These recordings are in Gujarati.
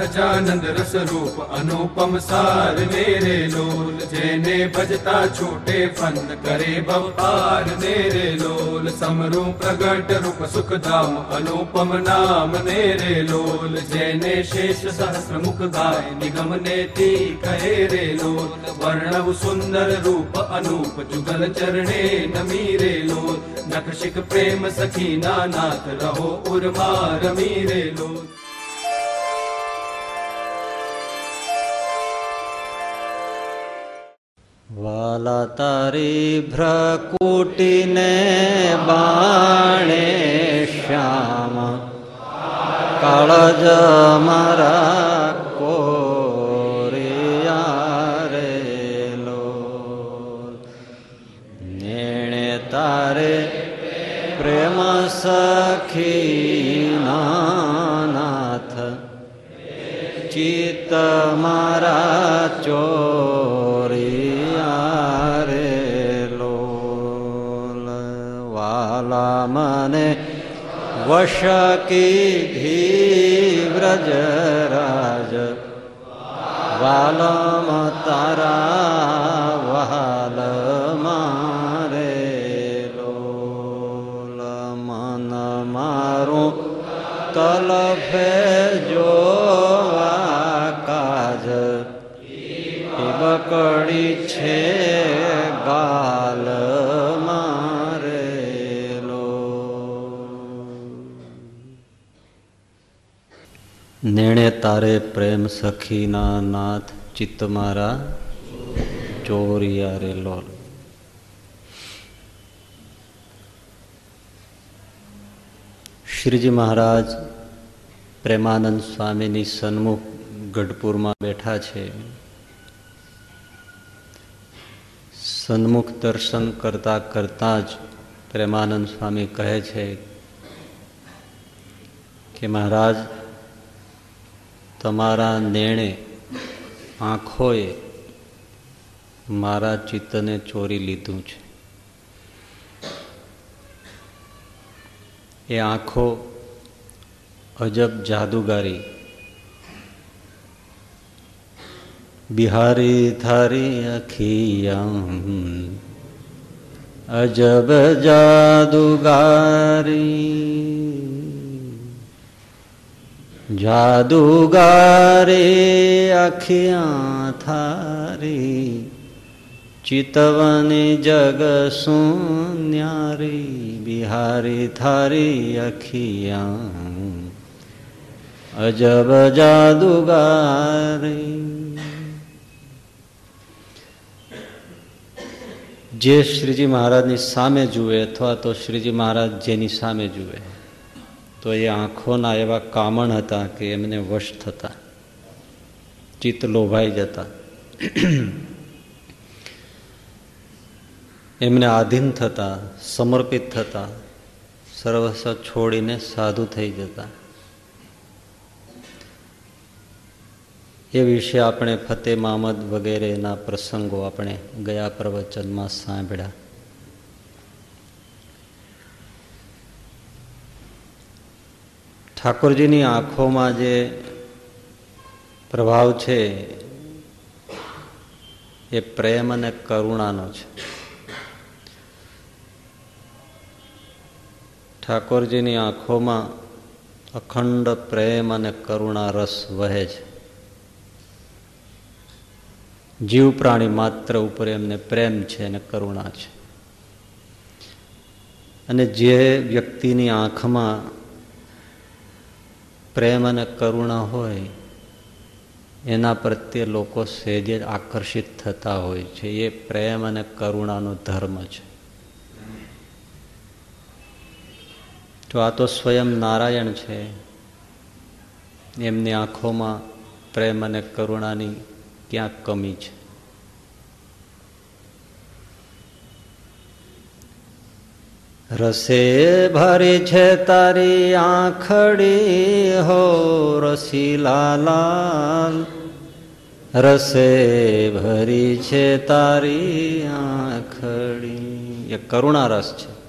सहजानंद रस रूप अनुपम सार मेरे लोल जेने भजता छोटे फन करे भवपार मेरे लोल। समरू प्रगट रूप सुख धाम अनुपम नाम मेरे लोल। जेने शेष सहस्र मुख गाय निगम ने लोल। वर्णव सुंदर रूप अनूप जुगल चरणे नमीरे लोल। नकशिक प्रेम सखी नानाथ रहो सखीनाथ रो लोल। વાલા તારી ભ્રકુટીને બાણે શ્યામ. કાળજ મારા કોરિયા રે લો. નેણે તારે પ્રેમ સખી નાથ ચિત મારા ચોરિયા વાલા મને વશકી ઘી વ્રજરાજ વાલમ તારા વાલ મારે લોલ મન મારું તલફે નેણે તારે પ્રેમ સખીના નાથ ચિત્ત મારા ચોરિયા રે લોલ. શ્રીજી મહારાજ પ્રેમાનંદ સ્વામીની સન્મુખ ગઢપુરમાં બેઠા છે. સન્મુખ દર્શન કરતા કરતા જ પ્રેમાનંદ સ્વામી કહે છે કે મહારાજ તમારા નેણે આંખોએ મારા ચિત્તને ચોરી લીધું છે. એ આંખો અજબ જાદુગારી. બિહારી થારી અખિયા અજબ જાદુગારી. જાદુગારે આખિયા થારી, ચિતવની જગ સુન્યારી બિહારી થારી અખિયા અજબ જાદુગારી. જે શ્રીજી મહારાજની સામે જુએ અથવા તો શ્રીજી મહારાજ જેની સામે જુએ તો એ આંખોના એવા કામણ હતા કે એમને વશ થતા, ચિત્ત લોભાઈ જતા. એમને આધીન થતા, સમર્પિત થતા, સર્વસ્વ છોડીને સાધુ થઈ જતા. એ વિશે આપણે ફતેહ મહમદ વગેરેના પ્રસંગો આપણે ગયા પ્રવચનમાં સાંભળ્યા. ઠાકોરજીની આંખોમાં જે પ્રભાવ છે, એ પ્રેમ અને કરુણાનો છે. ઠાકોરજીની આંખોમાં અખંડ પ્રેમ અને કરુણા રસ વહે છે. જીવ પ્રાણી માત્ર ઉપર એમને પ્રેમ છે અને કરુણા છે. અને જે વ્યક્તિની આંખમાં પ્રેમ અને કરુણા હોય, એના પ્રત્યે લોકો સહેજે આકર્ષિત થતા હોય છે. એ પ્રેમ અને કરુણાનો ધર્મ છે. તો આ તો સ્વયં નારાયણ છે. એમની આંખોમાં પ્રેમ અને કરુણાની ક્યાંક કમી છે. રસે ભરી છે તારી આંખડી, હો રસીલા લાલ રસે ભરી છે તારી આંખડી. એ કરુણા રસ છે.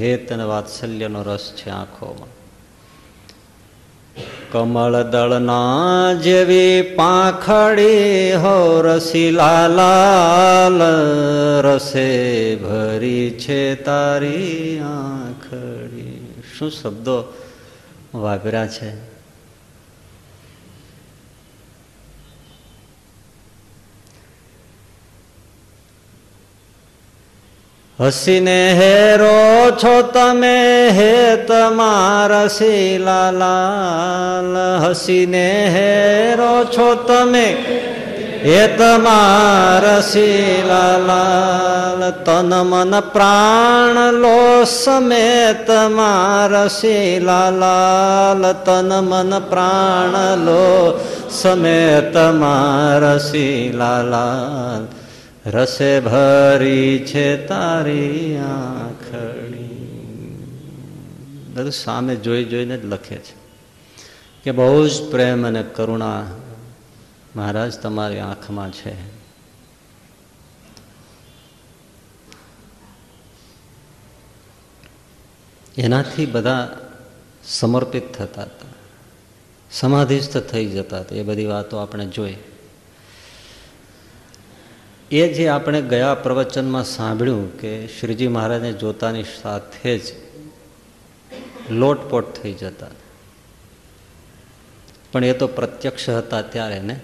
હેત અને વાત્સલ્યનો રસ છે આંખોમાં. કમળ દળના જેવી પાંખડી હો રસીલા લાલ રસે ભરી છે તારી આંખડી. શું શબ્દો વાપર્યા છે? હસીને હેરો છો તમે હે તમારા શીલાલાલ. હસીને હેરો છો તમે હે તમારા શીલાલાલ. તન મન પ્રાણ લો સમે તમારા શીલાલાલ. તન મન પ્રાણ લો સમે તમારા શીલાલાલ. રસે ભરી છે તારી આંખડી બધું સામે જોઈ જોઈને જ લખે છે કે બહુ જ પ્રેમ અને કરુણા મહારાજ તમારી આંખમાં છે. એનાથી બધા સમર્પિત થતા હતા, સમાધિસ્થ થઈ જતા હતા. એ બધી વાતો આપણે જોઈ. એ જે આપણે ગયા પ્રવચનમાં સાંભળ્યું કે શ્રીજી મહારાજને જોતાની સાથે જ લોટપોટ થઈ જતા. પણ એ તો પ્રત્યક્ષ હતા ત્યારે ને?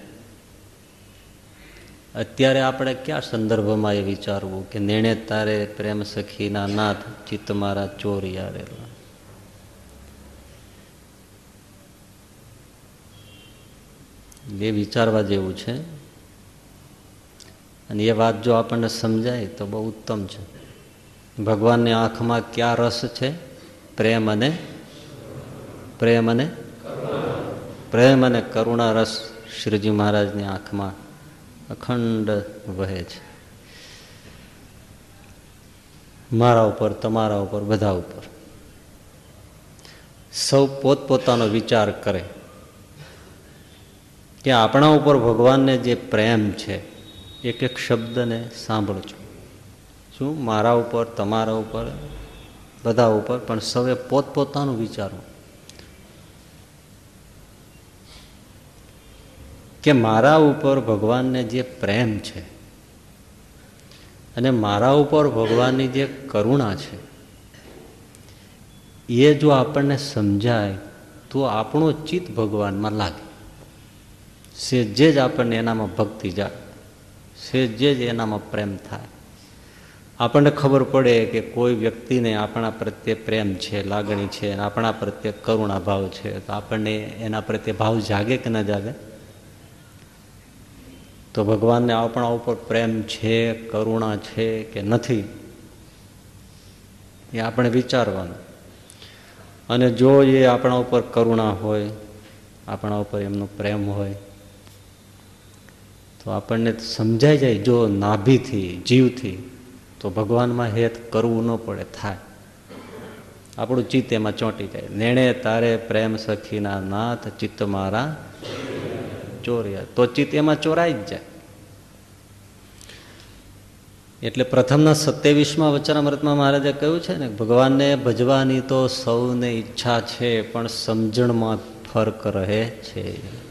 અત્યારે આપણે ક્યાં સંદર્ભમાં એ વિચારવું કે નેણે તારે પ્રેમ સખીના નાથ ચિત્ત મારા ચોરી આવેલા એ વિચારવા જેવું છે. અને એ વાત જો આપણને સમજાય તો બહુ ઉત્તમ છે. ભગવાનની આંખમાં ક્યાં રસ છે? પ્રેમ અને પ્રેમ અને પ્રેમ અને કરુણા રસ શ્રીજી મહારાજની આંખમાં અખંડ વહે છે. મારા ઉપર, તમારા ઉપર, બધા ઉપર. સૌ પોતપોતાનો વિચાર કરે. કે આપણા ઉપર ભગવાનને જે પ્રેમ છે એક એક શબ્દને સાંભળજો શું? મારા ઉપર, તમારા ઉપર, બધા ઉપર, પણ સૌએ પોતપોતાનું વિચારવું. કે મારા ઉપર ભગવાનને જે પ્રેમ છે અને મારા ઉપર ભગવાનની જે કરુણા છે, એ જો આપણને સમજાય, તો આપણું ચિત્ત ભગવાનમાં લાગે. સેજે જ આપણને એનામાં ભક્તિ જાય સેજે જ એનામાં પ્રેમ થાય. આપણને ખબર પડે કે કોઈ વ્યક્તિને આપણા પ્રત્યે પ્રેમ છે, લાગણી છે, આપણા પ્રત્યે કરુણા ભાવ છે, તો આપણને એના પ્રત્યે ભાવ જાગે કે ન જાગે? તો ભગવાનને આપણા ઉપર પ્રેમ છે, કરુણા છે કે નથી? એ આપણે વિચારવાનું. અને જો એ આપણા ઉપર કરુણા હોય, આપણા ઉપર એમનો પ્રેમ હોય તો આપણને સમજાઈ જાય, જો નાભીથી, જીવથી, તો ભગવાનમાં હેત કરવું ન પડે, થાય. આપણું ચિત્ત એમાં ચોંટી જાય. નેણે તારે પ્રેમ સખીના નાથ ચિત્ત મારા ચોર્યા. તો ચિત્ત એમાં ચોરાઈ જ જાય. એટલે પ્રથમના સત્યાવીસમાં વચનામૃતમાં મહારાજે કહ્યું છે ને, ભગવાનને ભજવાની તો સૌને ઈચ્છા છે, પણ સમજણમાં ફર્ક રહે છે.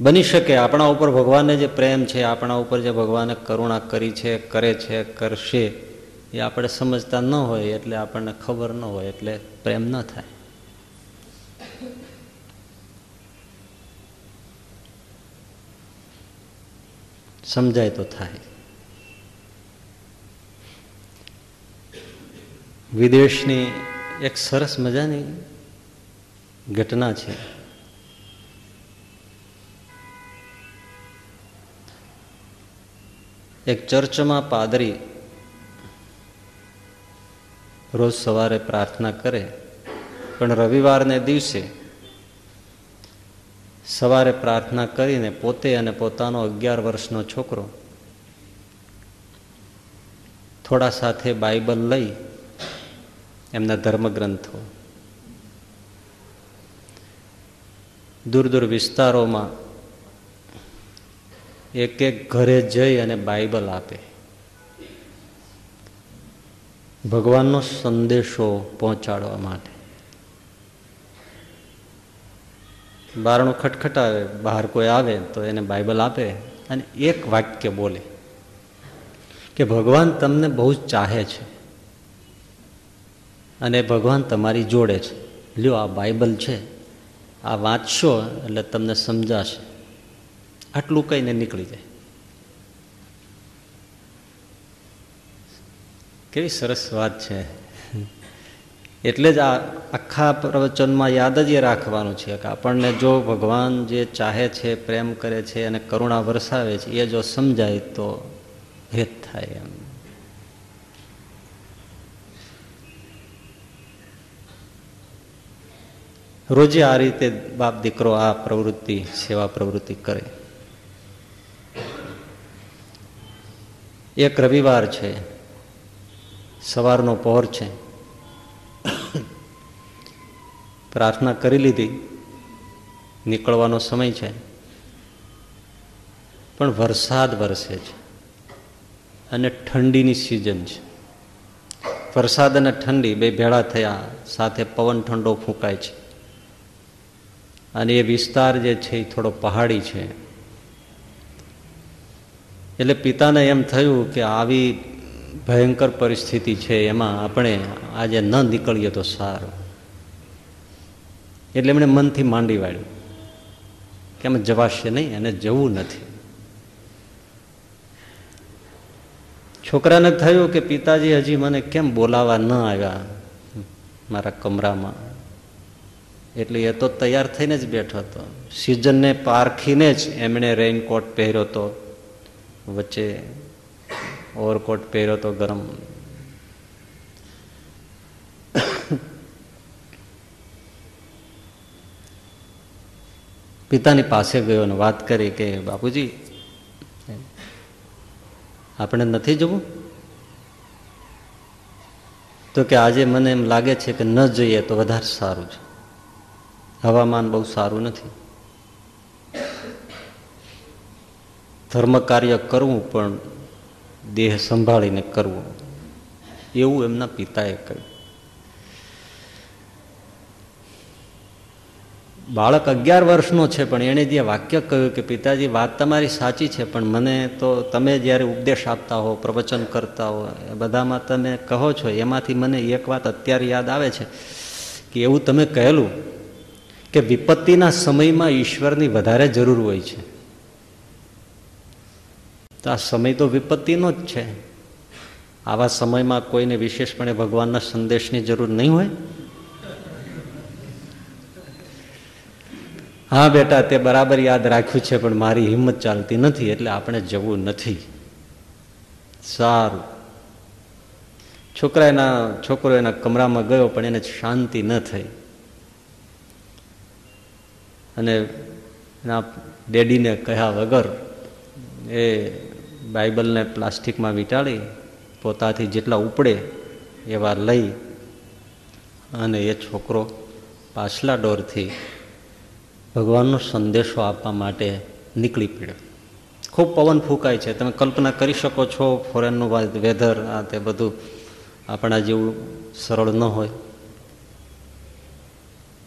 બની શકે. આપણા ઉપર ભગવાનને જે પ્રેમ છે, આપણા ઉપર જે ભગવાને કરુણા કરી છે, કરે છે, કરશે, એ આપણે સમજતા ન હોય એટલે આપણને ખબર ન હોય એટલે પ્રેમ ન થાય. સમજાય તો થાય. વિદેશની એક સરસ મજાની ઘટના છે. એક ચર્ચમાં પાદરી રોજ સવારે પ્રાર્થના કરે, પણ રવિવારને દિવસે સવારે પ્રાર્થના કરીને પોતે અને પોતાનો અગિયાર વર્ષનો છોકરો થોડા સાથે બાઇબલ લઈ એમના ધર્મગ્રંથો. દૂર દૂર વિસ્તારોમાં એક એક ઘરે જઈ અને બાઇબલ આપે. ભગવાનનો સંદેશો પહોંચાડવા માટે. બારણું ખટખટાવે, બહાર કોઈ આવે તો એને બાઇબલ આપે અને એક વાક્ય બોલે કે, ભગવાન તમને બહુ જ ચાહે છે અને ભગવાન તમારી જોડે છે. લ્યો, આ બાઇબલ છે. આ વાંચશો એટલે તમને સમજાશે. આટલું કહીને નીકળી જાય. કેવી સરસ વાત છે. એટલે જ આ આખા પ્રવચનમાં યાદ જ એ રાખવાનું છે કે આપણને જો ભગવાન જે ચાહે છે, પ્રેમ કરે છે અને કરુણા વરસાવે છે, એ જો સમજાય તો ભેદ થાય એમ. રોજે આ રીતે બાપ દીકરો આ પ્રવૃત્તિ, સેવા પ્રવૃત્તિ કરે. એક રવિવાર છે. સવારનો પહોર છે. પ્રાર્થના કરી લીધી. નીકળવાનો સમય છે. પણ વરસાદ વરસે છે. અને ઠંડીની સિઝન છે. વરસાદ અને ઠંડી બે ભેળા થયા, સાથે પવન ઠંડો ફૂંકાય છે. અને એ વિસ્તાર જે છે એ થોડો પહાડી છે. એટલે પિતાને એમ થયું કે આવી ભયંકર પરિસ્થિતિ છે, એમાં આપણે આજે ન નીકળીએ તો સારું. એટલે એમણે મનથી માંડી વાળ્યું કે અમે જવાશે નહીં અને જવું નથી. છોકરાને થયું કે પિતાજી, હજી મને કેમ બોલાવા ન આવ્યા મારા કમરામાં? એટલે એ તો તૈયાર થઈને જ બેઠો હતો. સિઝનને પારખીને જ એમણે રેઇનકોટ પહેર્યો હતો વચ્ચે ઓવરકોટ પહેર્યો તો ગરમ. પિતાની પાસે ગયો અને વાત કરી કે, બાપુજી, આપણે નથી જવું? તો કે, આજે મને એમ લાગે છે કે ન જઈએ તો વધારે સારું છે. હવામાન બહુ સારું નથી. ધર્મ કાર્ય કરવું પણ દેહ સંભાળીને કરવું. એવું એમના પિતાએ કહ્યું. બાળક અગિયાર વર્ષનો છે, પણ એણે જે વાક્ય કહ્યું કે, પિતાજી, વાત તમારી સાચી છે, પણ મને તો તમે જ્યારે ઉપદેશ આપતા હો, પ્રવચન કરતા હો, એ બધામાં તમે કહો છો, એમાંથી મને એક વાત અત્યારે યાદ આવે છે, કે એવું તમે કહેલું કે વિપત્તિના સમયમાં ઈશ્વરની વધારે જરૂર હોય છે. તો આ સમય તો વિપત્તિનો જ છે. આવા સમયમાં કોઈને વિશેષપણે ભગવાનના સંદેશની જરૂર નહીં હોય? હા બેટા, તે બરાબર યાદ રાખ્યું છે, પણ મારી હિંમત ચાલતી નથી, એટલે આપણે જવું નથી. સારું. છોકરા એના છોકરો એના કમરામાં ગયો, પણ એને શાંતિ ન થઈ. અને એના ડેડીને કહ્યા વગર એ બાઇબલને પ્લાસ્ટિકમાં વીંટાળી, પોતાથી જેટલા ઉપડે એવા લઈ અને એ છોકરો પાછલા ડોરથી ભગવાનનો સંદેશો આપવા માટે નીકળી પડ્યો. ખૂબ પવન ફૂંકાય છે. તમે કલ્પના કરી શકો છો ફોરેનનું વેધર, આ તે બધું આપણા જેવું સરળ ન હોય.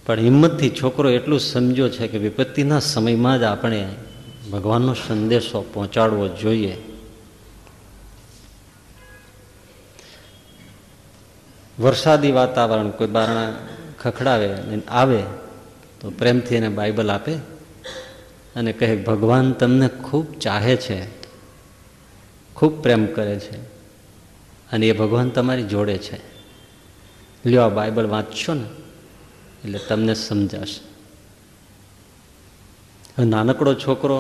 પણ હિંમતથી છોકરો એટલું સમજ્યો છે કે વિપત્તિના સમયમાં જ આપણે ભગવાનનો સંદેશો પહોંચાડવો જોઈએ. વરસાદી વાતાવરણ કોઈ બારણા ખખડાવે આવે, તો પ્રેમથી એને બાઇબલ આપે અને કહે, ભગવાન તમને ખૂબ ચાહે છે, ખૂબ પ્રેમ કરે છે અને એ ભગવાન તમારી જોડે છે. લ્યો, આ બાઇબલ વાંચશો ને, એટલે તમને સમજાશે. નાનકડો છોકરો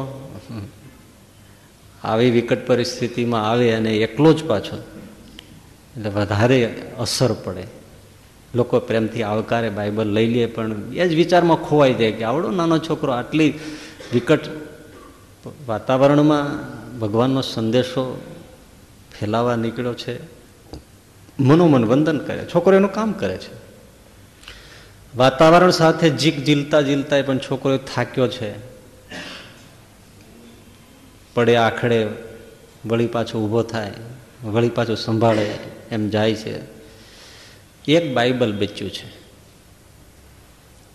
આવી વિકટ પરિસ્થિતિમાં આવે અને એકલો જ પાછો એટલે વધારે અસર પડે. લોકો પ્રેમથી આવકારે, બાઇબલ લઈ લે, પણ એ જ વિચારમાં ખોવાઈ જાય કે આવડો નાનો છોકરો આટલી વિકટ વાતાવરણમાં ભગવાનનો સંદેશો ફેલાવા નીકળ્યો છે. મનોમન વંદન કરે, છોકરો એનું કામ કરે છે. વાતાવરણ સાથે જીક જીલતા જીલતા પણ છોકરો થાક્યો છે. પડે આખડે, વળી પાછો ઊભો થાય, વળી પાછો સંભાળે. એમ જાય છે. એક બાઇબલ બચ્યું છે.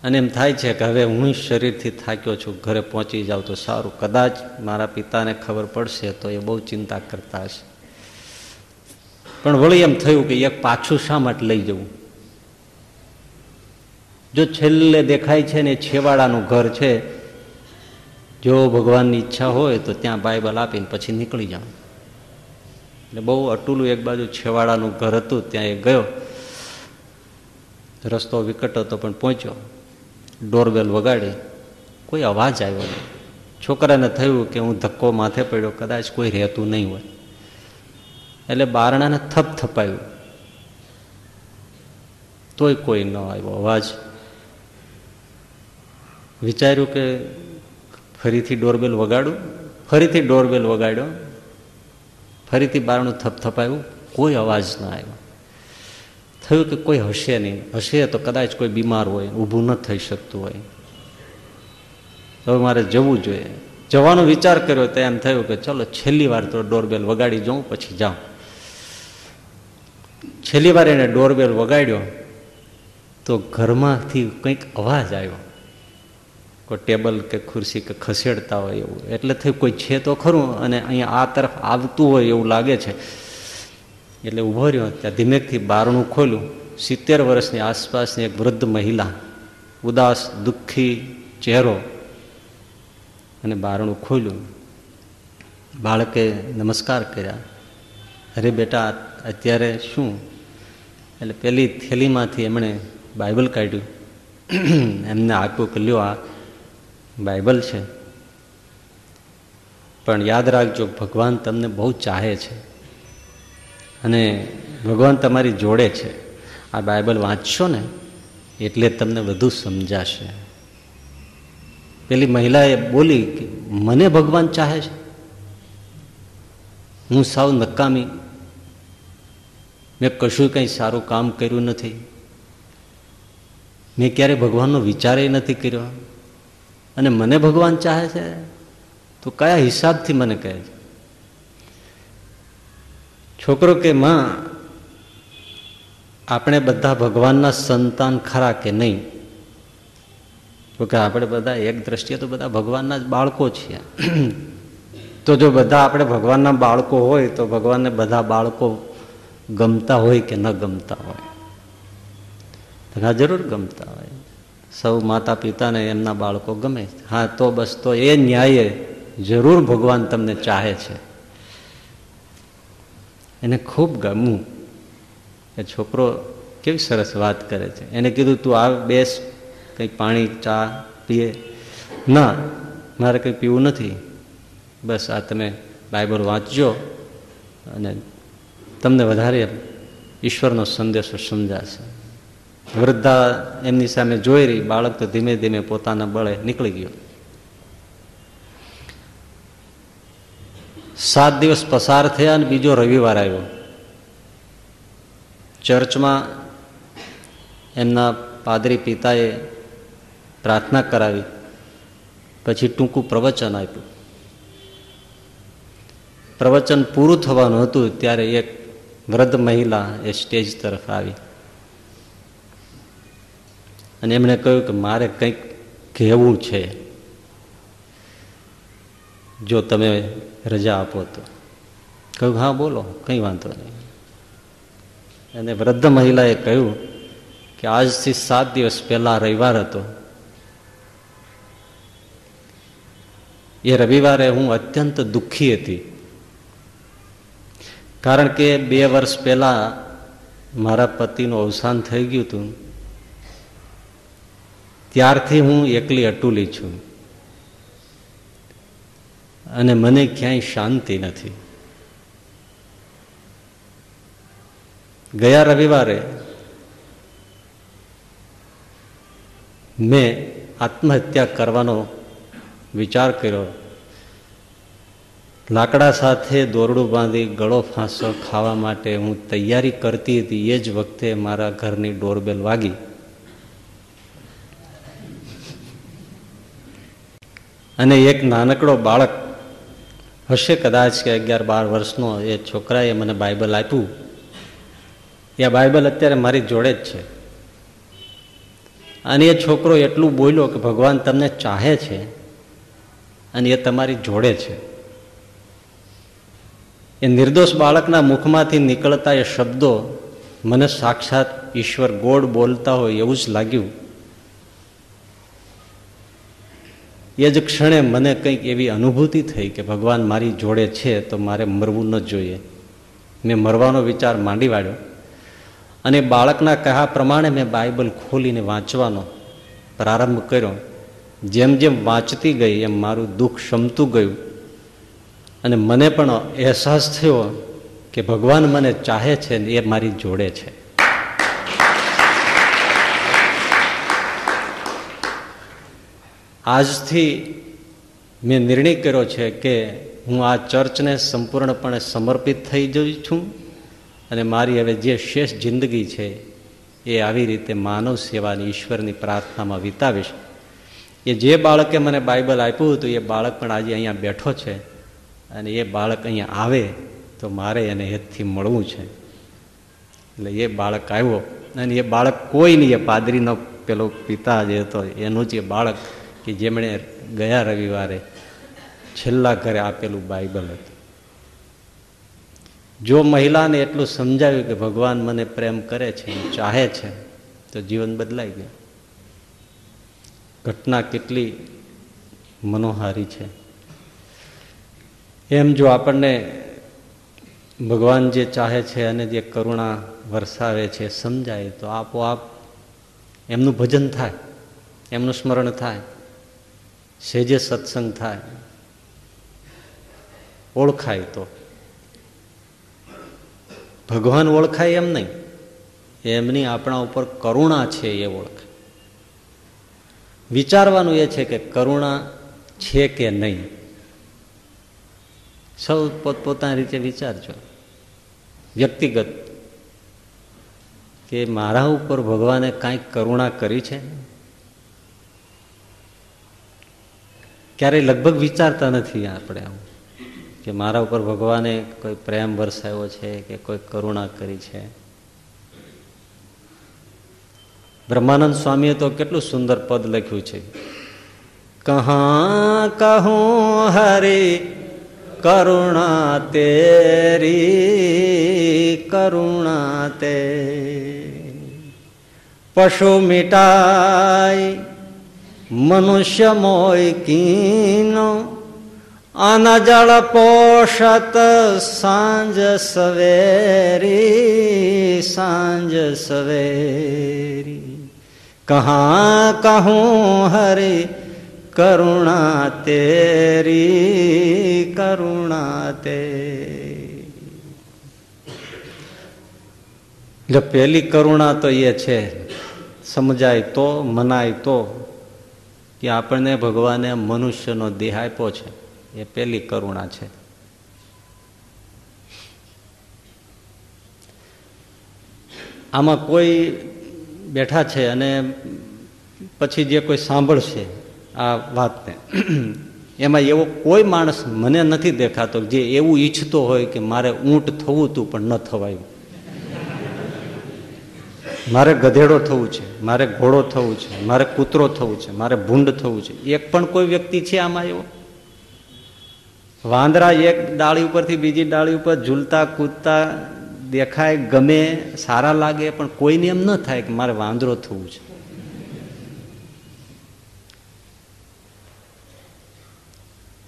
અને એમ થાય છે કે હવે હું શરીરથી થાક્યો છું, ઘરે પહોંચી જાઉં તો સારું. કદાચ મારા પિતાને ખબર પડશે તો એ બહુ ચિંતા કરતા હશે. પણ વળી એમ થયું કે એક પાછું શા માટે લઈ જવું? જો છેલ્લે દેખાય છે ને છેવાડાનું ઘર છે, જો ભગવાનની ઈચ્છા હોય તો ત્યાં બાઇબલ આપીને પછી નીકળી જાઉં એટલે બહુ અટુલું એક બાજુ છેવાડાનું ઘર હતું, ત્યાં એ ગયો. રસ્તો વિકટ હતો પણ પહોંચ્યો. ડોરબેલ વગાડી. કોઈ અવાજ આવ્યો નહીં. છોકરાને થયું કે હું ધક્કો માથે પડ્યો, કદાચ કોઈ રહેતું નહીં હોય. એટલે બારણાને થપ થપાયું. તોય કોઈ ન આવ્યો અવાજ. વિચાર્યું કે ફરીથી ડોરબેલ વગાડું? ફરીથી ડોરબેલ વગાડ્યો? ફરીથી બારણું થપથપાયું કોઈ અવાજ ન આવ્યો. થયું કે કોઈ હશે નહીં. હશે તો કદાચ કોઈ બીમાર હોય, ઊભું ન થઈ શકતું હોય. હવે મારે જવું જોઈએ. જવાનો વિચાર કર્યો તો એમ થયું કે ચલો છેલ્લી વાર તો ડોરબેલ વગાડી જાઉં, પછી જાઉં. છેલ્લી વાર એને ડોરબેલ વગાડ્યો, તો ઘરમાંથી કંઈક અવાજ આવ્યો. કોઈ ટેબલ કે ખુરશી કે ખસેડતા હોય એવું. એટલે થયું કોઈ છે તો ખરું અને અહીંયા આ તરફ આવતું હોય એવું લાગે છે. એટલે ઊભો રહ્યો. ત્યાં ધીમેકથી બારણું ખોલ્યું. સિત્તેર વર્ષની આસપાસની એક વૃદ્ધ મહિલા, ઉદાસ, દુઃખી ચહેરો અને બારણું ખોલ્યું. બાળકે નમસ્કાર કર્યા. અરે બેટા, અત્યારે શું? એટલે પેલી થેલીમાંથી એમણે બાઇબલ કાઢ્યું. એમને આપ્યું કે, લ્યો આ બાઇબલ છે. પણ યાદ રાખજો, ભગવાન તમને બહુ ચાહે છે. અને ભગવાન તમારી જોડે છે. આ બાઇબલ વાંચશો ને, એટલે તમને વધુ સમજાશે. પેલી મહિલાએ બોલી કે, મને ભગવાન ચાહે છે? હું સાવ નકામી. મેં કશું કંઈ સારું કામ કર્યું નથી. મેં ક્યારે ભગવાનનો વિચારે નથી કર્યો. અને મને ભગવાન ચાહે છે? તો કયા હિસાબથી મને કહે છે? છોકરો કે, માં, આપણે બધા ભગવાનના સંતાન ખરા કે નહીં? તો કે, આપણે બધા એક દ્રષ્ટિએ તો બધા ભગવાનના જ બાળકો છીએ. તો જો બધા આપણે ભગવાનના બાળકો હોય, તો ભગવાનને બધા બાળકો ગમતા હોય કે ન ગમતા હોય? હા જરૂર ગમતા હોય. સૌ માતા પિતાને એમના બાળકો ગમે. હા, તો બસ, તો એ ન્યાયે જરૂર ભગવાન તમને ચાહે છે. એને ખૂબ ગમવું એ છોકરો કેવી સરસ વાત કરે છે. એને કીધું, તું આ બેસ કંઈક પાણી, ચા પીએ. ના, મારે કંઈ પીવું નથી. બસ આ તમે બાઇબલ વાંચજો અને તમને વધારે ઈશ્વરનો સંદેશો સમજાશે. વૃદ્ધા એમની સામે જોઈ રહી, બાળક તો ધીમે ધીમે પોતાના બળે નીકળી ગયો. સાત દિવસ પસાર થયા અને બીજો રવિવાર આવ્યો. ચર્ચમાં એમના પાદરી પિતાએ પ્રાર્થના કરાવી, પછી ટૂંકું પ્રવચન આપ્યું. પ્રવચન પૂરું થવાનું હતું ત્યારે એક વૃદ્ધ મહિલા એ સ્ટેજ તરફ આવી. અને એમણે કહ્યું કે મારે કંઈક કહેવું છે, જો તમે રજા આપો તો. કહ્યું હા, બોલો, કંઈ વાંધો નહીં. અને વૃદ્ધ મહિલાએ કહ્યું કે આજથી સાત દિવસ પહેલા રવિવાર હતો. એ રવિવારે હું અત્યંત દુઃખી હતી. કારણ કે બે વર્ષ પહેલા મારા પતિનું અવસાન થઈ ગયું હતું. ત્યારથી હું એકલી અટુલી છું. અને મને ક્યાંય શાંતિ નથી. ગયા રવિવારે મેં આત્મહત્યા કરવાનો વિચાર કર્યો. લાકડા સાથે દોરડું બાંધી ગળો ફાંસો ખાવા માટે હું તૈયારી કરતી હતી એ જ વખતે મારા ઘરની ડોરબેલ વાગી. અને એક નાનકડો બાળક હશે કદાચ કે અગિયાર બાર વર્ષનો એ છોકરાએ મને બાઇબલ આપ્યું. એ બાઇબલ અત્યારે મારી જોડે જ છે. અને એ છોકરો એટલું બોલ્યો કે ભગવાન તમને ચાહે છે અને એ તમારી જોડે છે. એ નિર્દોષ બાળકના મુખમાંથી નીકળતા એ શબ્દો મને સાક્ષાત ઈશ્વર ગોળ બોલતા હોય એવું જ લાગ્યું. એ જ ક્ષણે મને કંઈક એવી અનુભૂતિ થઈ કે ભગવાન મારી જોડે છે તો મારે મરવું ન જોઈએ. મેં મરવાનો વિચાર માંડી વાળ્યો અને બાળકના કહા પ્રમાણે મેં બાઇબલ ખોલીને વાંચવાનો પ્રારંભ કર્યો. જેમ જેમ વાંચતી ગઈ એમ મારું દુઃખ શમતું ગયું અને મને પણ અહેસાસ થયો કે ભગવાન મને ચાહે છે ને એ મારી જોડે છે. આજથી મેં નિર્ણય કર્યો છે કે હું આ ચર્ચને સંપૂર્ણપણે સમર્પિત થઈ જઈ છું અને મારી હવે જે શેષ જિંદગી છે એ આવી રીતે માનવ સેવાની ઈશ્વરની પ્રાર્થનામાં વિતાવીશ. એ જે બાળકે મને બાઇબલ આપ્યું હતું, એ બાળક પણ આજે અહીંયા બેઠો છે અને એ બાળક અહીંયા આવે તો મારે એને હેતથી મળવું છે. એટલે એ બાળક આવ્યો અને એ બાળક કોઈ નહીં, એ પાદરીનો પેલો પિતા જે હતો, એનું જ એ બાળક કે જેમણે ગયા રવિવારે છેલ્લા ઘરે આપેલું બાઇબલ હતું. જો મહિલાને એટલું સમજાવ્યું કે ભગવાન મને પ્રેમ કરે છે ચાહે છે, તો જીવન બદલાઈ ગયું. ઘટના કેટલી મનોહારી છે. એમ જો આપણને ભગવાન જે ચાહે છે અને જે કરુણા વરસાવે છે સમજાય, તો આપોઆપ એમનું ભજન થાય, એમનું સ્મરણ થાય. સેજે સત્સંગ થાય. ઓળખાય તો. ભગવાન ઓળખાય એમ નહીં. એમની આપણા ઉપર કરુણા છે એ ઓળખાય. વિચારવાનું એ છે કે કરુણા છે કે નહીં? સૌ પોતપોતાની રીતે વિચારજો. વ્યક્તિગત. કે મારા ઉપર ભગવાને કાંઈક કરુણા કરી છે? ક્યારેય લગભગ વિચારતા નથી આપણે આમ કે મારા ઉપર ભગવાને કોઈ પ્રેમ વરસાવ્યો છે કે કોઈ કરુણા કરી છે. બ્રહ્માનંદ સ્વામીએ તો કેટલું સુંદર પદ લખ્યું છે. કહા કહું હરે, કરુણા તેરી, કરુણા તે. પશુ મિટાય મનુષ્ય મોય કીનો. અનજળ પોષત સાંજ સવેરી સાંજ સવેરી. કહા કહું હરે કરુણા તેરી, કરુણા તે એટલે પહેલી કરુણા તો એ છે, સમજાય તો, મનાય તો. કે આપણને ભગવાને મનુષ્યનો દેહ આપ્યો છે. એ પેલી કરુણા છે. આમાં કોઈ બેઠા છે અને પછી જે કોઈ સાંભળશે આ વાતને. એમાં એવો કોઈ માણસ મને નથી દેખાતો જે એવું ઈચ્છતો હોય કે મારે ઊંટ થવું હતું પણ ન થવાયું. મારે ગધેડો થવું છે, મારે ઘોડો થવું છે, મારે કૂતરો થવું છે, મારે ભૂંડ થવું છે. એક પણ કોઈ વ્યક્તિ છે આમાં એવો? વાંદરા એક ડાળી ઉપરથી બીજી ડાળી ઉપર ઝૂલતા, કૂદતા, દેખાય, ગમે, સારા લાગે, પણ કોઈને એમ ન થાય કે મારે વાંદરો થવું છે.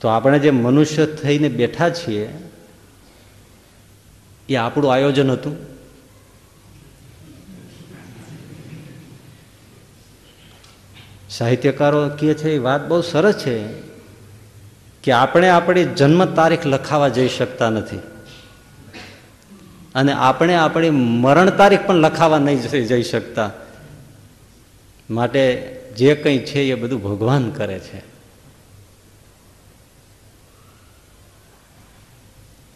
તો આપણે જે મનુષ્ય થઈને બેઠા છીએ, એ આપણું આયોજન હતું? સાહિત્યકારો કહે છે, એ વાત બહુ સરસ છે કે આપણે આપણી જન્મ તારીખ લખાવા જઈ શકતા નથી. અને આપણે આપણી મરણ તારીખ પણ લખાવા નહીં જઈ શકતા. માટે જે કંઈ છે એ બધું ભગવાન કરે છે.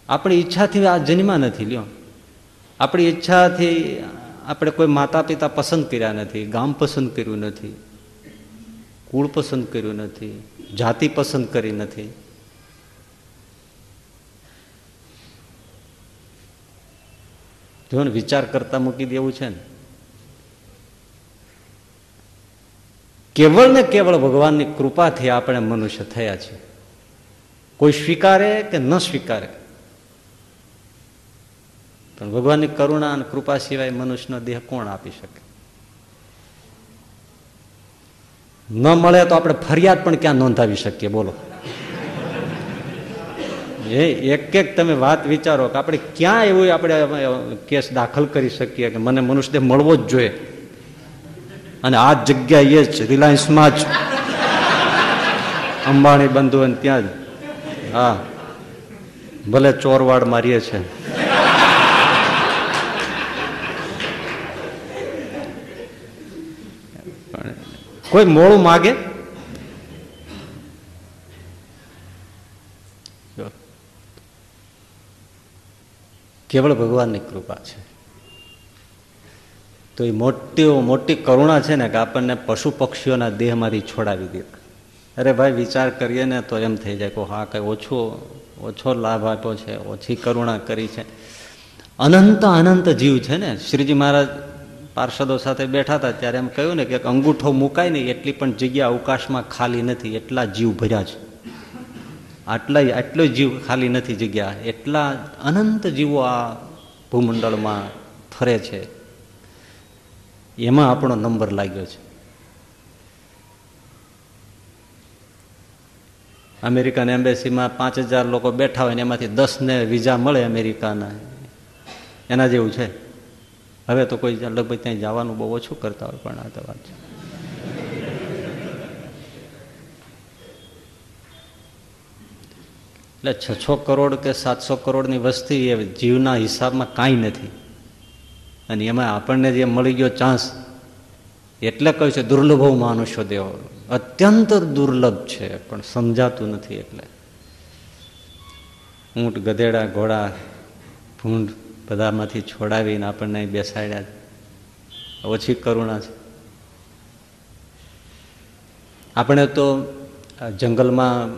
આપણી ઈચ્છાથી આ જન્મા નથી, લ્યો. આપણી ઈચ્છાથી આપણે કોઈ માતા પિતા પસંદ કર્યા નથી, ગામ પસંદ કર્યું નથી. કુળ પસંદ કર્યું નથી, જાતિ પસંદ કરી નથી. જો ને વિચાર કરતા મૂકી દેવું છે ને. કેવળ ને કેવળ ભગવાનની કૃપાથી આપણે મનુષ્ય થયા છે કોઈ સ્વીકારે કે ન સ્વીકારે. પણ ભગવાનની કરુણા અને કૃપા સિવાય મનુષ્યનો દેહ કોણ આપી શકે? ન મળે તો આપણે ફરિયાદ પણ ક્યાં નોંધાવી શકીએ? બોલો. એ એક એક તમે વાત વિચારો કે આપણે ક્યાં એવું આપણે કેસ દાખલ કરી શકીએ કે મને મનુષ્ય મળવો જ જોઈએ? અને આ જગ્યા એ જ રિલાયન્સમાં જ. અંબાણી બંધુ ત્યાં જ. હા. ભલે ચોરવાડ મારીએ છે. કોઈ મોડું માગે? કેવળ ભગવાનની કૃપા છે. તો એ મોટી મોટી કરુણા છે ને કે આપણને પશુ પક્ષીઓના દેહમાંથી છોડાવી દીધા અરે ભાઈ, વિચાર કરીએ ને તો એમ થઈ જાય કે હા, કંઈ ઓછો ઓછો લાભ આપ્યો છે, ઓછી કરુણા કરી છે. અનંત અનંત જીવ છે ને. શ્રીજી મહારાજ પાર્ષદો સાથે બેઠા હતા ત્યારે એમ કહ્યું ને કે અંગૂઠો મુકાય નહીં એટલી પણ જગ્યા અવકાશમાં ખાલી નથી, એટલા જીવ ભર્યા છે. આટલા આટલો જીવ ખાલી નથી જગ્યા, એટલા અનંત જીવો આ ભૂમંડળમાં ફરે છે. એમાં આપણો નંબર લાગ્યો છે. અમેરિકન એમ્બેસીમાં પાંચ હજાર લોકો બેઠા હોય ને એમાંથી દસ ને વિઝા મળે અમેરિકાના. એના જેવું છે. હવે તો કોઈ લગભગ ત્યાં જવાનું બહુ ઓછું કરતા હોય પણ આ તો વાત છે. એટલે છ છ કરોડ કે સાતસો કરોડની વસ્તી એ જીવના હિસાબમાં કાંઈ નથી. અને એમાં આપણને જે મળી ગયો ચાન્સ, એટલે કહ્યું છે દુર્લભ માનુષ્યો દેવો. અત્યંત દુર્લભ છે, પણ સમજાતું નથી એટલે. ઊંટ, ગધેડા, ઘોડા, ભૂંડ બધામાંથી છોડાવીને આપણને બેસાડ્યા ઓછી કરુણા છે. આપણે તો જંગલમાં,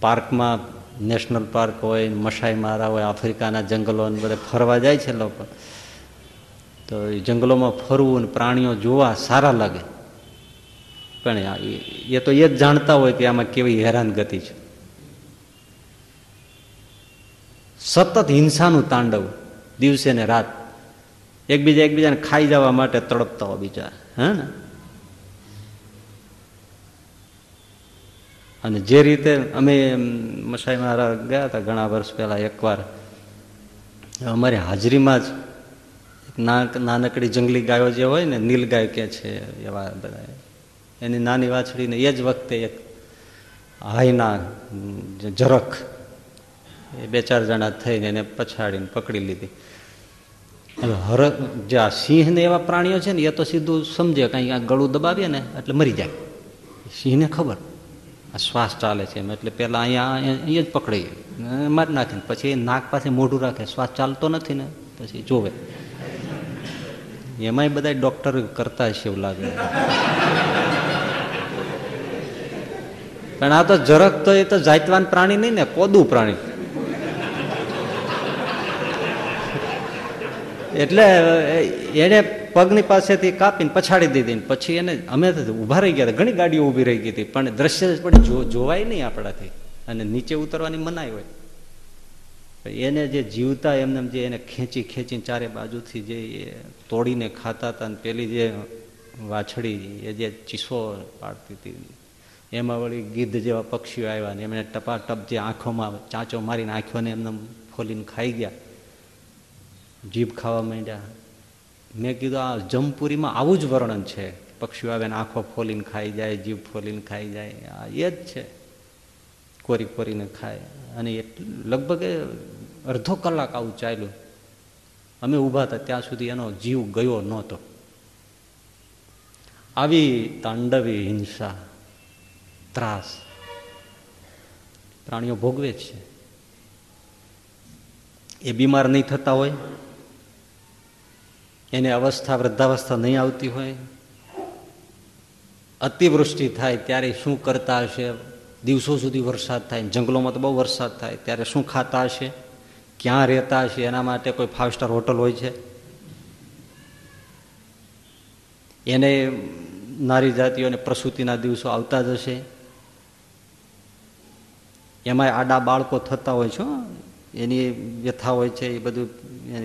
પાર્કમાં, નેશનલ પાર્ક હોય, મસાઈ મારા હોય, આફ્રિકાના જંગલો બધે ફરવા જાય છે લોકો. તો એ જંગલોમાં ફરવું અને પ્રાણીઓ જોવા સારા લાગે. પણ એ તો એ જ જાણતા હોય કે આમાં કેવી હેરાનગતિ છે. સતત હિંસાનું તાંડવ. દિવસે ને રાત. એકબીજા એકબીજાને ખાઈ જવા માટે તડપતા હોય બીજા હે ને? અને જે રીતે અમે મસાઈ મારા ગયા હતા ઘણા વર્ષ પહેલા એકવાર, અમારી હાજરીમાં જ નાનકડી જંગલી ગાયો જે હોય ને, નીલ ગાય કે છે એવા બધા. એની નાની વાછડીને એ જ વખતે એક હાઈના જરાક એ બે ચાર જણા થઈને એને પછાડીને પકડી લીધી. હવે હર જે આ સિંહ ને એવા પ્રાણીઓ છે ને, એ તો સીધું સમજે કંઈ આ ગળું દબાવીએ ને એટલે મરી જાય. સિંહને ખબર. આ શ્વાસ ચાલે છે એમ, એટલે પહેલાં અહીંયા અહીંયા જ પકડી મારી નાખીને પછી નાક પાસે મોઢું રાખે. શ્વાસ ચાલતો નથી ને, પછી જોવે. એમાંય બધા ડોક્ટર કરતા હશે એવું લાગે. પણ આ તો જરાક તો એ તો જાતવાન પ્રાણી નહીં ને, કોદું પ્રાણી. એટલે એને પગની પાસેથી કાપીને પછાડી દીધી પછી એને અમે ઊભા રહી ગયા ઘણી ગાડીઓ ઊભી રહી ગઈ હતી, પણ દ્રશ્ય પણ જોવાય નહીં આપણાથી. અને નીચે ઉતરવાની મનાઈ હોય. એને જે જીવતા એમને જે એને ખેંચી ખેંચીને ચારે બાજુથી જે તોડીને ખાતા હતા અને પેલી જે વાછડી, એ જે ચીસો પાડતી હતી, એમાં વળી ગીધ જેવા પક્ષીઓ આવ્યા ને એમને ટપાટપ જે આંખોમાં ચાંચો મારીને આંખોને એમને ફોલીને ખાઈ ગયા. જીભ ખાવા માંડ્યા. મેં કીધું, આ જમપુરીમાં આવું જ વર્ણન છે. પક્ષીઓ આવે ને આંખો ફોલીને ખાઈ જાય, જીભ ફોલીને ખાઈ જાય. આ એ જ છે. કોરી કોરીને ખાય. અને લગભગ અડધો કલાક આવું ચાલ્યું. અમે ઊભા હતા, ત્યાં સુધી એનો જીવ ગયો નહોતો. આવી તાંડવી, હિંસા, ત્રાસ પ્રાણીઓ ભોગવે જ છે. એ બીમાર નહીં થતા હોય. એને અવસ્થા, વૃદ્ધાવસ્થા નહીં આવતી હોય. અતિવૃષ્ટિ થાય ત્યારે શું કરતા હશે? દિવસો સુધી વરસાદ થાય. જંગલોમાં તો બહુ વરસાદ થાય. ત્યારે શું ખાતા હશે? ક્યાં રહેતા હશે? એના માટે કોઈ ફાઇવ સ્ટાર હોટલ હોય છે? એને નારી જાતિઓને પ્રસૂતિના દિવસો આવતા જ હશે. એમાંય આડા બાળકો થતા હોય છે એની વ્યથા હોય છે, એ બધું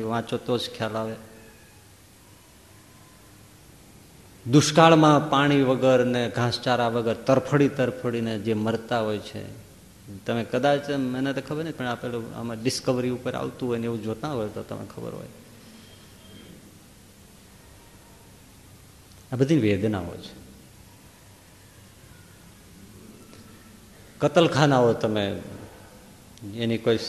વાંચો તો જ ખ્યાલ આવે. દુષ્કાળમાં પાણી વગર ને ઘાસચારા વગર તરફડી તરફડીને જે મરતા હોય છે, તમે કદાચ, મને તો ખબર નહીં પણ આ પેલું આમાં ડિસ્કવરી ઉપર આવતું હોય ને એવું જોતા હોય તો તમને ખબર હોય. આ બધી વેદનાઓ છે. કતલખાનાઓ તમે, એની કોઈ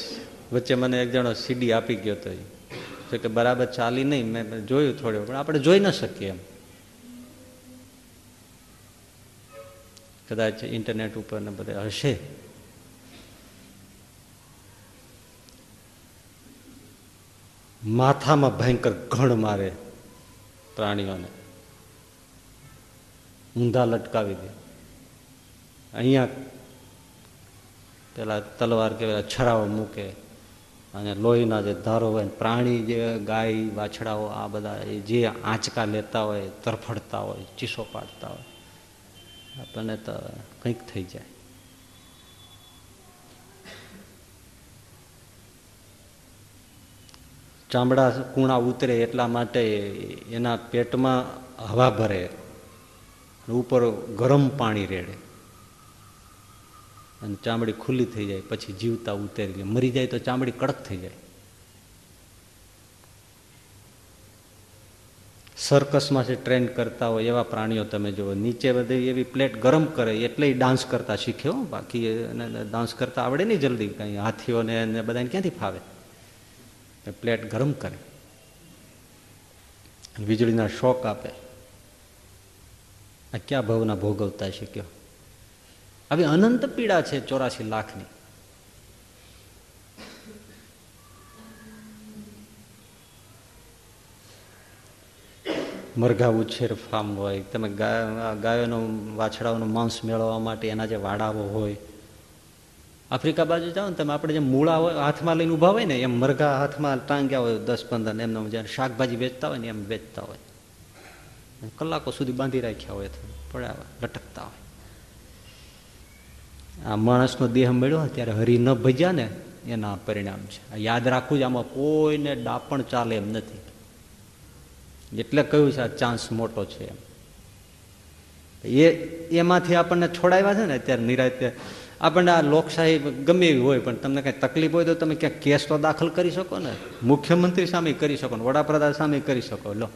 વચ્ચે મને એક જણો સીડી આપી ગયો તો કે બરાબર ચાલી નહીં, મેં જોયું થોડું, પણ આપણે જોઈ ન શકીએ એમ. કદાચ ઇન્ટરનેટ ઉપર ને બધે હશે. માથામાં ભયંકર ઘણ મારે પ્રાણીઓને. ઊંધા લટકાવી દે. અહીંયા પેલા તલવાર કે છરાઓ મૂકે અને લોહીના જે ધારો હોય પ્રાણી જે ગાય, વાછડાઓ, આ બધા જે આંચકા લેતા હોય, તરફડતા હોય, ચીસો પાડતા હોય આપણને તો કંઈક થઈ જાય. ચામડા કૂણા ઉતરે એટલા માટે એના પેટમાં હવા ભરે ઉપર ગરમ પાણી રેડે. અને ચામડી ખુલ્લી થઈ જાય, પછી જીવતા ઉતરી મરી જાય તો ચામડી કડક થઈ જાય. સર્કસમાં જે ટ્રેન કરતા હોય એવા પ્રાણીઓ તમે જુઓ. નીચે બધી એવી પ્લેટ ગરમ કરે, એટલે ડાન્સ કરતા શીખ્યો બાકી ડાન્સ કરતા આવડે નહીં જલ્દી. કંઈ હાથીઓને બધાને ક્યાંથી ફાવે? પ્લેટ ગરમ કરે. વીજળીના શોક આપે. આ ક્યાં ભાવના ભોગવતા શીખ્યો? આવી અનંત પીડા છે ચોરાસી લાખની. મરઘા ઉછેર ફાર્મ હોય, તમે ગાયોનો, વાછડાઓનું માંસ મેળવવા માટે એના જે વાડાઓ હોય. આફ્રિકા બાજુ જાઓ ને તમે, આપણે જે મૂળા હોય, હાથમાં લઈને ઊભા હોય ને, એમ મરઘા હાથમાં ટાંગ્યા હોય દસ પંદર એમને જ્યારે શાકભાજી વેચતા હોય ને, એમ વેચતા હોય. કલાકો સુધી બાંધી રાખ્યા હોય પડ્યા લટકતા હોય. આ માણસનો દેહ મળ્યો ત્યારે હરી ન ભજ્યા ને, એના પરિણામ છે. યાદ રાખવું જ આમાં કોઈને ડાપણ ચાલે એમ નથી. એટલે કહ્યું છે, આ ચાન્સ મોટો છે એમ. એ એમાંથી આપણને છોડાવ્યા છે ને અત્યારે નિરાતે. આપણને આ લોકશાહી ગમે એવી હોય, પણ તમને કઈ તકલીફ હોય તો તમે ક્યાંક કેસ તો દાખલ કરી શકો ને. મુખ્યમંત્રી સામે કરી શકો ને, વડાપ્રધાન સામે કરી શકો. લો.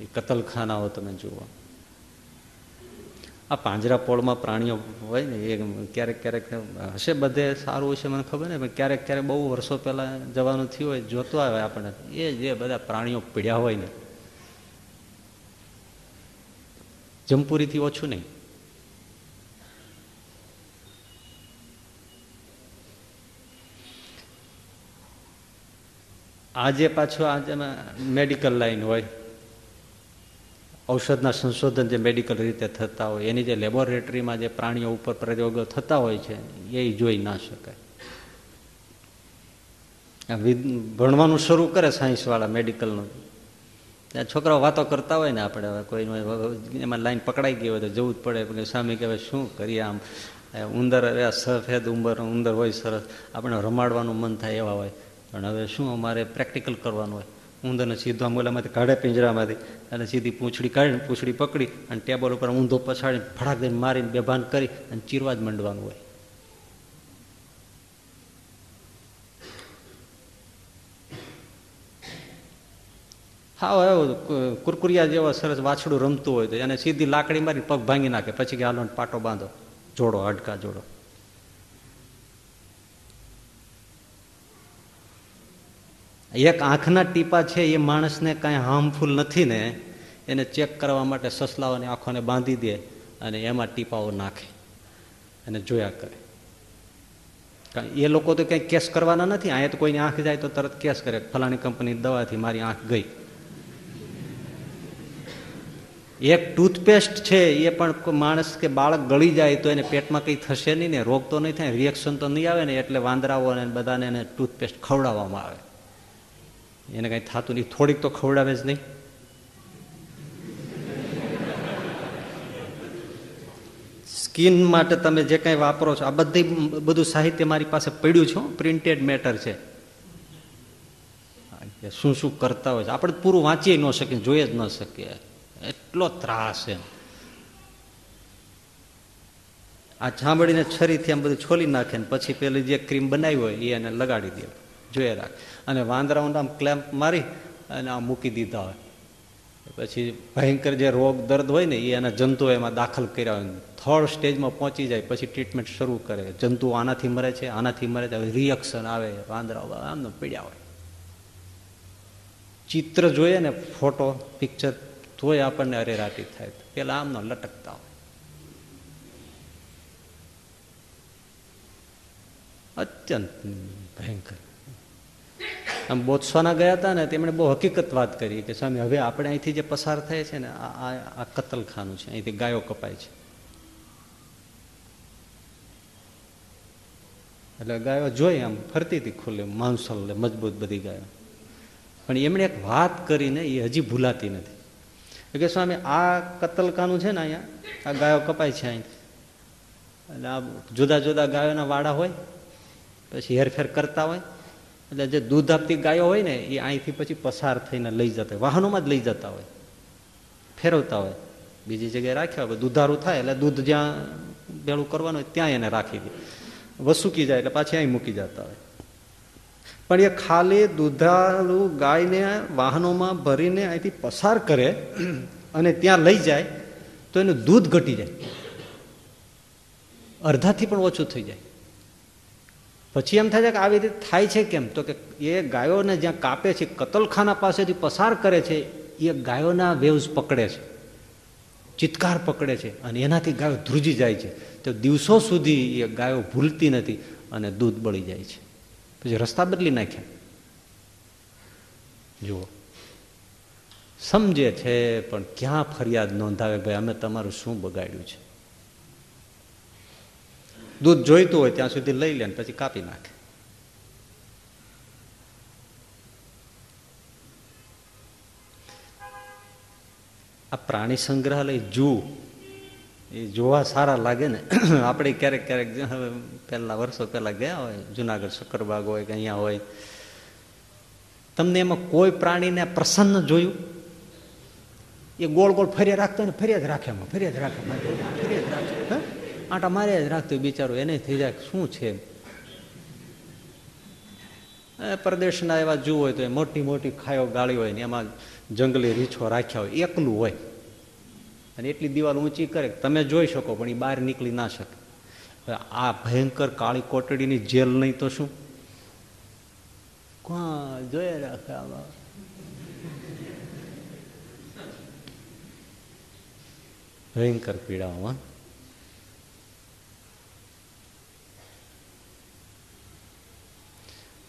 એ કતલખાનાઓ તમે જુઓ. આ પાંજરા પોળમાં પ્રાણીઓ હોય ને, એ ક્યારેક ક્યારેક હશે બધે સારું હશે મને ખબર ને પણ ક્યારેક ક્યારેક બહુ વર્ષો પહેલાં જવાનું થયું હોય, જોતો આવે આપણને. એ જે બધા પ્રાણીઓ પીડ્યા હોય ને. જમપુરીથી ઓછું નહીં. આજે પાછું આજે મેડિકલ લાઈન હોય. ઔષધના સંશોધન જે મેડિકલ રીતે થતા હોય, એની જે લેબોરેટરીમાં જે પ્રાણીઓ ઉપર પ્રયોગો થતા હોય છે, એ જોઈ ના શકાય. ભણવાનું શરૂ કરે સાયન્સવાળા મેડિકલનું ત્યાં છોકરાઓ વાતો કરતા હોય ને આપણે, હવે કોઈ એમાં લાઈન પકડાઈ ગઈ હોય તો જવું જ પડે સામે કહેવાય શું કરીએ આમ? ઉંદર સફેદ ઉંબર, ઉંદર હોય સરસ, આપણે રમાડવાનું મન થાય એવા હોય. પણ હવે શું અમારે પ્રેક્ટિકલ કરવાનું હોય? ઊંધોને સીધો આમોલામાંથી કાઢે પિંજરામાંથી અને સીધી પૂંછડી કાઢીને પૂંછડી પકડી અને ટેબલ ઉપર ઊંધો પછાડીને ફડાક દઈને મારીને બેભાન કરી અને ચીરવા જ મંડવાનું હોય. હા હવે કુરકુરિયા જેવા સરસ વાછડું રમતું હોય તો એને સીધી લાકડી મારી પગ ભાંગી નાખે. પછી કે હાલો પાટો બાંધો. જોડો, હડકા જોડો. એક આંખના ટીપા છે એ માણસને કાંઈ હાર્મફુલ નથી ને, એને ચેક કરવા માટે સસલાઓની આંખોને બાંધી દે અને એમાં ટીપાઓ નાખે અને જોયા કરે. એ લોકો તો કંઈ કેસ કરવાના નથી. અહીંયા તો કોઈની આંખ જાય તો તરત કેસ કરે. ફલાણી કંપની દવાથી મારી આંખ ગઈ. એક ટૂથપેસ્ટ છે એ પણ માણસ કે બાળક ગળી જાય તો એને પેટમાં કંઈ થશે નહીં ને, રોગ તો નહીં થાય રિએક્શન તો નહીં આવે ને, એટલે વાંદરાઓ અને બધાને એને ટૂથપેસ્ટ ખવડાવવામાં આવે. એને કાંઈ થતું નહીં. થોડીક તો ખવડાવે જ નહીં. સ્કિન માટે તમે જે કાંઈ વાપરો છો, આ બધી બધું સાહિત્ય મારી પાસે પડ્યું છે પ્રિન્ટેડ મેટર છે. શું શું કરતા હોય છે. આપણે પૂરું વાંચી ન શકીએ, જોઈ જ ન શકીએ. એટલો ત્રાસ એમ આ ચામડીને છરીથી આમ બધું છોલી નાખે ને પછી પેલી જે ક્રીમ બનાવી હોય, એ એને લગાડી દે. જોઈએ રાખ. અને વાંદરાઓને આમ ક્લેમ્પ મારી અને આમ મૂકી દીધા હોય. પછી ભયંકર જે રોગ, દર્દ હોય ને, એ એના જંતુઓ એમાં દાખલ કર્યા હોય. થર્ડ સ્ટેજમાં પહોંચી જાય, પછી ટ્રીટમેન્ટ શરૂ કરે. જંતુઓ આનાથી મરે છે, આનાથી મરે છે. રિએક્શન આવે, વાંદરાઓ આમને પીડ્યા હોય. ચિત્ર જોઈએ ને ફોટો પિક્ચર તોય આપણને અરેરાટી થાય. પેલા આમનો લટકતા હોય. અત્યંત ભયંકર. આમ બોત્સવાના ગયા હતા ને તેમણે બહુ હકીકત વાત કરી કે સ્વામી, હવે આપણે અહીંથી જે પસાર થાય છે ને, આ આ કતલખાનું છે, અહીંથી ગાયો કપાય છે. એટલે ગાયો જોઈ આમ ફરતી હતી ખુલ્લે, માંસલ મજબૂત બધી ગાયો. પણ એમણે એક વાત કરીને એ હજી ભૂલાતી નથી. કે સ્વામી, આ કતલખાનું છે ને અહીંયા, આ ગાયો કપાય છે અહીંથી. એટલે આ જુદા જુદા ગાયોના વાડા હોય, પછી હેરફેર કરતા હોય એટલે જે દૂધ આપતી ગાયો હોય ને, એ અહીંથી પછી પસાર થઈને લઈ જતા હોય. વાહનોમાં જ લઈ જતા હોય. ફેરવતા હોય. બીજી જગ્યાએ રાખ્યા હોય. દૂધારું થાય એટલે દૂધ જ્યાં ભેળું કરવાનું હોય ત્યાં એને રાખી દે. વસુકી જાય એટલે પાછી અહીં મૂકી જતા હોય. પણ એ ખાલી દૂધાળુ ગાયને વાહનોમાં ભરીને અહીંથી પસાર કરે અને ત્યાં લઈ જાય, તો એનું દૂધ ઘટી જાય. અડધાથી પણ ઓછું થઈ જાય. પછી એમ થાય છે કે આવી રીતે થાય છે કેમ? તો કે એ ગાયોને જ્યાં કાપે છે, કતલખાના પાસેથી પસાર કરે છે, એ ગાયોના વેવ્સ પકડે છે. ચિત્કાર પકડે છે અને એનાથી ગાયો ધ્રુજી જાય છે. તો દિવસો સુધી એ ગાયો ભૂલતી નથી અને દૂધ બળી જાય છે. પછી રસ્તા બદલી નાખ્યા. જુઓ. સમજે છે, પણ ક્યાં ફરિયાદ નોંધાવે? ભાઈ, અમે તમારું શું બગાડ્યું છે? દૂધ જોઈતું હોય ત્યાં સુધી લઈ લે પછી કાપી નાખે. આ પ્રાણી સંગ્રહાલય જૂ, એ જોવા સારા લાગે ને. આપણે ક્યારેક ક્યારેક પહેલા વર્ષો પહેલા ગયા હોય, જુનાગઢ શક્કરબાગ હોય કે અહીંયા હોય. તમને એમાં કોઈ પ્રાણીને પ્રસન્ન જોયું? એ ગોળ ગોળ ફર્યા રાખતો ને ફરિયાદ રાખે એમાં ફરિયાદ રાખે ફરિયાદ રાખે. આટા મારે જ રાખતો બિચારો, એને થઈ જાય, શું છે પરદેશના એવા જુઓ હોય તો એ મોટી મોટી ખાયો ગાળી હોય ને એમાં જંગલી રીછો રાખ્યા હોય, એકલું હોય. અને એટલી દિવાલ ઊંચી કરે તમે જોઈ શકો, પણ એ બહાર નીકળી ના શકે. આ ભયંકર કાળી કોટડીની જેલ નહીં તો શું? કોણ જોયા રાખે આમાં? ભયંકર પીડાઓમાં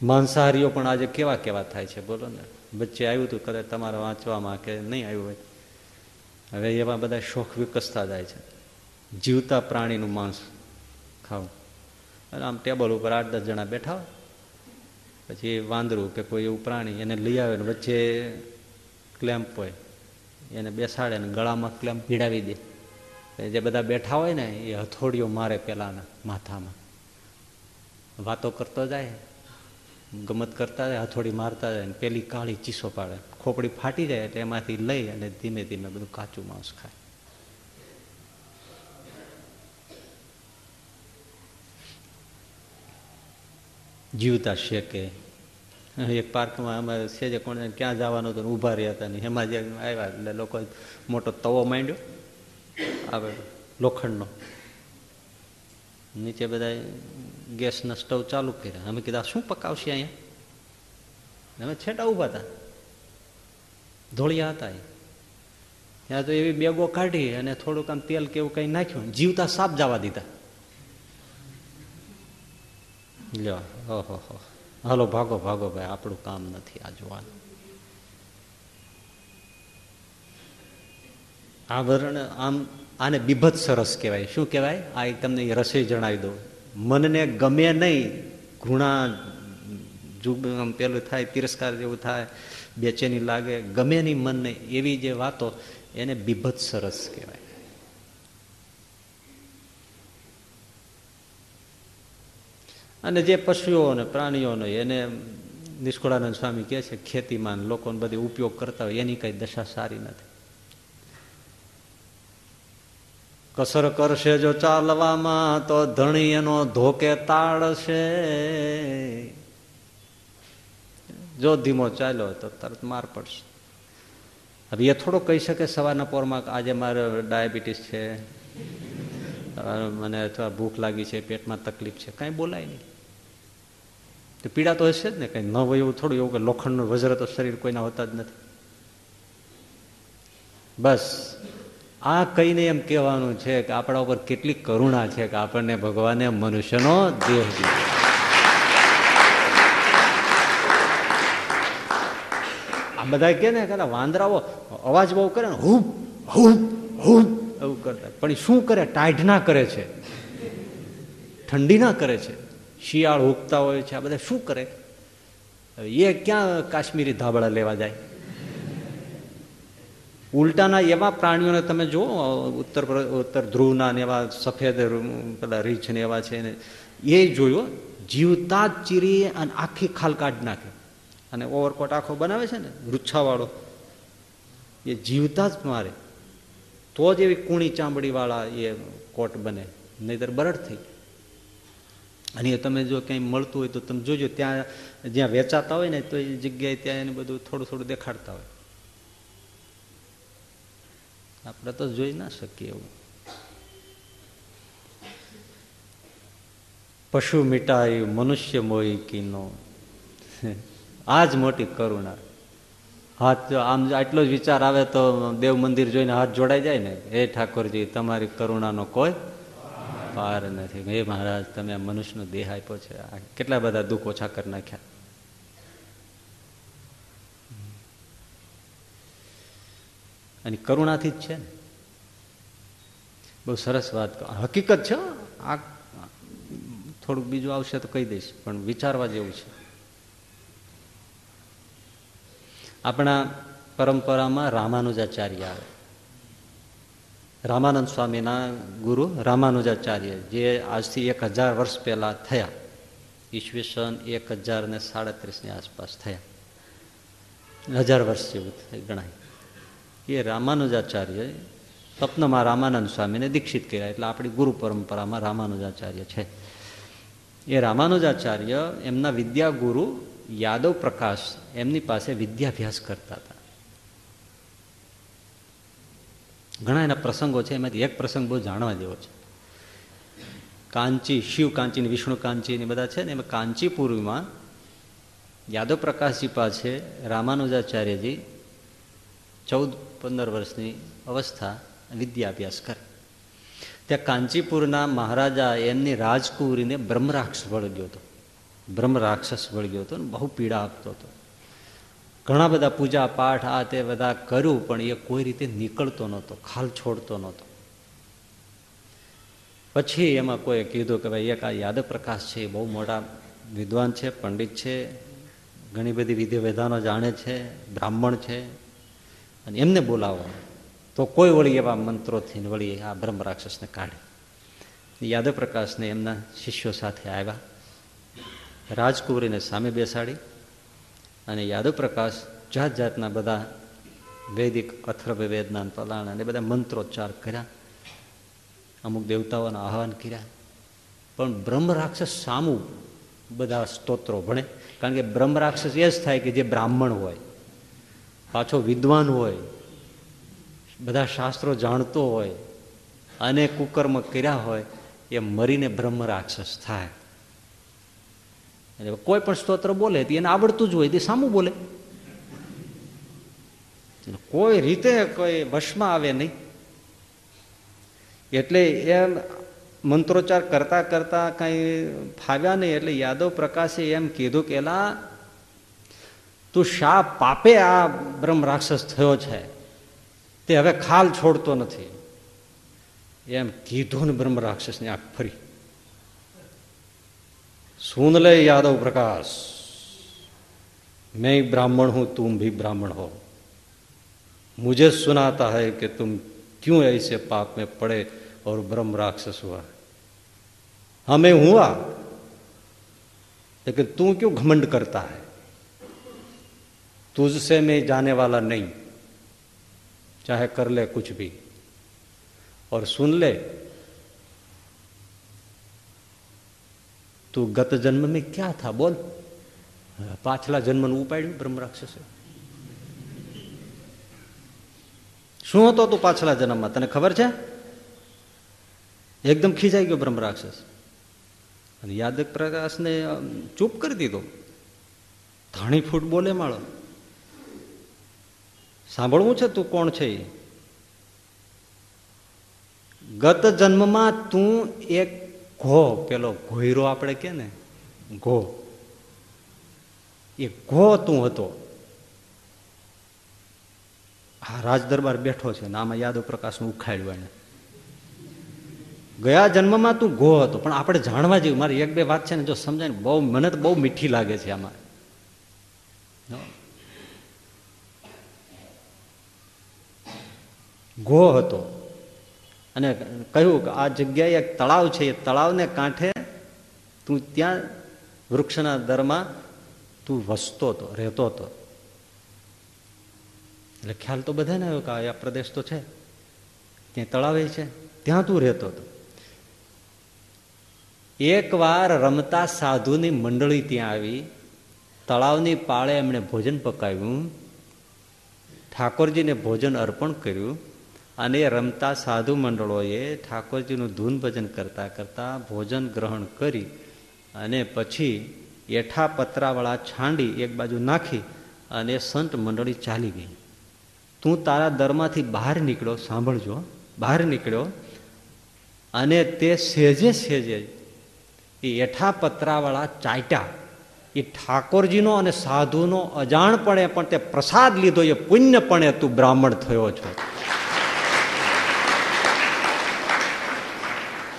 માંસાહારીઓ પણ આજે કેવા કેવા થાય છે, બોલો ને. વચ્ચે આવ્યું હતું કદાચ તમારા વાંચવામાં કે નહીં આવ્યું હોય. હવે એવા બધા શોખ વિકસતા જાય છે. જીવતા પ્રાણીનું માંસ ખાવું. અને આમ ટેબલ ઉપર આઠ દસ જણા બેઠા હોય. પછી વાંદરું કે કોઈ એવું પ્રાણી એને લઈ આવે ને વચ્ચે ક્લેમ્પ હોય. એને બેસાડે ને ગળામાં ક્લેમ્પ ભીડાવી દે. જે બધા બેઠા હોય ને એ હથોડીઓ મારે પેલાના માથામાં. વાતો કરતો જાય. ગમત કરતા જાય હથોડી મારતા જાય પેલી કાળી ચીસો પાડે. ખોપડી ફાટી જાય એટલે એમાંથી લઈ અને ધીમે ધીમે બધું કાચું માંસ ખાય. જીવતા શેકે. એક પાર્કમાં અમે છે જે કોણ ક્યાં જવાનું હતું ઊભા રહ્યા હતા ને એમાં જે આવ્યા એટલે લોકો મોટો તવો માંડ્યો. આવે, લોખંડનો. નીચે બધા ગેસના સ્ટવ ચાલુ કર્યા. અમે કીધા શું પકાવશે અહીંયા? અમે છેટા ઊભા હતા. ધોળિયા હતા ત્યાં તો એવી બેગો કાઢી અને થોડુંક આમ તેલ કેવું કઈ નાખ્યું જીવતા સાપ જવા દીધા. લ્યો, ઓહો, હો. હાલો, ભાગો ભાગો ભાઈ, આપણું કામ નથી આ જોવાનું. આવરણ આમ આને બીભત સરસ કહેવાય. શું કહેવાય? આ તમને રસોઈ જણાવી દઉં. મનને ગમે નહીં, ઘૃણા જુબ પેલું થાય, તિરસ્કાર જેવું થાય, બેચેની લાગે, ગમે નહીં મનને, એવી જે વાતો એને બીભત સરસ કહેવાય. અને જે પશુઓને પ્રાણીઓને એને નિષ્કુળાનંદ સ્વામી કહે છે, ખેતીમાં લોકોને બધી ઉપયોગ કરતા હોય, એની કઈ દશા સારી નથી. કસર કરશે જો ચાલવામાં, તો ધણી એનો ધોકે તાળશે. જો ધીમો ચાલ્યો તો તરત માર પડશે. હવે એ થોડો કહી શકે સવારના પોરમાં આજે મારે ડાયાબિટીસ છે મને અથવા ભૂખ લાગી છે, પેટમાં તકલીફ છે, કાંઈ બોલાય નહીં. તો પીડા તો હશે જ ને કંઈ ન હોય એવું થોડું એવું કે લોખંડનું વજ્ર તો શરીર કોઈના હોતા જ નથી. બસ. આ કહીને એમ કહેવાનું છે કે આપણા ઉપર કેટલી કરુણા છે કે આપણને ભગવાને મનુષ્યનો દેહ દીધો. આ બધા કે ને કે વાંદરાઓ અવાજ બહુ કરે ને હુપ હુપ હુપ એવું કરતા. પણ શું કરે? ટાઈટ ના કરે છે. ઠંડી ના કરે છે. શિયાળ ઉગતા હોય છે. આ બધા શું કરે? એ ક્યાં કાશ્મીરી ધાબળા લેવા જાય? ઉલટાના એવા પ્રાણીઓને તમે જુઓ ઉત્તર ઉત્તર ધ્રુવના ને એવા સફેદ પેલા રીછ ને એવા છે ને, એ જોયો જીવતા જ ચીરી અને આખી ખાલ કાઢી નાખે. અને ઓવરકોટ આખો બનાવે છે ને, રૂચ્છાવાળો. એ જીવતા જ મારે. તો જ એવી કૂણી ચામડીવાળા એ કોટ બને, નહીતર બરડ થઈ અને એ તમે જો ક્યાંય મળતું હોય તો તમે જોજો, ત્યાં જ્યાં વેચાતા હોય ને, તો એ જગ્યાએ ત્યાં એને બધું થોડું થોડું દેખાડતા હોય. આપણે તો જોઈ ના શકીએ એવું. પશુ મિટાય મનુષ્ય મોઈ કીનો. આ જ મોટી કરુણા. હાથ આમ આટલો જ વિચાર આવે તો દેવ મંદિર જોઈને હાથ જોડાઈ જાય ને? એ ઠાકોરજી, તમારી કરુણાનો કોઈ પાર નથી. હે મહારાજ, તમે મનુષ્યનો દેહ આપ્યો છે. કેટલા બધા દુઃખ ઓછા કરી નાખ્યા. અને કરુણાથી જ છે ને. બહુ સરસ વાત હકીકત છે આ થોડુંક બીજું આવશે તો કહી દઈશ, પણ વિચારવા જેવું છે. આપણા પરંપરામાં રામાનુજાચાર્ય આવે. રામાનંદ સ્વામીના ગુરુ રામાનુજાચાર્ય, જે આજથી એક હજાર વર્ષ પહેલા થયા. ઈસવીસન એક હજાર ને સાડત્રીસની આસપાસ થયા. હજાર વર્ષ જેવું ગણાય. એ રામાનુજાચાર્ય સ્વપ્નમાં રામાનંદ સ્વામીને દીક્ષિત કર્યા. એટલે આપણી ગુરુ પરંપરામાં રામાનુજાચાર્ય છે. એ રામાનુજાચાર્ય એમના વિદ્યાગુરુ યાદવ પ્રકાશ એમની પાસે વિદ્યાભ્યાસ કરતા હતા. ઘણા એના પ્રસંગો છે, એમાંથી એક પ્રસંગ બહુ જાણવા જેવો છે. કાંચી, શિવ કાંચી વિષ્ણુ કાંચી ને બધા છે ને, એમાં કાંચીપુરમાં યાદવ પ્રકાશજી પાસે રામાનુજાચાર્યજી ચૌદ પંદર વર્ષની અવસ્થા વિદ્યાભ્યાસ કરે. ત્યાં કાંચીપુરના મહારાજા એમની રાજકુંવરીને બ્રહ્મરાક્ષ વળગ્યો હતો. બ્રહ્મરાક્ષસ વળગ્યો હતો ને બહુ પીડા આપતો હતો. ઘણા બધા પૂજા પાઠ આ તે બધા કર્યું પણ એ કોઈ રીતે નીકળતો નહોતો, ખાલ છોડતો નહોતો. પછી એમાં કોઈ કીધું કે ભાઈ એક આ યાદવ પ્રકાશ છે, એ બહુ મોટા વિદ્વાન છે, પંડિત છે, ઘણી બધી વિધિ વિધાનો જાણે છે, બ્રાહ્મણ છે અને એમને બોલાવો. તો કોઈ વળી એવા મંત્રોથી વળી આ બ્રહ્મ રાક્ષસને કાઢે. યાદવ પ્રકાશને એમના શિષ્યો સાથે આવ્યા. રાજકુંવરીને સામે બેસાડી અને યાદવ પ્રકાશ જાત જાતના બધા વૈદિક અથર્વ વેદના પલાણ અને બધા મંત્રોચ્ચાર કર્યા. અમુક દેવતાઓના આહવાન કર્યા. પણ બ્રહ્મ રાક્ષસ સામું બધા સ્તોત્રો ભણે. કારણ કે બ્રહ્મ રાક્ષસ એ જ થાય કે જે બ્રાહ્મણ હોય. પાછો વિદ્વાન હોય, બધા શાસ્ત્રો જાણતો હોય અને કુકર્મ કર્યા હોય, એ મરીને બ્રહ્મ રાક્ષસ થાય કોઈ પણ સ્તોત્ર બોલે એને આવડતું જ હોય, તે સામું બોલે. કોઈ રીતે કોઈ વશમાં આવે નહીં. એટલે એ મંત્રોચ્ચાર કરતા કરતા કઈ ફાવ્યા નહીં, એટલે યાદવ પ્રકાશે એમ કીધું કે એલા તું શા પાપે આ બ્રહ્મ રાક્ષસ થયો છે તે હવે ખાલ છોડતો નથી એમ કીધું ને બ્રહ્મ રાક્ષસની આંખ ફરી સુન લે યાદવ પ્રકાશ मैं ब्राह्मण हूं तुम भी ब्राह्मण हो मुझे सुनाता है कि तुम क्यों ऐसे पाप में पड़े और ब्रह्म राक्षस हुआ हमें हुआ लेकिन तू क्यों घमंड करता है तुझसे मैं जाने वाला नहीं चाहे कर ले कुछ भी और सुन ले तू गत जन्म में क्या था बोल પાછલા જન્મનું ઉપાડ્યું બ્રહ્મ રાક્ષસે શું હતો તું પાછલા જન્મમાં તને ખબર છે એકદમ ખીજાઈ ગયો બ્રહ્મ રાક્ષસ અને યાદક પ્રકાશને ચૂપ કરી દીધો ધાણી ફૂટ બોલે માળો સાંભળવું છે તું કોણ છે ગત જન્મમાં તું એક ઘો, પેલો ઘોયરો આપણે કે ને? ઘો. એ ઘો તું હતો. હા રાજ દરબાર બેઠો છે આમાં યાદવ પ્રકાશનું ઉખાડ્યું એને. ગયા જન્મમાં તું ગો હતો, પણ આપણે જાણવા જેવું, મારી એક બે વાત છે ને, જો સમજાય ને, બહુ મને તો બહુ મીઠી લાગે છે આમાં. ગો હતો. અને કહ્યું કે આ જગ્યાએ એક તળાવ છે, એ તળાવને કાંઠે તું ત્યાં વૃક્ષના દરમાં તું વસતો હતો, રહેતો હતો. એટલે ખ્યાલ તો બધાને આવ્યો કે આ પ્રદેશ તો છે. ત્યાં તળાવે છે, ત્યાં તું રહેતો હતો. એક વાર રમતા સાધુની મંડળી ત્યાં આવી, તળાવની પાળે એમણે ભોજન પકાવ્યું, ઠાકોરજીને ભોજન અર્પણ કર્યું અને રમતા સાધુ મંડળોએ ઠાકોરજીનું ધૂન ભજન કરતા કરતા ભોજન ગ્રહણ કરી અને પછી એઠા પતરાવાળા છાંડી એક બાજુ નાખી અને સંત મંડળી ચાલી ગઈ. તું તારા દરમાંથી બહાર નીકળ્યો, સાંભળજો, બહાર નીકળ્યો. અને તે સેજે સેજે એ એઠા પતરાવાળા ચાટ્યા. એ ઠાકોરજીનો અને સાધુનો અજાણપણે પણ તે પ્રસાદ લીધો, એ પુણ્યપણે તું બ્રાહ્મણ થયો છો.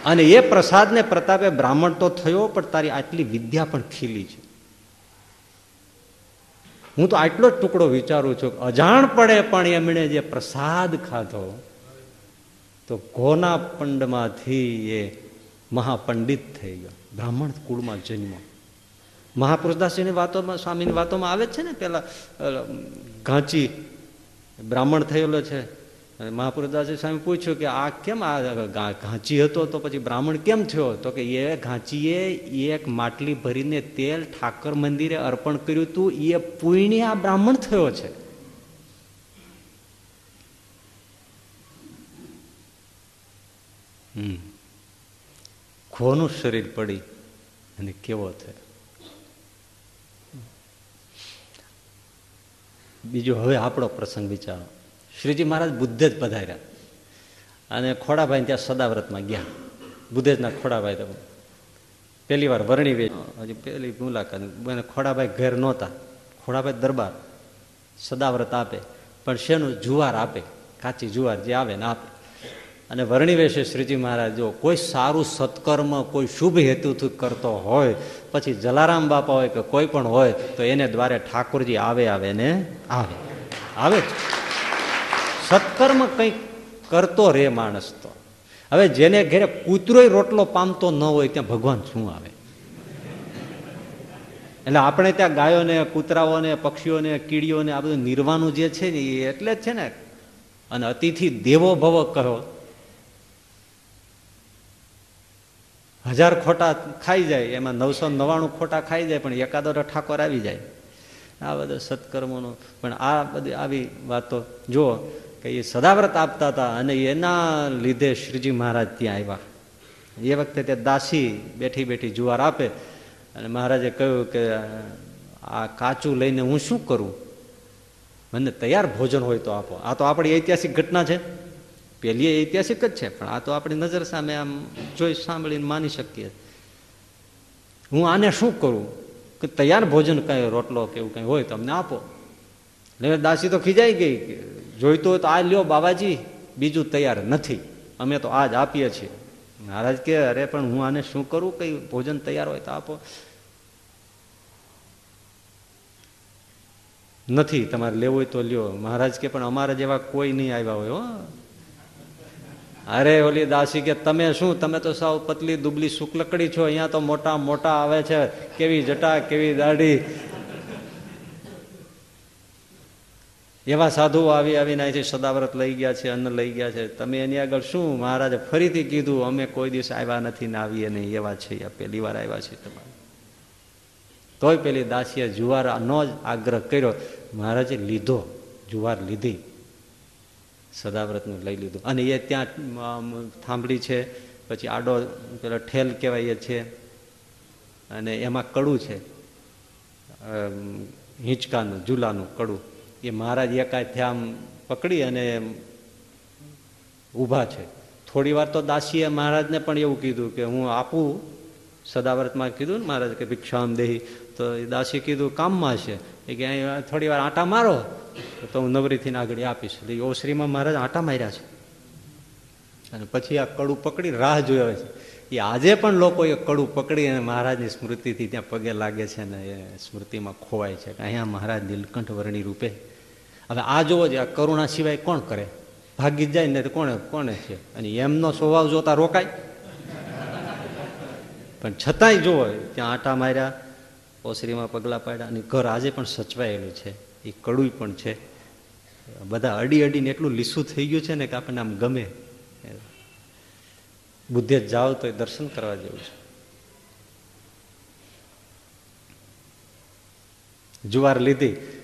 અને એ પ્રસાદને પ્રતાપે બ્રાહ્મણ તો થયો, પણ તારી આટલી વિદ્યા પણ ખીલી છે. હું તો આટલો જ ટુકડો વિચારું છું અજાણ પડે પણ એમણે જે પ્રસાદ ખાધો, તો ઘોના પંડમાંથી એ મહાપંડિત થઈ ગયો. બ્રાહ્મણ કુળમાં જન્મ. મહાપુરુષદાસજીની વાતોમાં, સ્વામીની વાતોમાં આવે છે ને, પેલા ઘાંચી બ્રાહ્મણ થયેલો છે. મહાપુરુષદાસજી સ્વામી પૂછ્યું કે આ કેમ આ ઘાંચી હતો? તો પછી બ્રાહ્મણ કેમ થયો? તો કે એ ઘાંચીએ એક માટલી ભરીને તેલ ઠાકર મંદિરે અર્પણ કર્યું હતું એ પુણ્ય આ બ્રાહ્મણ થયો છે. ખોનું શરીર પડી અને કેવો થયો? બીજો હવે આપણો પ્રસંગ વિચારો. શ્રીજી મહારાજ બુદ્ધે જ પધાર્યા. અને ખોડાભાઈ ત્યાં સદાવ્રતમાં ગયા. બુદ્ધેજના ખોડાભાઈ તો પહેલી વાર વર્ણી વે હજી પહેલી મુલાકાત. ખોડાભાઈ ઘેર નહોતા. ખોડાભાઈ દરબાર સદાવ્રત આપે. પણ શેનું જુવાર આપે? કાચી જુવાર જે આવે ને આપે. અને વર્ણી વેશે શ્રીજી મહારાજ, જો કોઈ સારું સત્કર્મ, કોઈ શુભ હેતુથી કરતો હોય, પછી જલારામ બાપા હોય કે કોઈ પણ હોય, તો એને દ્વારે ઠાકોરજી આવે આવે ને આવે. આવે જ. સત્કર્મ કંઈક કરતો રે માણસ તો. હવે જેને ઘેરે કૂતરોય રોટલો પામતો ન હોય ત્યાં ભગવાન શું આવે? એટલે આપણે ત્યાં ગાયોને, કૂતરાઓને, પક્ષીઓને, કીડીઓને આ બધું નિર્વાનું જે છે ને એ એટલે જ છે ને. અને અતિથિ દેવો ભવ કહો હજાર ખોટા ખાઈ જાય, એમાં નવસો નવ્વાણું ખોટા ખાઈ જાય, પણ એકાદો ઠાકોર આવી જાય. આ બધા સત્કર્મોનો, પણ આ બધી આવી વાતો. જુઓ કે એ સદાવ્રત આપતા હતા અને એના લીધે શ્રીજી મહારાજ ત્યાં આવ્યા. એ વખતે તે દાસી બેઠી બેઠી જુવાર આપે અને મહારાજે કહ્યું કે, આ કાચું લઈને હું શું કરું? મને તૈયાર ભોજન હોય તો આપો. આ તો આપણી ઐતિહાસિક ઘટના છે. પેલી ઐતિહાસિક જ છે, પણ આ તો આપણી નજર સામે આમ જોઈ સાંભળીને માની શકીએ. હું આને શું કરું? કે તૈયાર ભોજન કઈ રોટલો કે એવું કઈ હોય તો અમને આપો. એટલે દાસી તો ખીજાઈ ગઈ જોઈતો હોય તો આ લ્યો બાબાજી બીજું તૈયાર નથી. અમે તો આજ આપીએ છીએ. મહારાજ કે, અરે, પણ હું આને શું કરું? કઈ ભોજન તૈયાર હોય તો આપો. નથી, તમારે લેવું હોય તો લ્યો. મહારાજ કે, પણ અમારા જેવા કોઈ નહીં આવ્યા હોય, હો. અરે, ઓલી દાસી કે, તમે શું? તમે તો સાવ પતલી દુબલી શુક્લકડી છો. અહીંયા તો મોટા મોટા આવે છે. કેવી જટા, કેવી દાઢી. એવા સાધુઓ આવી આવીને અહીંથી સદાવ્રત લઈ ગયા છે, અન્ન લઈ ગયા છે. તમે એની આગળ શું મહારાજે ફરીથી કીધું, અમે કોઈ દિવસ આવ્યા નથી ને આવીએ નહીં એવા છે પહેલી વાર આવ્યા છે તમારે. તોય પેલી દાસીએ જુવારનો જ આગ્રહ કર્યો. મહારાજે લીધો, જુવાર લીધી. સદાવ્રતનું લઈ લીધું. અને એ ત્યાં થાંભળી છે, પછી આડો પેલો ઠેલ કહેવાય છે. અને એમાં કડું છે. હિંચકાનું, ઝૂલાનું કડું. એ મહારાજ એકાદથી આમ પકડી અને ઊભા છે. થોડી વાર તો દાસીએ મહારાજને પણ એવું કીધું કે હું આપું. સદાવ્રતમાં કીધું ને મહારાજ કે ભિક્ષામ દેહી. તો એ દાસી કીધું, કામમાં છે. એ કે થોડી વાર આટા મારો. તો હું નવરીથી આગળ આપીશ. એટલે ઓશ્રીમાં મહારાજ આટા માર્યા છે. અને પછી આ કડું પકડી રાહ જોયો છે. એ આજે પણ લોકો એ કડું પકડી અને મહારાજની સ્મૃતિથી ત્યાં પગે લાગે છે ને એ સ્મૃતિમાં ખોવાય છે કે અહીંયા મહારાજ નીલકંઠ વર્ણી રૂપે હવે આ જોવો જે આ કરુણા સિવાય કોણ કરે? ભાગી જાય ને કોણે કોણે છે? અને એમનો સ્વભાવ જોતા રોકાય? પણ છતાંય જોવો, ત્યાં આટા માર્યા, ઓસરીમાં પગલાં પાડ્યા અને ઘર આજે પણ સચવાયેલું છે. એ કડું પણ છે. બધા અડી અડીને એટલું લીસું થઈ ગયું છે ને કે આપણને આમ ગમે. બુદ્ધે જાઓ તો એ દર્શન કરવા જેવું છે. જુવાર લીધી.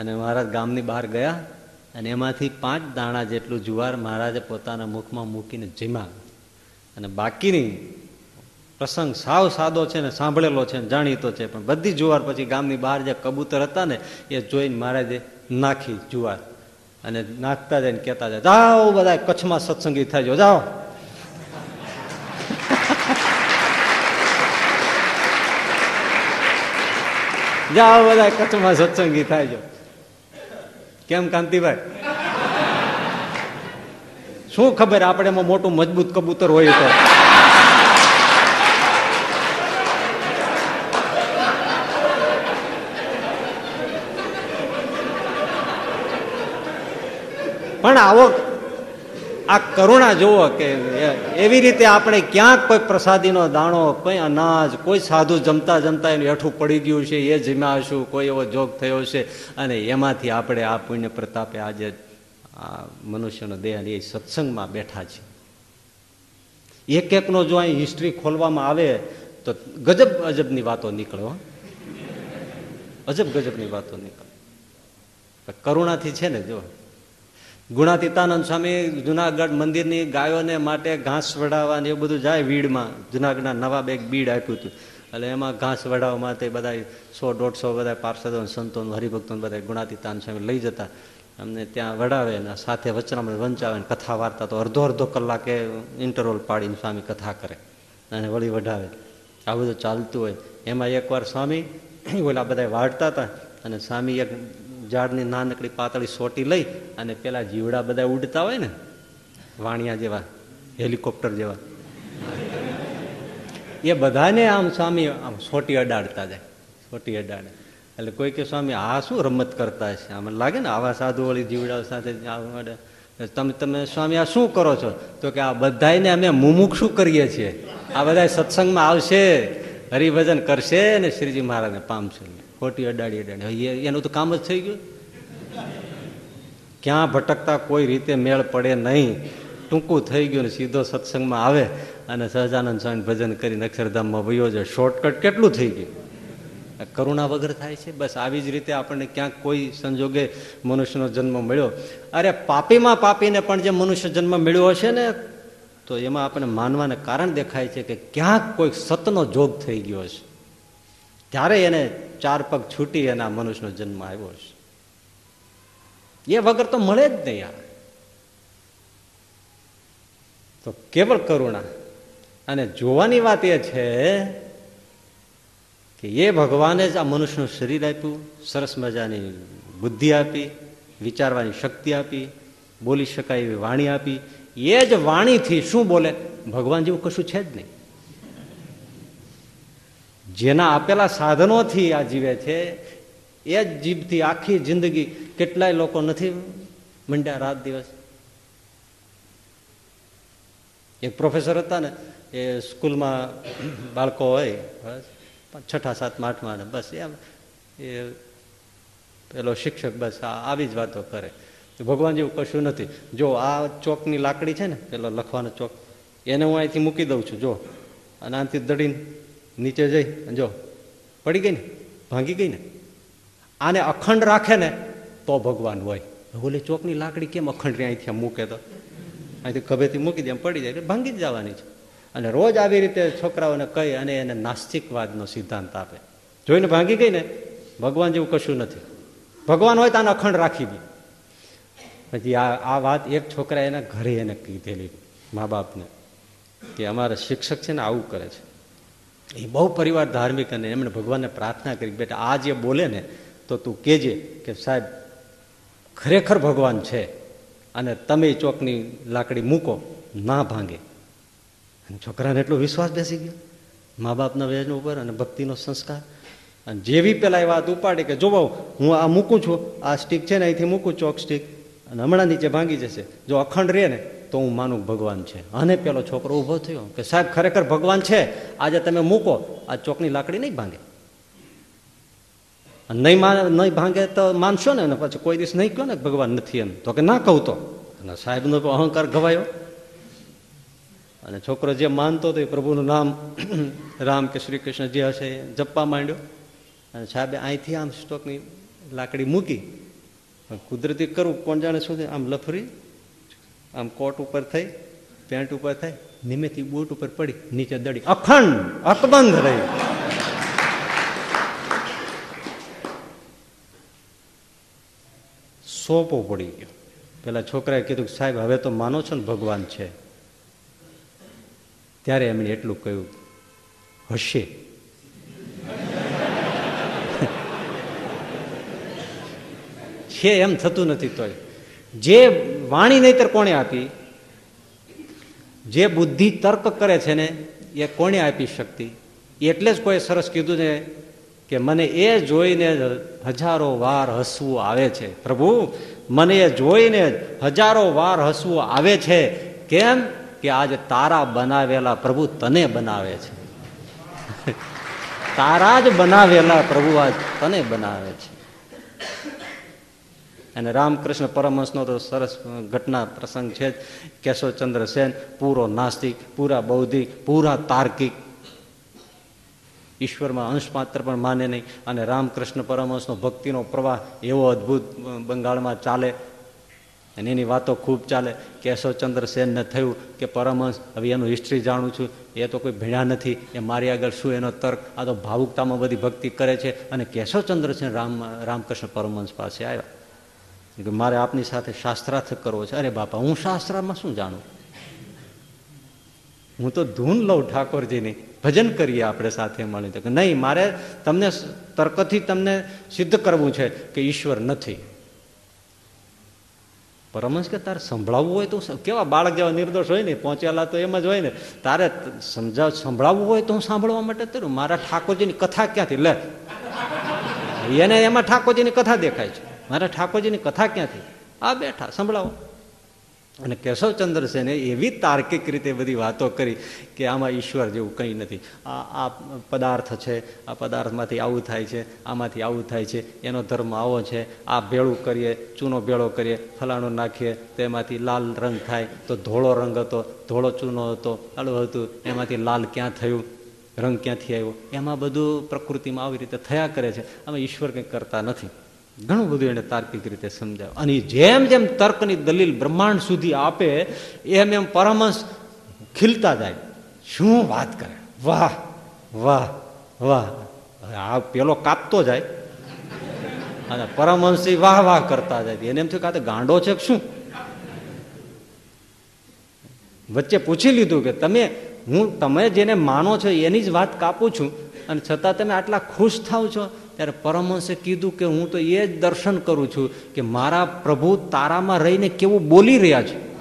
અને મહારાજ ગામની બહાર ગયા અને એમાંથી પાંચ દાણા જેટલું જુવાર મહારાજે પોતાના મુખમાં મૂકીને જીમા અને બાકીની પ્રસંગ સાવ સાદો છે ને સાંભળેલો છે જાણીતો છે. પણ બધી જુવાર પછી ગામની બહાર જે કબૂતર હતા ને, એ જોઈને મહારાજે નાખી જુવાર. અને નાખતા જાય ને કહેતા જાય, જાઓ બધા કચ્છમાં સત્સંગી થાય જાઓ જાઓ. બધા કચ્છમાં સત્સંગી થાય કેમ કાંતિભાઈ? શું ખબર આપણે એમાં મોટું મજબૂત કબૂતર હોય તો? પણ આવો આ કરુણા જુઓ કે એવી રીતે આપણે ક્યાંક કોઈ પ્રસાદીનો દાણો, કોઈ અનાજ, કોઈ સાધુ જમતા જમતા એનું હેઠું પડી ગયું છે, એ જમ્યાશું કોઈ એવો જોગ થયો છે, અને એમાંથી આપણે આ પુણ્ય પ્રતાપે આજે આ મનુષ્યનો દેહ એ સત્સંગમાં બેઠા છે. એક એકનો જો અહીં હિસ્ટ્રી ખોલવામાં આવે, તો ગજબ અજબની વાતો નીકળો અજબ ગજબની વાતો નીકળે. કરુણાથી છે ને જો ગુણાતીતાનંદ સ્વામી જુનાગઢ મંદિરની ગાયોને માટે ઘાસ વડાવવાની એવું બધું જાય વીડમાં. જુનાગઢના નવા એક બીડ આપ્યું હતું. એટલે એમાં ઘાસ વડાવવા માટે બધા સો, દોઢસો બધા પાર્ષદો સંતો હરિભક્તો બધા ગુણાતીતાન સ્વામી લઈ જતા. અમને ત્યાં વડાવે ને સાથે વચનામૃત વંચાવે ને કથા વાર્તા તો અડધો અડધો કલાકે ઇન્ટરવલ પાડીને સ્વામી કથા કરે અને વળી વઢાવે. આ બધું ચાલતું હોય. એમાં એકવાર સ્વામી, ઓલા બધા વાળતા હતા અને સ્વામી એક ઝાડની નાનકડી પાતળી સોટી લઈ અને પેલા જીવડા બધા ઉડતા હોય ને, વાણિયા જેવા, હેલિકોપ્ટર જેવા. એ બધાને આમ સ્વામી આમ સોટી અડાડતા જાય, સોટી અડાડે. એટલે કોઈ કે, સ્વામી, આ શું રમત કરતા છે આમ લાગે ને આવા સાધુ વળી જીવડા સાથે તમે તમે, સ્વામી, આ શું કરો છો? તો કે, આ બધાને અમે મુમુખ શું કરીએ છીએ. આ બધા સત્સંગમાં આવશે, હરિભજન કરશે ને શ્રીજી મહારાજને પામશે. ખોટી અડાડી અડાડી. એનું તો કામ જ થઈ ગયું. ક્યાં ભટકતા કોઈ રીતે મેળ પડે નહીં. ટૂંકું થઈ ગયું ને સીધો સત્સંગમાં આવે અને સહજાનંદ સ્વામી ભજન કરીને અક્ષરધામમાં વયો જાય. શોર્ટકટ કેટલું થઈ ગયું? કરુણા વગર થાય છે? બસ આવી જ રીતે આપણને ક્યાંક કોઈ સંજોગે મનુષ્યનો જન્મ મળ્યો. અરે પાપીમાં પાપીને પણ જે મનુષ્ય જન્મ મળ્યો હશે ને, તો એમાં આપણને માનવાને કારણ દેખાય છે કે ક્યાંક કોઈ સતનો જોગ થઈ ગયો છે ત્યારે એને ચાર પગ છૂટી અને આ મનુષ્યનો જન્મ આવ્યો છે. એ વગર તો મળે જ નહીં આ. તો કેવળ કરુણા. અને જોવાની વાત એ છે કે એ ભગવાને જ આ મનુષ્યનું શરીર આપ્યું, સરસ મજાની બુદ્ધિ આપી, વિચારવાની શક્તિ આપી, બોલી શકાય એવી વાણી આપી. એ જ વાણીથી શું બોલે? ભગવાન જેવું કશું છે જ નહીં. જેના આપેલા સાધનોથી આ જીવે છે, એ જ જીભથી આખી જિંદગી કેટલાય લોકો નથી મંડ્યા રાત દિવસ. એક પ્રોફેસર હતા ને, એ સ્કૂલમાં બાળકો હોય, બસ છઠ્ઠા સાતમા આઠમા, બસ, એમ, એ પેલો શિક્ષક બસ આવી જ વાતો કરે. ભગવાન જેવું કશું નથી. જો આ ચોકની લાકડી છે ને, પેલો લખવાનો ચોક, એને હું અહીંથી મૂકી દઉં છું, જો. અને આનાથી દડીને નીચે જઈ જો પડી ગઈ ને, ભાંગી ગઈ ને, આને અખંડ રાખે ને, તો ભગવાન હોય. ઓલી ચોકની લાકડી કેમ અખંડ અહીંથી મૂકે તો? અહીંથી ખભેથી મૂકી દે, એમ પડી જાય એટલે ભાંગી જ જવાની છે. અને રોજ આવી રીતે છોકરાઓને કહી અને એને નાસ્તિકવાદનો સિદ્ધાંત આપે. જોઈને ભાંગી ગઈ ને, ભગવાન જેવું કશું નથી. ભગવાન હોય તો આને અખંડ રાખી દે. પછી આ આ વાત એક છોકરા એના ઘરે એને કીધેલી, મા બાપને, કે અમારા શિક્ષક છે ને આવું કરે છે. એ બહુ પરિવાર ધાર્મિક અને એમણે ભગવાનને પ્રાર્થના કરી બેટા, આ જે બોલે ને, તો તું કહેજે કે સાહેબ, ખરેખર ભગવાન છે અને તમે ચોકની લાકડી મૂકો, ના ભાંગે. છોકરાને એટલો વિશ્વાસ બેસી ગયો. મા બાપના વેજન ઉપર અને ભક્તિનો સંસ્કાર. અને જેવી પેલા એ વાત ઉપાડી કે, જો હું આ મૂકું છું, આ સ્ટીક છે ને, અહીંથી મૂકું ચોક સ્ટીક. અને હમણાં નીચે ભાંગી જશે. જો અખંડ રહે ને તો હું માનું ભગવાન છે. અને પેલો છોકરો ઊભો થયો કે સાહેબ, ખરેખર ભગવાન છે? આજે તમે મૂકો. આ ચોકની લાકડી નહીં ભાંગે. નહીં નહીં ભાંગે તો માનશો ને? પછી કોઈ દિવસ નહીં કહો ને ભગવાન નથી એમ. તો કે ના કહું તો. અને સાહેબનો અહંકાર ગવાયો. અને છોકરો જે માનતો હતો એ પ્રભુનું નામ રામ કે શ્રી કૃષ્ણ જે હશે જપવા માંડ્યો. અને સાહેબે અહીંથી આમ સ્ટોકની લાકડી મૂકી. કુદરતી કરવું કોણ જાણે શું આમ લફરી. આમ કોટ ઉપર થઈ, પેન્ટ ઉપર થઈ, નિમેથી બૂટ ઉપર પડી, નીચે દડી. અખંડ, અકબંધ રહી. સોપો પડી ગયો. પેલા છોકરાએ કીધું કે, સાહેબ, હવે તો માનો છો ને, ભગવાન છે. ત્યારે એમણે એટલું કહ્યું, હશે. છે એમ થતું નથી તોય. જે વાણી નહીતર કોણે આપી? જે બુદ્ધિ તર્ક કરે છે ને, એ કોણે આપી શકતી? એટલે જ કોઈ સરસ કીધું ને કે મને એ જોઈને હજારો વાર હસવું આવે છે. પ્રભુ, મને એ જોઈને હજારો વાર હસવું આવે છે. કેમ? કે આજે તારા બનાવેલા પ્રભુ તને બનાવે છે. તારા જ બનાવેલા પ્રભુ આજ તને બનાવે છે. અને રામકૃષ્ણ પરમહંસનો તો સરસ ઘટના પ્રસંગ છે જ. કેશવચંદ્ર સેન, પૂરો નાસ્તિક, પૂરા બૌદ્ધિક, પૂરા તાર્કિક. ઈશ્વરમાં અંશ માત્ર પણ માને નહીં. અને રામકૃષ્ણ પરમહંસનો ભક્તિનો પ્રવાહ એવો અદ્ભુત બંગાળમાં ચાલે. અને એની વાતો ખૂબ ચાલે. કેશવચંદ્ર સેનને થયું કે પરમહંસ, હવે એનું હિસ્ટ્રી જાણું છું. એ તો કોઈ ભણ્યા નથી. એ મારી આગળ શું એનો તર્ક? આ તો ભાવુકતામાં બધી ભક્તિ કરે છે. અને કેશવચંદ્ર સેન રામ, રામકૃષ્ણ પરમહંસ પાસે આવ્યા. કે મારે આપની સાથે શાસ્ત્રાર્થ કરવો છે. અરે બાપા, હું શાસ્ત્રમાં શું જાણું? હું તો ધૂન લઉં ઠાકોરજીની. ભજન કરીએ આપણે સાથે મળીને. કે નહીં, મારે તમને તર્કથી તમને સિદ્ધ કરવું છે કે ઈશ્વર નથી. પરમહંસ કે તારે સંભળાવવું હોય તો કેવા બાળક જેવા નિર્દોષ હોય ને, પહોંચેલા તો એમ જ હોય ને. તારે સમજાવ સંભળાવવું હોય તો હું સાંભળવા માટે તરું. મારા ઠાકોરજીની કથા ક્યાંથી? લે. એને, એમાં ઠાકોરજીની કથા દેખાય છે. મારા ઠાકોરજીની કથા ક્યાંથી? આ બેઠા, સંભળાવો. અને કેશવચંદ્ર સેને એવી તાર્કિક રીતે બધી વાતો કરી કે આમાં ઈશ્વર જેવું કંઈ નથી. આ આ પદાર્થ છે, આ પદાર્થમાંથી આવું થાય છે, આમાંથી આવું થાય છે, એનો ધર્મ આવો છે, આ ભેળું કરીએ, ચૂનો ભેળો કરીએ, ફલાણું નાખીએ, તો એમાંથી લાલ રંગ થાય, તો ધોળો રંગ હતો, ધોળો ચૂનો હતો આલું હતું, એમાંથી લાલ ક્યાં થયું, રંગ ક્યાંથી આવ્યો? એમાં બધું પ્રકૃતિમાં આવી રીતે થયા કરે છે. આમાં ઈશ્વર કંઈ કરતા નથી. ઘણું બધું એને તાર્કિક રીતે સમજાવ. અને જેમ જેમ તર્કની દલીલ બ્રહ્માંડ સુધી આપે, એમ એમ પરમહંસ ખીલતા જાય. શું વાત કરે? વાહ વાહ વાહ. આ પેલો કાપતો જાય. અને પરમહંસી વાહ વાહ કરતા જાય. એને એમ થયું કાતે ગાંડો છે શું? વચ્ચે પૂછી લીધું કે તમે, હું, તમે જેને માનો છો એની જ વાત કાપું છું, અને છતાં તમે આટલા ખુશ થાવ છો ત્યારે પરમહંસે કીધું કે હું તો એ જ દર્શન કરું છું કે મારા પ્રભુ તારામાં રહીને કેવું બોલી રહ્યા છે.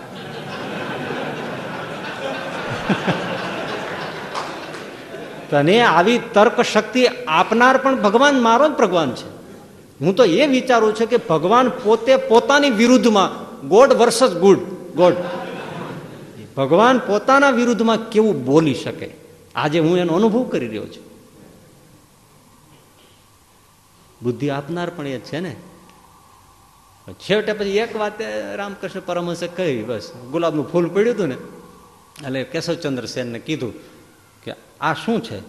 તને આવી તર્ક શક્તિ આપનાર પણ ભગવાન મારો જ ભગવાન છે. હું તો એ વિચારું છું કે ભગવાન પોતે પોતાની વિરુદ્ધમાં ગોડ વર્સસ ગુડ, ગોડ. ભગવાન પોતાના વિરુદ્ધમાં કેવું બોલી શકે? આજે હું એનો અનુભવ કરી રહ્યો છું. બુદ્ધિ આપનાર પણ એ છે ને? છેવટે પછી એક વાત રામકૃષ્ણ પરમહંસે કહી, બસ, ગુલાબનું ફૂલ પડ્યું હતું ને, એટલે કેશવચંદ્ર સેનને કીધું કે, આ શું છે?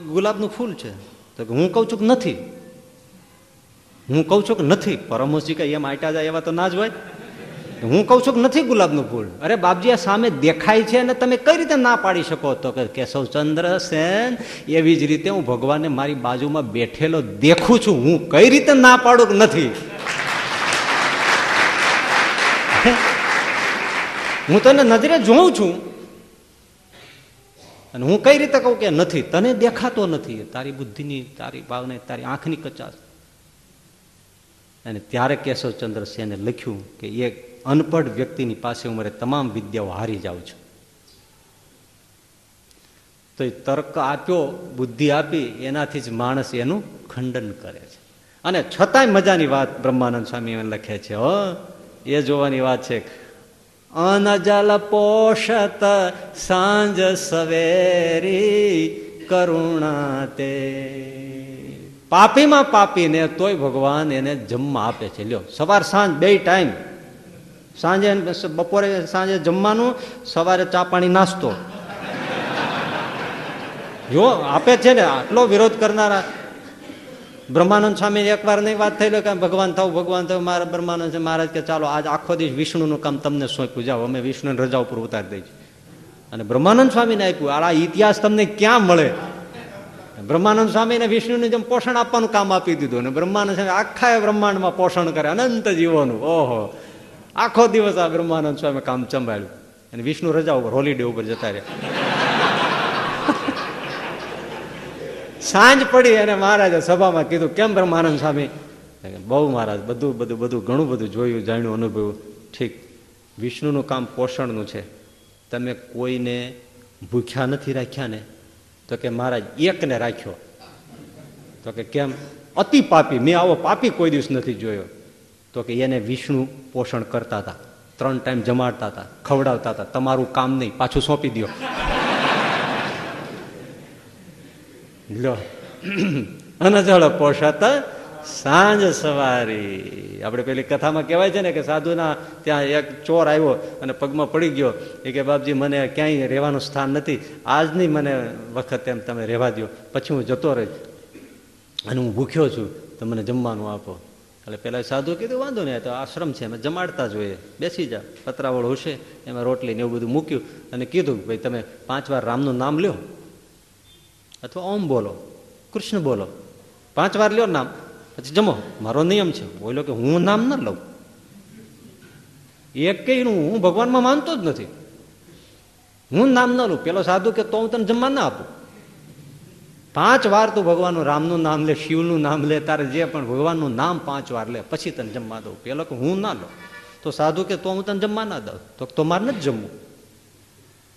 ગુલાબનું ફૂલ છે. તો હું કહું છું કે નથી. હું કહું છું કે નથી. પરમહંસજી કઈ એમ આટા જાય એવા તો ના જ હોય. હું કહું છું કે નથી ગુલાબનું ફૂલ. અરે બાપજી, આ સામે દેખાય છે અને તમે કઈ રીતે ના પાડી શકો તો કે કેશવચંદ્ર સેન, એવી જ રીતે હું ભગવાનને મારી બાજુમાં બેઠેલો દેખું છું. હું કઈ રીતે ના પાડું કે નથી? હું તને નજરે જોઉં છું. અને હું કઈ રીતે કહું કે નથી? તને દેખાતો નથી. તારી બુદ્ધિની, તારી ભાવને, તારી આંખની કચાશ. અને ત્યારે કેશવચંદ્ર સેને લખ્યું કે એક અનપઢ વ્યક્તિની પાસે હું મારે તમામ વિદ્યાઓ હારી જાઉં છું. તો એ તર્ક આપ્યો, બુદ્ધિ આપી, એનાથી જ માણસ એનું ખંડન કરે છે. અને છતાંય મજાની વાત બ્રહ્માનંદ સ્વામી લખે છે, હો, એ જોવાની વાત છે અનજલ પોષત સાંજ સવેરી કરુણા તે. પાપીમાં પાપીને તોય ભગવાન એને જમવા આપે છે. લ્યો, સવાર સાંજ બે ટાઈમ સાંજે બપોરે સાંજે જમવાનું, સવારે ચા પાણી નાસ્તો. જો, આપે છે ને, આટલો વિરોધ કરનારા. બ્રહ્માનંદ સ્વામી એકવાર નહીં વાત થઈ કે ભગવાન થવું ભગવાન થવું, મારા બ્રહ્માનંદ મહારાજ કે ચાલો, આજ આખો દિવસ વિષ્ણુનું કામ તમને સોંપ્યું. જાઓ, અમે વિષ્ણુને રજા ઉપર ઉતારી દઈએ અને બ્રહ્માનંદ સ્વામીને આપ્યું, આ ઇતિહાસ તમને ક્યાં મળે? બ્રહ્માનંદ સ્વામીને વિષ્ણુને જેમ પોષણ આપવાનું કામ આપી દીધું, અને બ્રહ્માનંદ સ્વામી આખા બ્રહ્માંડમાં પોષણ કરે, અનંત જીવોનું. ઓહો. આખો દિવસ આ બ્રહ્માનંદ સ્વામી કામ સંભાળ્યું. અને વિષ્ણુ રજા ઉપર હોલિડે ઉપર જતા રહ્યા. સાંજ પડી અને મહારાજે સભામાં કીધું, કેમ બ્રહ્માનંદ સ્વામી? બહુ મહારાજ, બધું બધું બધું, ઘણું બધું જોયું, જાણ્યું, અનુભવ્યું. ઠીક. વિષ્ણુનું કામ પોષણનું છે. તમે કોઈને ભૂખ્યા નથી રાખ્યા ને, તો કે મહારાજ, એકને રાખ્યો. તો કે, કેમ? અતિ પાપી, મેં આવો પાપી કોઈ દિવસ નથી જોયો. તો કે એને વિષ્ણુ પોષણ કરતા હતા. ત્રણ ટાઈમ જમાડતા હતા, ખવડાવતા હતા. તમારું કામ નહીં, પાછું સોંપી દો લો. અનજળ પોષત સાંજ સવારી. આપણે પેલી કથામાં કહેવાય છે ને કે સાધુના ત્યાં એક ચોર આવ્યો અને પગમાં પડી ગયો. એ કે, બાપજી, મને ક્યાંય રહેવાનું સ્થાન નથી. આજની મને વખત એમ તમે રહેવા દો પછી હું જતો રહીશ. અને હું ભૂખ્યો છું. તો મને જમવાનું આપો. એટલે પેલા સાધુ કીધું, વાંધો નહીં તો આશ્રમ છે એમાં જમાડતા જોઈએ. બેસી જા. પતરાવળ હશે, એમાં રોટલી ને એવું બધું મૂક્યું અને કીધું, ભાઈ, તમે પાંચ વાર રામનું નામ લ્યો. અથવા ઓમ બોલો, કૃષ્ણ બોલો. પાંચ વાર લ્યો નામ, પછી જમો. મારો નિયમ છે. બોલો કે, હું નામ ન લઉં. એક કે હું ભગવાનમાં માનતો જ નથી. હું નામ ન લઉં. પેલો સાધુ કે, તો હું તને જમવા ના આપું. પાંચ વાર તું ભગવાનનું રામનું નામ લે, શિવનું નામ લે, તારે જે પણ ભગવાનનું નામ પાંચ વાર લે, પછી તને જમવા દઉં. પેલો કે, હું ના લઉં. તો સાધુ કે, તો હું તને જમવા ના દઉં. તો તો મારે નથી જમવું.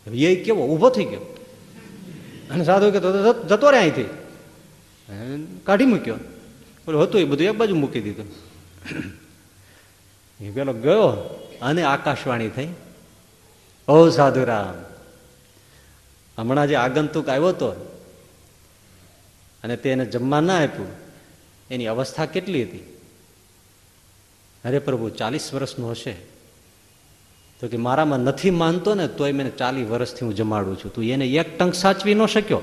એ કેવો, ઊભો થઈ ગયો. અને સાધુ કે જતો રે અહીંથી. કાઢી મૂક્યો. બોલો, હતું એ બધું, એક બાજુ મૂકી દીધું. એ પેલો ગયો અને આકાશવાણી થઈ. ઓ સાધુરામ, હમણાં જે આગંતુક આવ્યો હતો અને તેને જમવા ના આપ્યું. એની અવસ્થા કેટલી હતી? અરે પ્રભુ, ચાલીસ વર્ષનો હશે. તો કે મારામાં નથી માનતો ને, તોય મને ચાલીસ વર્ષથી હું જમાડું છું. તું એને એક ટંક સાચવી ન શક્યો.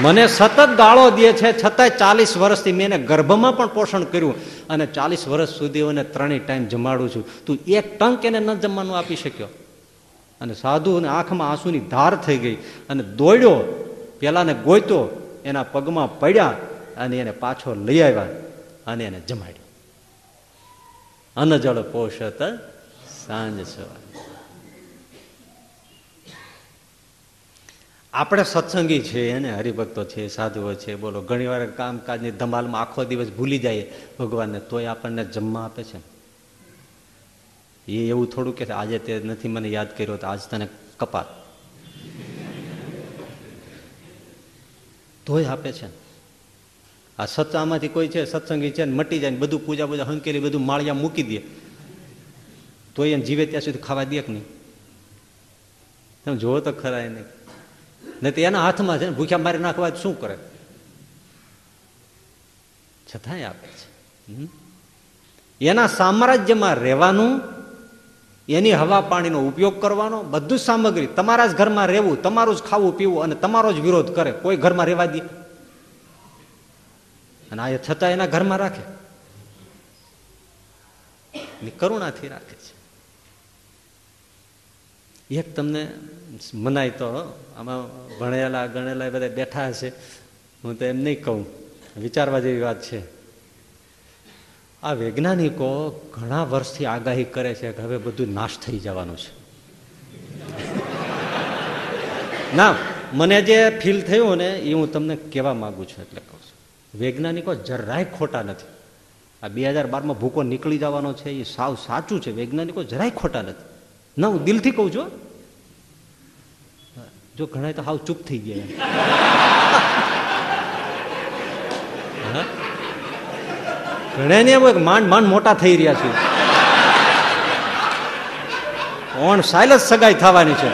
મને સતત ગાળો દે છે, છતાંય ચાલીસ વર્ષથી મેં એને ગર્ભમાં પણ પોષણ કર્યું અને ચાલીસ વર્ષ સુધી એને ત્રણેય ટાઈમ જમાડું છું. તું એક ટંક એને ન જમવાનું આપી શક્યો. અને સાધુને આંખમાં આંસુની ધાર થઈ ગઈ અને દોડ્યો, પેલાને ગોઈતો એના પગમાં પડ્યા અને એને પાછો લઈ આવ્યા અને એને જમાડ્યો. અનજળ પોષત સાંજ સવાર. આપણે સત્સંગી છે એને હરિભક્તો છે, સાધુઓ છે, બોલો ઘણી વાર કામકાજની ધમાલમાં આખો દિવસ ભૂલી જાય ભગવાનને, તોય આપણને જમવા આપે છે. એ એવું થોડું કે આજે તે નથી મને યાદ કર્યો તો આજ તને કપાત. તોય આપે છે. આ સત્તામાંથી કોઈ છે, સત્સંગી છે મટી જાય બધું પૂજા પૂજા હંકેલી બધું માળિયા મૂકી દે. તો એને જીવે ત્યાં સુધી ખાવા દે કે નહીં? તમે જોવો તો ખરા એને. નહીં તો એના હાથમાં છે ને ભૂખ્યા મારી નાખવા શું કરે? છતાંય આપે છે. એના સામ્રાજ્યમાં રહેવાનું એની હવા પાણીનો ઉપયોગ કરવાનો, બધું જ સામગ્રી. તમારા જ ઘરમાં રહેવું, તમારું જ ખાવું, પીવું અને તમારો જ વિરોધ કરે. કોઈ ઘરમાં રહેવા દે. અને આ છતાં એના ઘરમાં રાખે. કરુણાથી રાખે છે. એક તમને મનાય તો આમાં ભણેલા ગણેલા બધા બેઠા હશે. હું તો એમ નહીં કહું. વિચારવા જેવી વાત છે. આ વૈજ્ઞાનિકો ઘણા વર્ષથી આગાહી કરે છે કે હવે બધું નાશ થઈ જવાનું છે. ના, મને જે ફીલ થયું ને, એ હું તમને કહેવા માગું છું એટલે કહું છું. વૈજ્ઞાનિકો જરાય ખોટા નથી. આ બે હજાર બારમાં ભૂકો નીકળી જવાનો છે, એ સાવ સાચું છે. વૈજ્ઞાનિકો જરાય ખોટા નથી. ના, હું દિલથી કહું છું જો ઘણા તો હાવ ચૂપ થઈ ગયા ઘણા ને એમ માંડ માંડ મોટા થઈ રહ્યા છે. ઓણ સાયલ સગાઈ થવાની છે?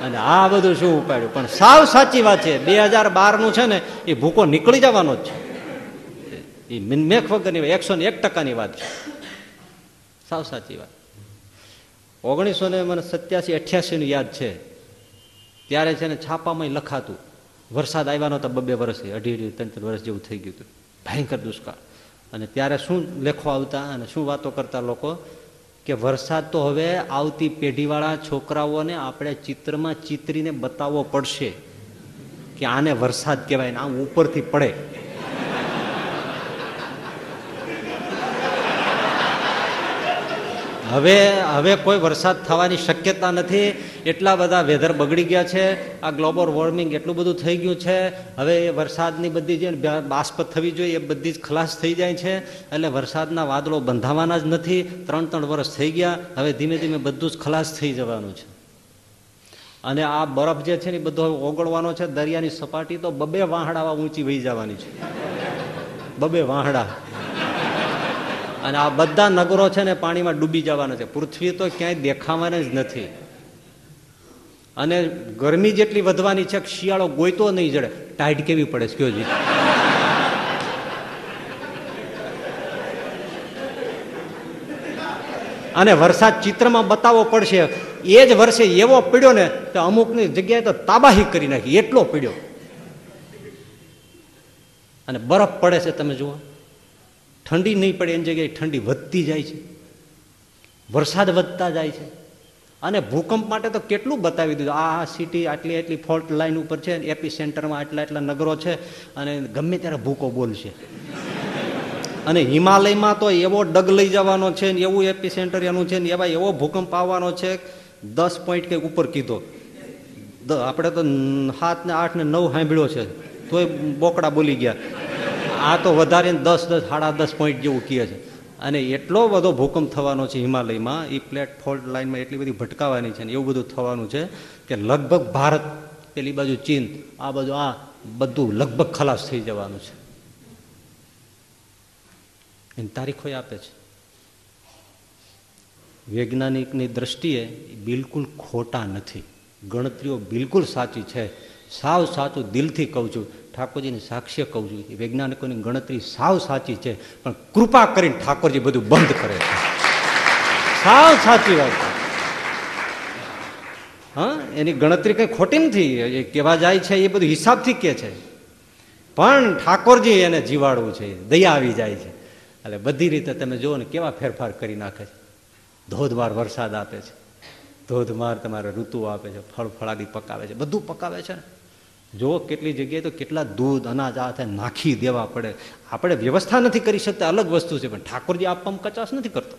અને આ બધું શું ઉપાડ્યું? પણ સાવ સાચી વાત છે. બે હજાર બારનું છે ને, એ ભૂકો નીકળી જવાનો જ છે. એ મિનમેખ વગરની એકસો ને એક ટકાની વાત છે. સાવ સાચી વાત. ઓગણીસો ને મને સત્યાસી અઠ્યાસી નું યાદ છે. ત્યારે છે ને છાપામાં લખાતું. વરસાદ આવ્યા નહોતા બબે વર્ષે અઢી અઢી ત્રણ ત્રણ વર્ષ જેવું થઈ ગયું હતું. ભયંકર દુષ્કાળ. અને ત્યારે શું લેખો આવતા અને શું વાતો કરતા લોકો કે વરસાદ તો હવે આવતી પેઢીવાળા છોકરાઓને આપણે ચિત્રમાં ચિતરીને બતાવવો પડશે કે આને વરસાદ કહેવાય ને આમ ઉપરથી પડે. હવે હવે કોઈ વરસાદ થવાની શક્યતા નથી. એટલા બધા વેધર બગડી ગયા છે. આ ગ્લોબલ વોર્મિંગ એટલું બધું થઈ ગયું છે. હવે એ વરસાદની બધી જે બાષ્પ થવી જોઈએ એ બધી જ ખલાસ થઈ જાય છે. એટલે વરસાદના વાદળો બંધાવાના જ નથી. ત્રણ ત્રણ વર્ષ થઈ ગયા. હવે ધીમે ધીમે બધું જ ખલાસ થઈ જવાનું છે. અને આ બરફ જે છે ને બધો ઓગળવાનો છે. દરિયાની સપાટી તો બબે વાહડાવા ઊંચી વહી જવાની છે. બબે વાહડા. અને આ બધા નગરો છે ને પાણીમાં ડૂબી જવાના છે. પૃથ્વી તો ક્યાંય દેખાવાના જ નથી. અને ગરમી જેટલી વધવાની છે શિયાળો ગોઈતો નહીં જડે. ટાઈટ કેવી પડે કયો જી અને વરસાદ ચિત્રમાં બતાવવો પડશે. એ જ વર્ષે એવો પીડ્યો ને તો અમુકની જગ્યાએ તો તાબાહી કરી નાખી. એટલો પીડ્યો. અને બરફ પડે છે, તમે જુઓ. ઠંડી નહીં પડે એની જગ્યાએ ઠંડી વધતી જાય છે. વરસાદ વધતા જાય છે. અને ભૂકંપ માટે તો કેટલું બતાવી દીધું? આ સિટી આટલી આટલી ફોલ્ટ લાઈન ઉપર છે એપી સેન્ટરમાં આટલા આટલા નગરો છે અને ગમે ત્યારે ભૂકો બોલશે. અને હિમાલયમાં તો એવો ડગ લઈ જવાનો છે ને, એવું એપી સેન્ટર એનું છે ને, એવા એવો ભૂકંપ આવવાનો છે દસ પોઈન્ટ કંઈક ઉપર કીધો. આપણે તો સાત ને આઠ ને નવ સાંભળ્યો છે. તોય બોકડા બોલી ગયા. આ તો વધારે દસ દસ, સાડા દસ પોઈન્ટ જેવું કહે છે. અને એટલો બધો ભૂકંપ થવાનો છે હિમાલયમાં એ પ્લેટ ફોલ્ટ લાઇનમાં એટલી બધી ભટકાવાની છે ને એવું બધું થવાનું છે કે લગભગ ભારત, પેલી બાજુ ચીન, આ બાજુ આ બધું લગભગ ખલાસ થઈ જવાનું છે. એની તારીખો આપે છે. વૈજ્ઞાનિકની દ્રષ્ટિએ બિલકુલ ખોટા નથી. ગણતરીઓ બિલકુલ સાચી છે. સાવ સાચું દિલથી કહું છું ઠાકોરજીની સાક્ષ્ય કહું છું વૈજ્ઞાનિકોની ગણતરી સાવ સાચી છે, પણ કૃપા કરીને ઠાકોરજી બધું બંધ કરે છે. સાવ સાચી વાત છે. હા, એની ગણતરી કઈ ખોટી નથી, એ કહેવા જાય છે, એ બધું હિસાબથી કે છે. પણ ઠાકોરજી એને જીવાડવું છે, દયા આવી જાય છે. એટલે બધી રીતે તમે જુઓ ને કેવા ફેરફાર કરી નાખે છે. ધોધમાર વરસાદ આપે છે. ધોધમાર તમારે ઋતુ આપે છે ફળ ફળાદી પકાવે છે, બધું પકાવે છે ને. જો કેટલી જગ્યાએ તો કેટલા દૂધ, અનાજ આ થાય, નાખી દેવા પડે. આપણે વ્યવસ્થા નથી કરી શકતા, અલગ વસ્તુ છે, પણ ઠાકોરજી આપવામાં કચાશ નથી કરતો.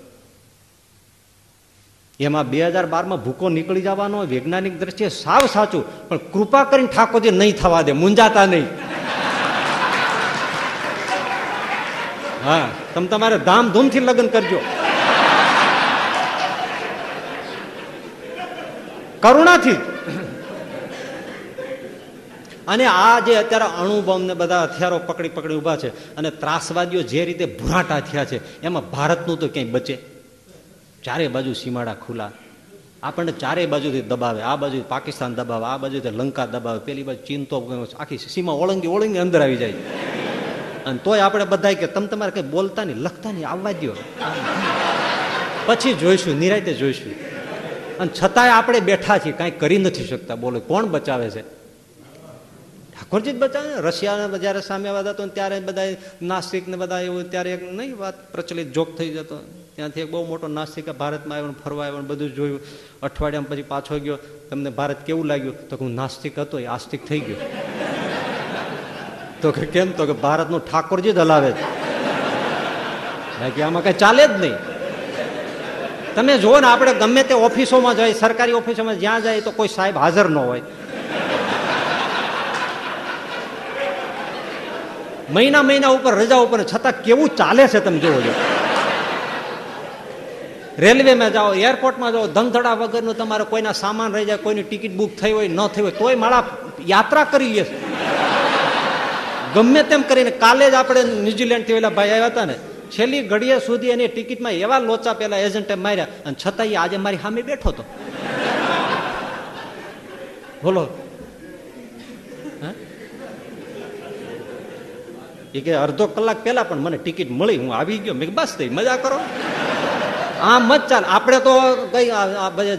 એમાં બે હજાર બારમાં ભૂકો નીકળી જવાનો વૈજ્ઞાનિક દ્રષ્ટિએ સાવ સાચું, પણ કૃપા કરીને ઠાકોરજી નહીં થવા દે મુંજાતા નહીં. હા, તમે તમારે ધામધૂમથી લગ્ન કરજો. કરુણાથી. અને આ જે અત્યારે અણુબોમ્બ ને બધા હથિયારો પકડી પકડી ઊભા છે અને ત્રાસવાદીઓ જે રીતે ભૂરાટા થયા છે, એમાં ભારતનું તો ક્યાંય બચે? ચારે બાજુ સીમાડા ખુલ્લા. આપણને ચારે બાજુથી દબાવે. આ બાજુ પાકિસ્તાન દબાવે, આ બાજુથી લંકા દબાવે, પેલી બાજુ ચીન તો આખી સીમા ઓળંગી ઓળંગી અંદર આવી જાય. અને તોય આપણે બધા કે તમે તમારે કઈ બોલતા નહીં, લખતા નહીં, આવવા દો પછી જોઈશું, નિરાયતે જોઈશું. અને છતાંય આપણે બેઠા છીએ, કાંઈ કરી નથી શકતા. બોલો, કોણ બચાવે છે? ઠાકોરજી જ બચાવે? રશિયાના જયારે સામ્યવાદ હતો ત્યારે બધા નાસ્તિક ને બધા એવું ત્યારે એક નહીં વાત પ્રચલિત જોક થઈ જતો. ત્યાંથી એક બહુ મોટો નાસ્તિક ભારતમાં આવ્યો ફરવા આવ્યો બધું જોયું. અઠવાડિયામાં પછી પાછો ગયો. તમને ભારત કેવું લાગ્યું? તો હું નાસ્તિક હતો, એ આસ્તિક થઈ ગયો. તો કે કેમ? તો કે ભારતનું ઠાકોરજી જ હલાવે છે. બાકી આમાં કઈ ચાલે જ નહીં. તમે જુઓ ને, આપણે ગમે તે ઓફિસોમાં જાય, સરકારી ઓફિસોમાં જ્યાં જાય તો કોઈ સાહેબ હાજર ન હોય. મહિના મહિના ઉપર, રજા ઉપર, છતાં કેવું ચાલે છે તમે જોવો છો. રેલવેમાં જાઓ, એરપોર્ટમાં જાઓ, ધમધડા વગરનું તમારે કોઈના સામાન રહી જાય, કોઈની ટિકિટ બુક થઈ હોય, ન થઈ હોય, તોય મારા યાત્રા કરી લે ગમે તેમ કરીને કાલે જ આપણે ન્યુઝીલેન્ડથી પેલા ભાઈ આવ્યા હતા ને, છેલ્લી ઘડીએ સુધી એની ટિકિટમાં એવા લોચા પેલા એજન્ટે માર્યા, અને છતાં આજે મારી સામે બેઠો હતો. બોલો એ કે અડધો કલાક પહેલા પણ મને ટિકિટ મળી. હું આવી ગયો. મેં બસ થઈ, મજા કરો. આમ મત ચાલ. આપણે તો કઈ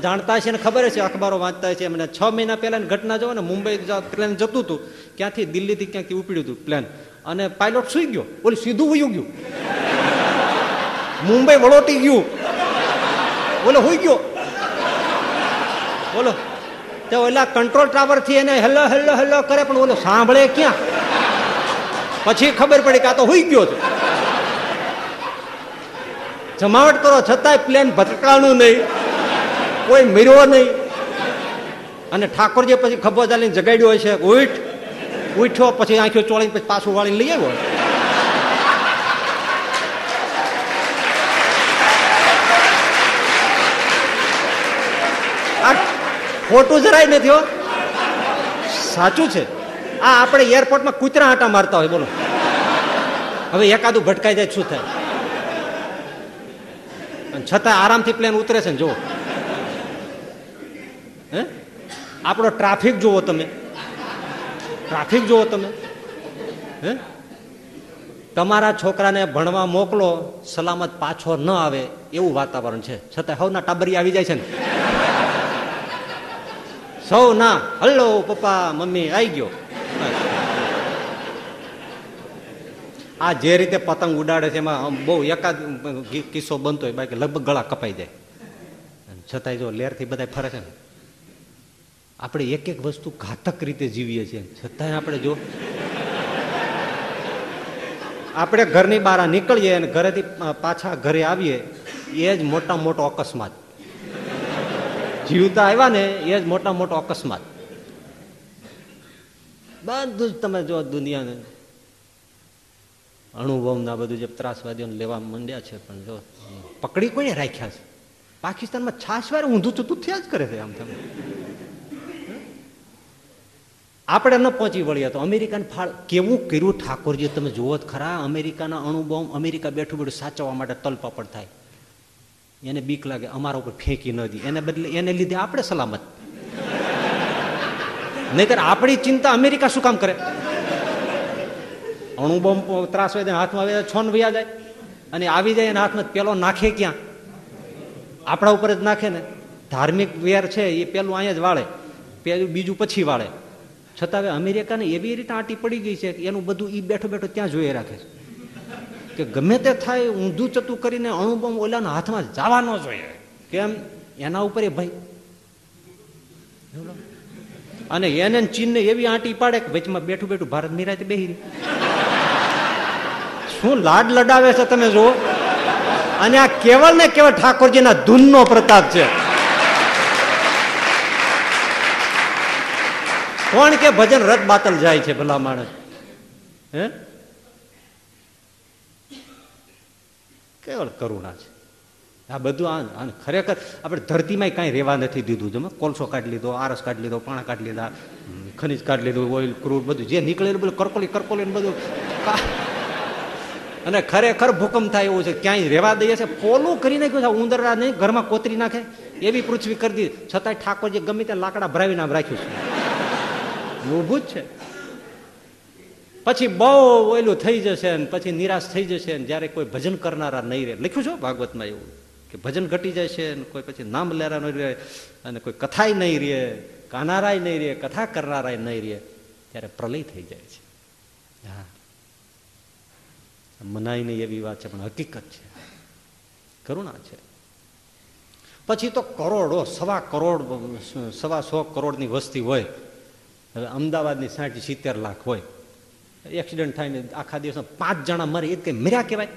જાણતા છે ને ખબર છે, અખબારો વાંચતા છે મને છ મહિના પહેલા ઘટના જો ને, મુંબઈ પ્લેન જતું હતું. ક્યાંથી? દિલ્હીથી ક્યાંથી ઉપડ્યું હતું પ્લેન અને પાયલોટ સુઈ ગયો. ઓલી સીધું વયું ગયું. મુંબઈ વળોટી ગયું. બોલો હોઈ ગયો. બોલો તો ઓલા કંટ્રોલ ટાવરથી એને હેલો હેલો હેલો કરે, પણ ઓલો સાંભળે ક્યાં? પછી ખબર પડી કે આ તો હોઈ ગયો છે. જમાવટ કરો, છતાંય પ્લેન ભટકાણું નહીં. કોઈ મર્યો નહીં. અને ઠાકોરજી પછી ખભો ચાલીને જગાડ્યો છે ઉઠ. ઉઠ્યો પછી આંખો ચોળીને પછી પાછું વાળીને લઈ આવ્યો. ખોટું જરાય નથી સાચું છે. આ આપણે એરપોર્ટમાં કૂતરા આટા મારતા હોય, બોલો. હવે એકાદું ભટકાઈ જાય, શું થાય? છતાં આરામથી પ્લેન ઉતરે છે ને, જુઓ. હે? આપણો ટ્રાફિક જુઓ તમે. ટ્રાફિક જુઓ તમે. હે? તમારા છોકરાને ભણવા મોકલો, સલામત પાછો ન આવે, એવું વાતાવરણ છે. છતાં હવના ટાબરી આવી જાય છે ને. સૌ ના હલો, પપ્પા, મમ્મી આવી ગયો. આ જે રીતે પતંગ ઉડાડે છે એમાં બહુ એકાદ કિસ્સો બનતો હોય, બાકી લગભગ ગળા કપાઈ જાય. છતાંય જો લેરથી બધા ફરે છે ને, આપણે એક એક વસ્તુ ઘાતક રીતે જીવીએ છીએ. છતાંય આપણે જો આપણે ઘરની બહાર નીકળીએ અને ઘરેથી પાછા ઘરે આવીએ, એ જ મોટા મોટો અકસ્માત. જીવતા આવ્યા ને, એ જ મોટા મોટો અકસ્માત. બધું જ તમે જો દુનિયાને અણુબોમના બધું જે ત્રાસવાદીઓને લેવા માંડ્યા છે, પણ જો પકડી કોઈ રાખ્યા છે? પાકિસ્તાનમાં છાશવાર ઊંધું ચૂતું થયા જ કરે છે આમ તમે. આપણે ન પહોંચી વળીએ તો અમેરિકાને ફાળ કેવું કર્યું ઠાકોરજી? તમે જુઓ જ ખરા, અમેરિકાના અણુબોમ અમેરિકા બેઠું બેઠું સાચવવા માટે તલપાપડ થાય. એને બીક લાગે, અમારા ઉપર ફેંકી ન દી. એને બદલે એને લીધે આપણે સલામત. નહીતર આપણી ચિંતા અમેરિકા શું કામ કરે? અણુબોમ ત્રાસ હોય હાથમાં આવે, છોન વયા જાય. અને આવી જાય એના હાથમાં પેલો નાખે ક્યાં? આપણા ઉપર જ નાખે ને. ધાર્મિક વેર છે, એ પેલું અહીંયા જ વાળે. પેલું બીજું પછી વાળે. છતાં હવે અમેરિકાને એવી રીતે આંટી પડી ગઈ છે કે એનું બધું એ બેઠો બેઠો ત્યાં જોઈ રાખે છે. કે ગમે તે થાય, ઊંધું ચતું કરીને અણુબોમ ઓલાના હાથમાં જવા ન જોઈએ. કેમ? એના ઉપર એ ભાઈ અને એને ચીનને એવી આંટી પાડે કે વચમાં બેઠું બેઠું ભારત નિરાતે બેહી શું લાડ લડાવે છે તમે જુઓ? અને આ કેવળ ને કેવળ ઠાકોરજીના ધૂનનો પ્રતાપ છે. કોણ કે ભજન રથ બાતલ જાય છે ભલા માણસ? હે? કેવળ કરુણા છે. આ બધું આ ખરેખર આપણે ધરતીમાં કાંઈ રહેવા નથી દીધું. તમે કોલસો કાઢી લીધો, આરસ કાઢી લીધો, પાણા કાઢી લીધા ખનીજ કાઢી લીધું, ઓઇલ, ક્રૂડ બધું જે નીકળેલું બધું, કરકોલી કરકોલી બધું. અને ખરેખર ભૂકંપ થાય એવું છે. ક્યાંય રહેવા દઈએ છે. પોલું કરી નાખ્યું છે. ઉંદરડા નહીં, ઘરમાં કોતરી નાખે. એવી પૃથ્વી કરી દીધી. છતાંય ઠાકોરજી ગમે ત્યાં લાકડા ભરાવીને આમ રાખ્યું છે. ઊભું જ છે. પછી બહુ ઓયલું થઈ જશે ને પછી નિરાશ થઈ જશે ને જ્યારે કોઈ ભજન કરનારા નહીં રહે. લખ્યું છો ભાગવતમાં એવું. કે ભજન ઘટી જાય છે અને કોઈ પછી નામ લેરા નહીં રહે અને કોઈ કથાય નહીં રહે કાનારાય નહીં રહે કથા કરનારાય નહીં રહે, ત્યારે પ્રલય થઈ જાય છે. હા. મનાય નહીં એવી વાત છે, પણ હકીકત છે. કરુણા છે. પછી તો કરોડો, સવા કરોડ, સવા સો કરોડની વસ્તી હોય. હવે અમદાવાદની સાઠ સિત્તેર લાખ હોય. એક્સિડન્ટ થાય ને આખા દિવસમાં પાંચ જણા મરે, એ કંઈ મર્યા કહેવાય.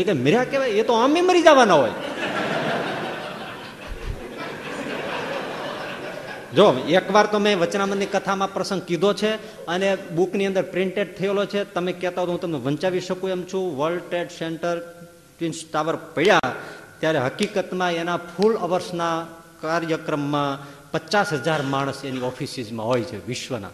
એ કે મર્યા કહેવાય, એ તો આમે મરી જવાના હોય. જો, એકવાર તો મેં વચનામંદની કથામાં પ્રસંગ કીધો છે અને બુકની અંદર પ્રિન્ટેડ થયેલો છે. તમે કહેતા હો હું તમને વંચાવી શકું એમ છું. World trade center, twins tower પડ્યા ત્યારે હકીકતમાં એના ફૂલ અવર્સના કાર્યક્રમમાં પચાસ હજાર માણસ એની ઓફિસીસમાં હોય છે, વિશ્વના.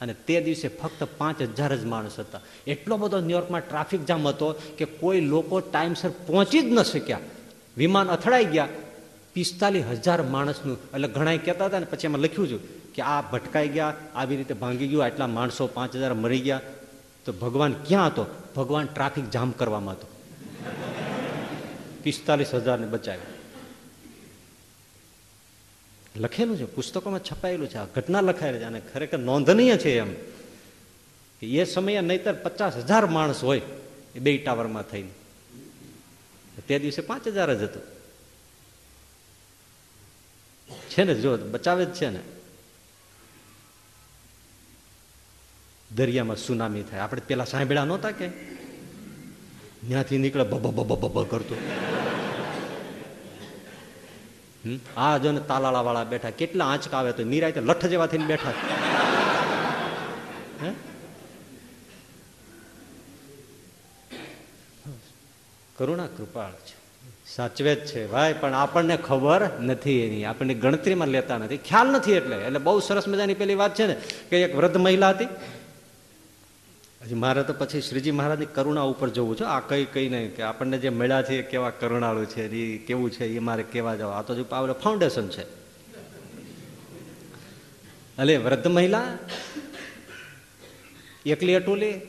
અને તે દિવસે ફક્ત પાંચ હજાર જ માણસ હતા. એટલો બધો ન્યુયોર્કમાં ટ્રાફિક જામ હતો કે કોઈ લોકો ટાઈમસર પહોંચી જ ન શક્યા. વિમાન અથડાઈ ગયા. પિસ્તાલીસ હજાર માણસનું, એટલે ઘણા કહેતા હતા ને પછી એમાં લખ્યું છું કે આ ભટકાઈ ગયા, આવી રીતે ભાંગી ગયું, આટલા માણસો પાંચ હજાર મરી ગયા. તો ભગવાન ક્યાં હતો? ભગવાન ટ્રાફિક જામ કરવામાં હતો. પિસ્તાલીસ હજારને બચાવ્યા. લખેલું છે, પુસ્તકોમાં છપાયેલું છે, આ ઘટના લખાયેલી છે અને ખરેખર નોંધનીય છે એમ કે એ સમયે નહીતર પચાસ હજાર માણસ હોય એ બે ટાવરમાં થઈને. તે દિવસે પાંચ હજાર જ હતું. છે ને, જો બચાવે જ છે ને. દરિયામાં સુનામી થાય. આપણે પેલા સાંભળ્યા નહોતા કે? ત્યાંથી નીકળે બબ બબ બબ કરતું. આ જો ને તાલાળા વાળા બેઠા, કેટલા આંચકા આવે તો નિરાય લઠ જેવા થઈને બેઠા. કરુણા કૃપાળ છે. સાચવે જ છે ભાઈ, પણ આપણને ખબર નથી એની. આપણને ગણતરીમાં લેતા નથી. ખ્યાલ નથી એટલે. એટલે બહુ સરસ મજાની પેલી વાત છે ને, કે એક વૃદ્ધ મહિલા હતી હજી મારે તો પછી શ્રીજી મહારાજની કરુણા ઉપર જવું છે. આ કઈ કઈ નહીં કે આપણને જે મળ્યા છે એ કેવા કરુણાળુ છે એ કેવું છે એ મારે કેવા જાવ. આ તો જો ફાઉન્ડેશન છે. એટલે વૃદ્ધ મહિલા, એકલી અટોલી,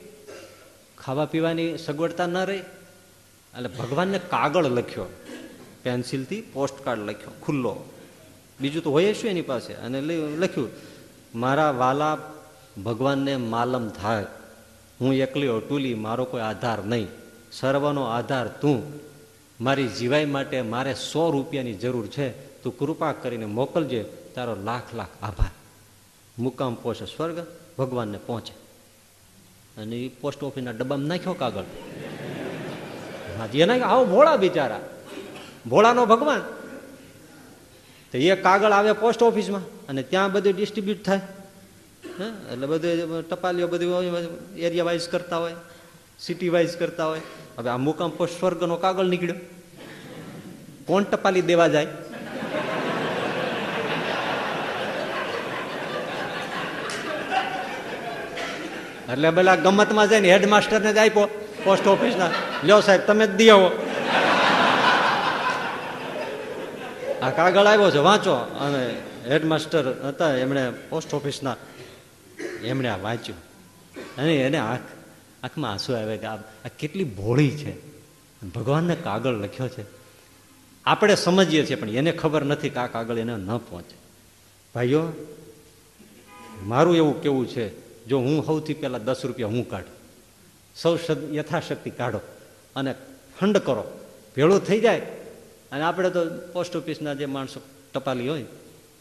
ખાવા પીવાની સગવડતા ન રહી. એટલે ભગવાનને કાગળ લખ્યો, પેન્સિલથી પોસ્ટ કાર્ડ લખ્યો, ખુલ્લો. બીજું તો હોય શું એની પાસે? અને લખ્યું, મારા વાલા ભગવાનને માલમ થાય. હું એકલી અટુલી, મારો કોઈ આધાર નહીં. સર્વનો આધાર તું. મારી જીવાઈ માટે મારે સો રૂપિયાની જરૂર છે. તું કૃપા કરીને મોકલજે. તારો લાખ લાખ આભાર. મુકામ પહોંચે સ્વર્ગ, ભગવાનને પહોંચે. અને એ પોસ્ટ ઓફિસના ડબ્બામાં નાખ્યો કાગળ. હાજી, એના આવો ભોળા બિચારા. ભોળાનો ભગવાન. તો એ કાગળ આવે પોસ્ટ ઓફિસમાં અને ત્યાં બધું ડિસ્ટ્રીબ્યુટ થાય. એટલે બધું ટપાલીઓ બધું એરિયા વાઇઝ કરતા હોય સિટી વાઇઝ કરતા હોય. હવે આ મુકામ પોસ્ટ સ્વર્ગનો કાગળ નીકળ્યો. કોણ ટપાલી દેવા જાય? એટલે પેલા ગમતમાં જઈને હેડમાસ્ટરને જ આપ્યો પોસ્ટ ઓફિસના લ્યો સાહેબ, તમે જ દી આવો. આ કાગળ આવ્યો છે, વાંચો. અને હેડમાસ્ટર હતા, એમણે પોસ્ટ ઓફિસના એમણે આ વાંચ્યું. અને એને આંખ, આંખમાં આંસુ આવે કે આ કેટલી ભોળી છે. ભગવાનને કાગળ લખ્યો છે. આપણે સમજીએ છીએ, પણ એને ખબર નથી કે આ કાગળ એને ન પહોંચે. ભાઈઓ, મારું એવું કેવું છે, જો હું સૌથી પહેલાં દસ રૂપિયા હું કાઢું. સૌ યથાશક્તિ કાઢો અને ફંડ કરો. ભેળું થઈ જાય. અને આપણે તો પોસ્ટ ઓફિસના જે માણસો ટપાલી હોય,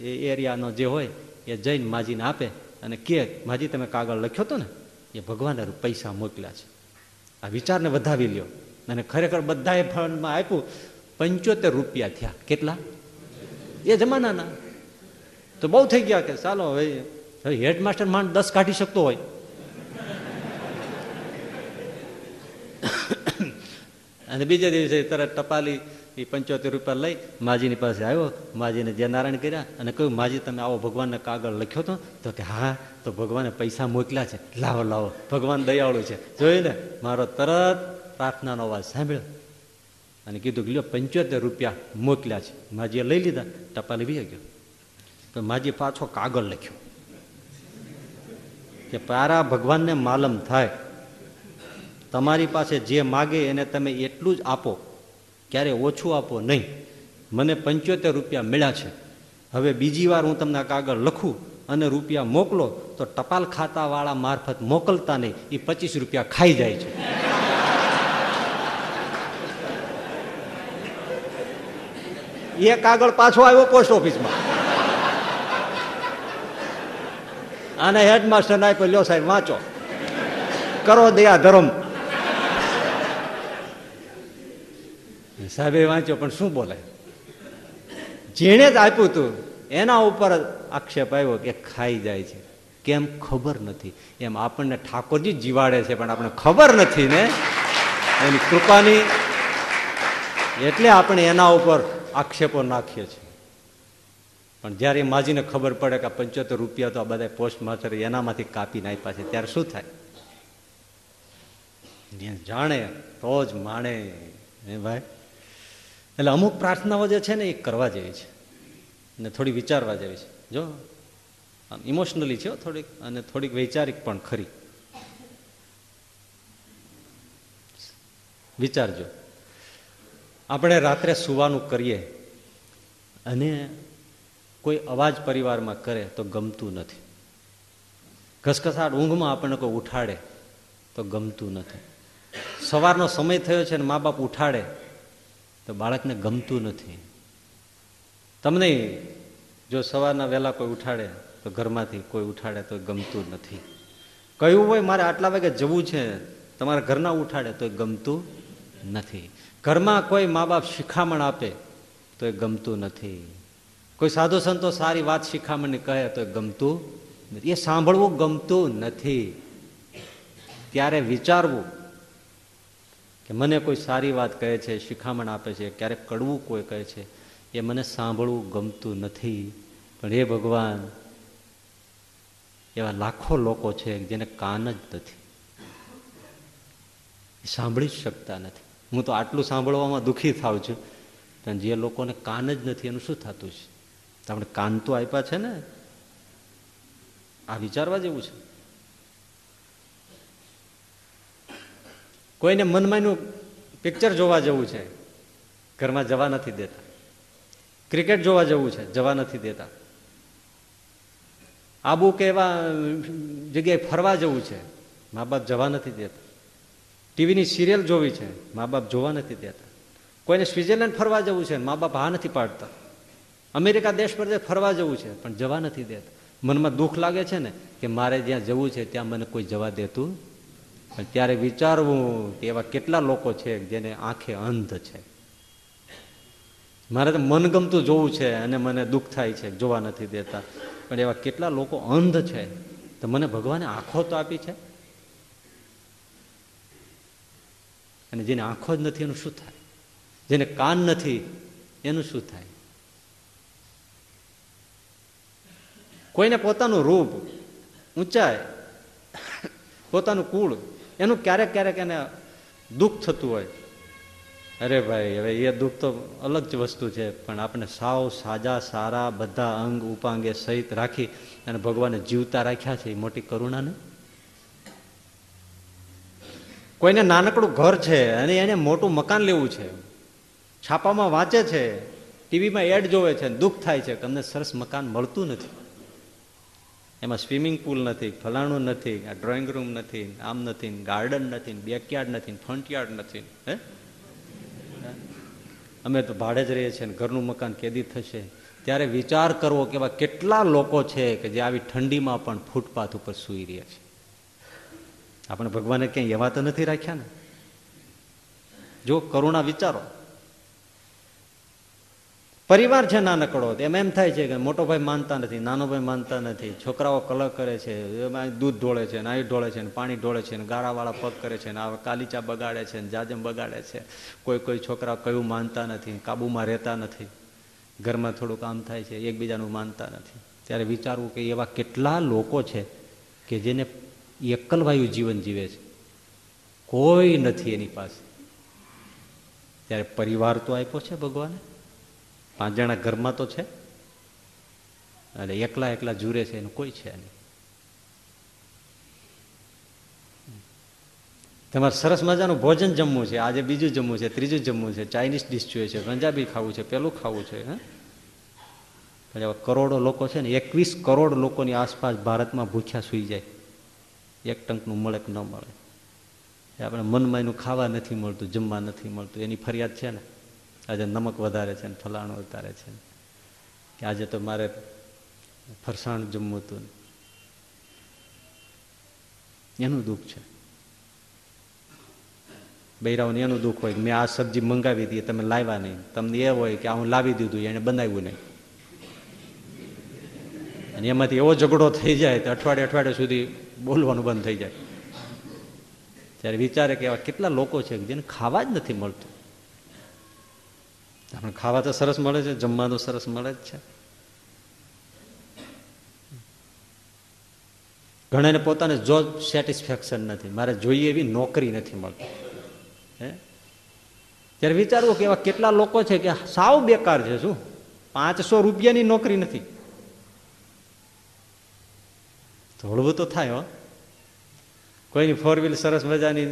એ એરિયાનો જે હોય, એ જઈને માજીને આપે. અને કે, માજી, તમે કાગળ લખ્યો હતો ને? એ ભગવાને પૈસા મોકલ્યા છે. આ વિચારને વધાવી લ્યો. અને ખરેખર બધાએ ફંડમાં આપ્યું. પંચોતેર રૂપિયા થયા. કેટલા? એ જમાનાના. તો બહુ થઈ ગયા કે, ચાલો હવે હેડમાસ્ટર માંડ દસ કાઢી શકતો હોય. અને બીજા દિવસે તરત ટપાલી એ પંચોતેર રૂપિયા લઈ માજીની પાસે આવ્યો. માજીને જે નારાયણ કર્યા અને કહ્યું, માજી, તમે આવો ભગવાનને કાગળ લખ્યો તો? તો કે, હા તો ભગવાને પૈસા મોકલ્યા છે. લાવો લાવો, ભગવાન દયાળુ છે. જોઈને મારો તરત પ્રાર્થનાનો અવાજ સાંભળ્યો અને કીધું કે, લ્યો, પંચોતેર રૂપિયા મોકલ્યા છે. માજીએ લઈ લીધા, ટપાલ વી ગયો. તો માજી પાછો કાગળ લખ્યો. કે પારા ભગવાનને માલમ થાય. તમારી પાસે જે માગે એને તમે એટલું જ આપો. ક્યારે ઓછું આપો નહીં. મને પંચોતેર રૂપિયા મળ્યા છે. હવે બીજી વાર હું તમને કાગળ લખું અને રૂપિયા મોકલો તો ટપાલ ખાતાવાળા મારફત મોકલતા નહીં. એ પચીસ રૂપિયા ખાઈ જાય છે. એ કાગળ પાછો આવ્યો પોસ્ટ ઓફિસમાં. આને હેડમાસ્ટર નાખ્યો, લ્યો સાહેબ, વાંચો. કરો દયા ધર્મ. સાહેબે વાંચ્યો, પણ શું બોલે? જેણે જ આપ્યું હતું એના ઉપર આક્ષેપ આવ્યો કે ખાઈ જાય છે. કેમ? ખબર નથી. એમ આપણને ઠાકોરજી જીવાડે છે, પણ આપણે ખબર નથી ને? એની કૃપાની. એટલે આપણે એના ઉપર આક્ષેપો નાખીએ છીએ. પણ જ્યારે માજીને ખબર પડે કે પંચોતેર રૂપિયા તો આ બધા પોસ્ટ માસ્ટર એનામાંથી કાપીને આપ્યા છે, ત્યારે શું થાય? જાણે, તો જ માણે ભાઈ? એટલે અમુક પ્રાર્થનાઓ જે છે ને એ કરવા જેવી છે. ને થોડી વિચારવા જેવી છે. જો, આમ ઇમોશનલી છે થોડીક, અને થોડીક વૈચારિક પણ ખરી. વિચારજો. આપણે રાત્રે સુવાનું કરીએ અને કોઈ અવાજ પરિવારમાં કરે તો ગમતું નથી. ઘસઘસાટ ઊંઘમાં આપણને કોઈ ઉઠાડે તો ગમતું નથી. સવારનો સમય થયો છે ને મા બાપ ઉઠાડે તો બાળકને ગમતું નથી. તમને જો સવારના વહેલા કોઈ ઉઠાડે, તો ઘરમાંથી કોઈ ઉઠાડે તો ગમતું નથી. કહ્યું હોય, મારે આટલા વાગે જવું છે, તમારા ઘરના ઉઠાડે તો ગમતું નથી. ઘરમાં કોઈ મા બાપ શિખામણ આપે તો એ ગમતું નથી. કોઈ સાધુ સંતો સારી વાત શિખામણની કહે તો એ ગમતું એ સાંભળવું ગમતું નથી. ત્યારે વિચારવું કે મને કોઈ સારી વાત કહે છે, શિખામણ આપે છે, ક્યારેક કડવું કોઈ કહે છે, એ મને સાંભળવું ગમતું નથી. પણ એ ભગવાન, એવા લાખો લોકો છે જેને કાન જ નથી. સાંભળી જ શકતા નથી. હું તો આટલું સાંભળવામાં દુઃખી થાઉં છું, પણ જે લોકોને કાન જ નથી, એનું શું થતું છે? આપણે કાન તો આપ્યા છે ને? આ વિચારવા જેવું છે. કોઈને મનમાંનું પિક્ચર જોવા જવું છે. ઘરમાં જવા નથી દેતા. ક્રિકેટ જોવા જવું છે, જવા નથી દેતા. આબુ કે એવા જગ્યાએ ફરવા જવું છે, મા બાપ જવા નથી દેતા. ટીવીની સિરિયલ જોવી છે, મા બાપ જોવા નથી દેતા. કોઈને સ્વિટ્ઝરલેન્ડ ફરવા જવું છે, મા બાપ હા નથી પાડતા. અમેરિકા દેશ પર ફરવા જવું છે, પણ જવા નથી દેતા. મનમાં દુઃખ લાગે છે ને, કે મારે જ્યાં જવું છે, ત્યાં મને કોઈ જવા દેતું પણ ત્યારે વિચારવું કે એવા કેટલા લોકો છે જેને આંખે અંધ છે. મારે તો મનગમતું જોવું છે અને મને દુઃખ થાય છે, જોવા નથી દેતા. પણ એવા કેટલા લોકો અંધ છે? તો મને ભગવાને આંખો તો આપી છે? અને જેને આંખો જ નથી, એનું શું થાય? જેને કાન નથી, એનું શું થાય? કોઈને પોતાનું રૂપ ઊંચાઈ પોતાનું કુળ એનું ક્યારેક ક્યારેક એને દુઃખ થતું હોય. અરે ભાઈ, હવે એ દુઃખ તો અલગ જ વસ્તુ છે, પણ આપણે સાવ સાજા, સારા, બધા અંગ ઉપાંગે સહિત રાખી અને ભગવાને જીવતા રાખ્યા છે, એ મોટી કરુણા ને? કોઈને નાનકડું ઘર છે અને એને મોટું મકાન લેવું છે, છાપામાં વાંચે છે, ટીવીમાં એડ જોવે છે, દુઃખ થાય છે કે અમને સરસ મકાન મળતું નથી. એમાં સ્વિમિંગ પુલ નથી, ફલાણું નથી, આ ડ્રોઈંગ રૂમ નથી, આમ નથી ગાર્ડન નથી બેકયાર્ડ નથી ફ્રન્ટ યાર્ડ નથી, હે? અમે તો ભાડે જ રહીએ છીએ ઘરનું મકાન કેદી થશે. ત્યારે વિચાર કરવો કે એવા કેટલા લોકો છે કે જે આવી ઠંડીમાં પણ ફૂટપાથ ઉપર સૂઈ રહ્યા છે. આપણે ભગવાને ક્યાંય એવા તો નથી રાખ્યા ને? જો કરુણા વિચારો. પરિવાર છે, નાનકડો એમ એમ થાય છે કે મોટો ભાઈ માનતા નથી, નાનો ભાઈ માનતા નથી. છોકરાઓ કલર કરે છે, એમાં દૂધ ઢોળે છે, નાઈ ઢોળે છે ને પાણી ઢોળે છે, ને ગાળાવાળા પગ કરે છે, ને આ કાલીચા બગાડે છે, ને જાજમ બગાડે છે. કોઈ કોઈ છોકરા કયું માનતા નથી, કાબુમાં રહેતા નથી. ઘરમાં થોડું કામ થાય છે, એકબીજાનું માનતા નથી. ત્યારે વિચારવું કે એવા કેટલા લોકો છે કે જેને એકલવાયું જીવન જીવે છે. કોઈ નથી એની પાસે. ત્યારે પરિવાર તો આપ્યો છે ભગવાને. પાંચ જણા ઘરમાં તો છે. અને એકલા એકલા જુરે છે, એનું કોઈ છે નહીં. તમારે સરસ મજાનું ભોજન જમવું છે, આજે બીજું જમવું છે, ત્રીજું જમવું છે, ચાઇનીઝ ડિશ જોઈએ છે, પંજાબી ખાવું છે, પેલું ખાવું છે, હા? કરોડો લોકો છે ને, એકવીસ કરોડ લોકોની આસપાસ ભારતમાં ભૂખ્યા સૂઈ જાય. એક ટંકનું મળે કે ન મળે. આપણે મનમાં એનું ખાવા નથી મળતું, જમવા નથી મળતું, એની ફરિયાદ છે ને? આજે નમક વધારે છે ને ફલાણું વધારે છે. કે આજે તો મારે ફરસાણ જમવું હતું એનું દુઃખ છે. બૈરાઓને એનું દુઃખ હોય મેં આ સબ્જી મંગાવી હતી તમે લાવ્યા નહીં. તમને એ હોય કે આ હું લાવી દીધું, એને બનાવ્યું નહીં. અને એમાંથી એવો ઝઘડો થઈ જાય તો અઠવાડિયે અઠવાડિયે સુધી બોલવાનું બંધ થઈ જાય. ત્યારે વિચારે કે એવા કેટલા લોકો છે જેને ખાવા જ નથી મળતું. આપણે ખાવા તો સરસ મળે છે, જમવાનું સરસ મળે જ છે. ઘણાને પોતાને જો સેટિસ્ફેક્શન નથી, મારે જોઈએ એવી નોકરી નથી મળતી. હે? ત્યારે વિચારવું કે એવા કેટલા લોકો છે કે સાવ બેકાર છે, શું? પાંચસો રૂપિયાની નોકરી નથી. ધોળવું તો થાય, હો. કોઈની ફોર વ્હીલ સરસ મજાની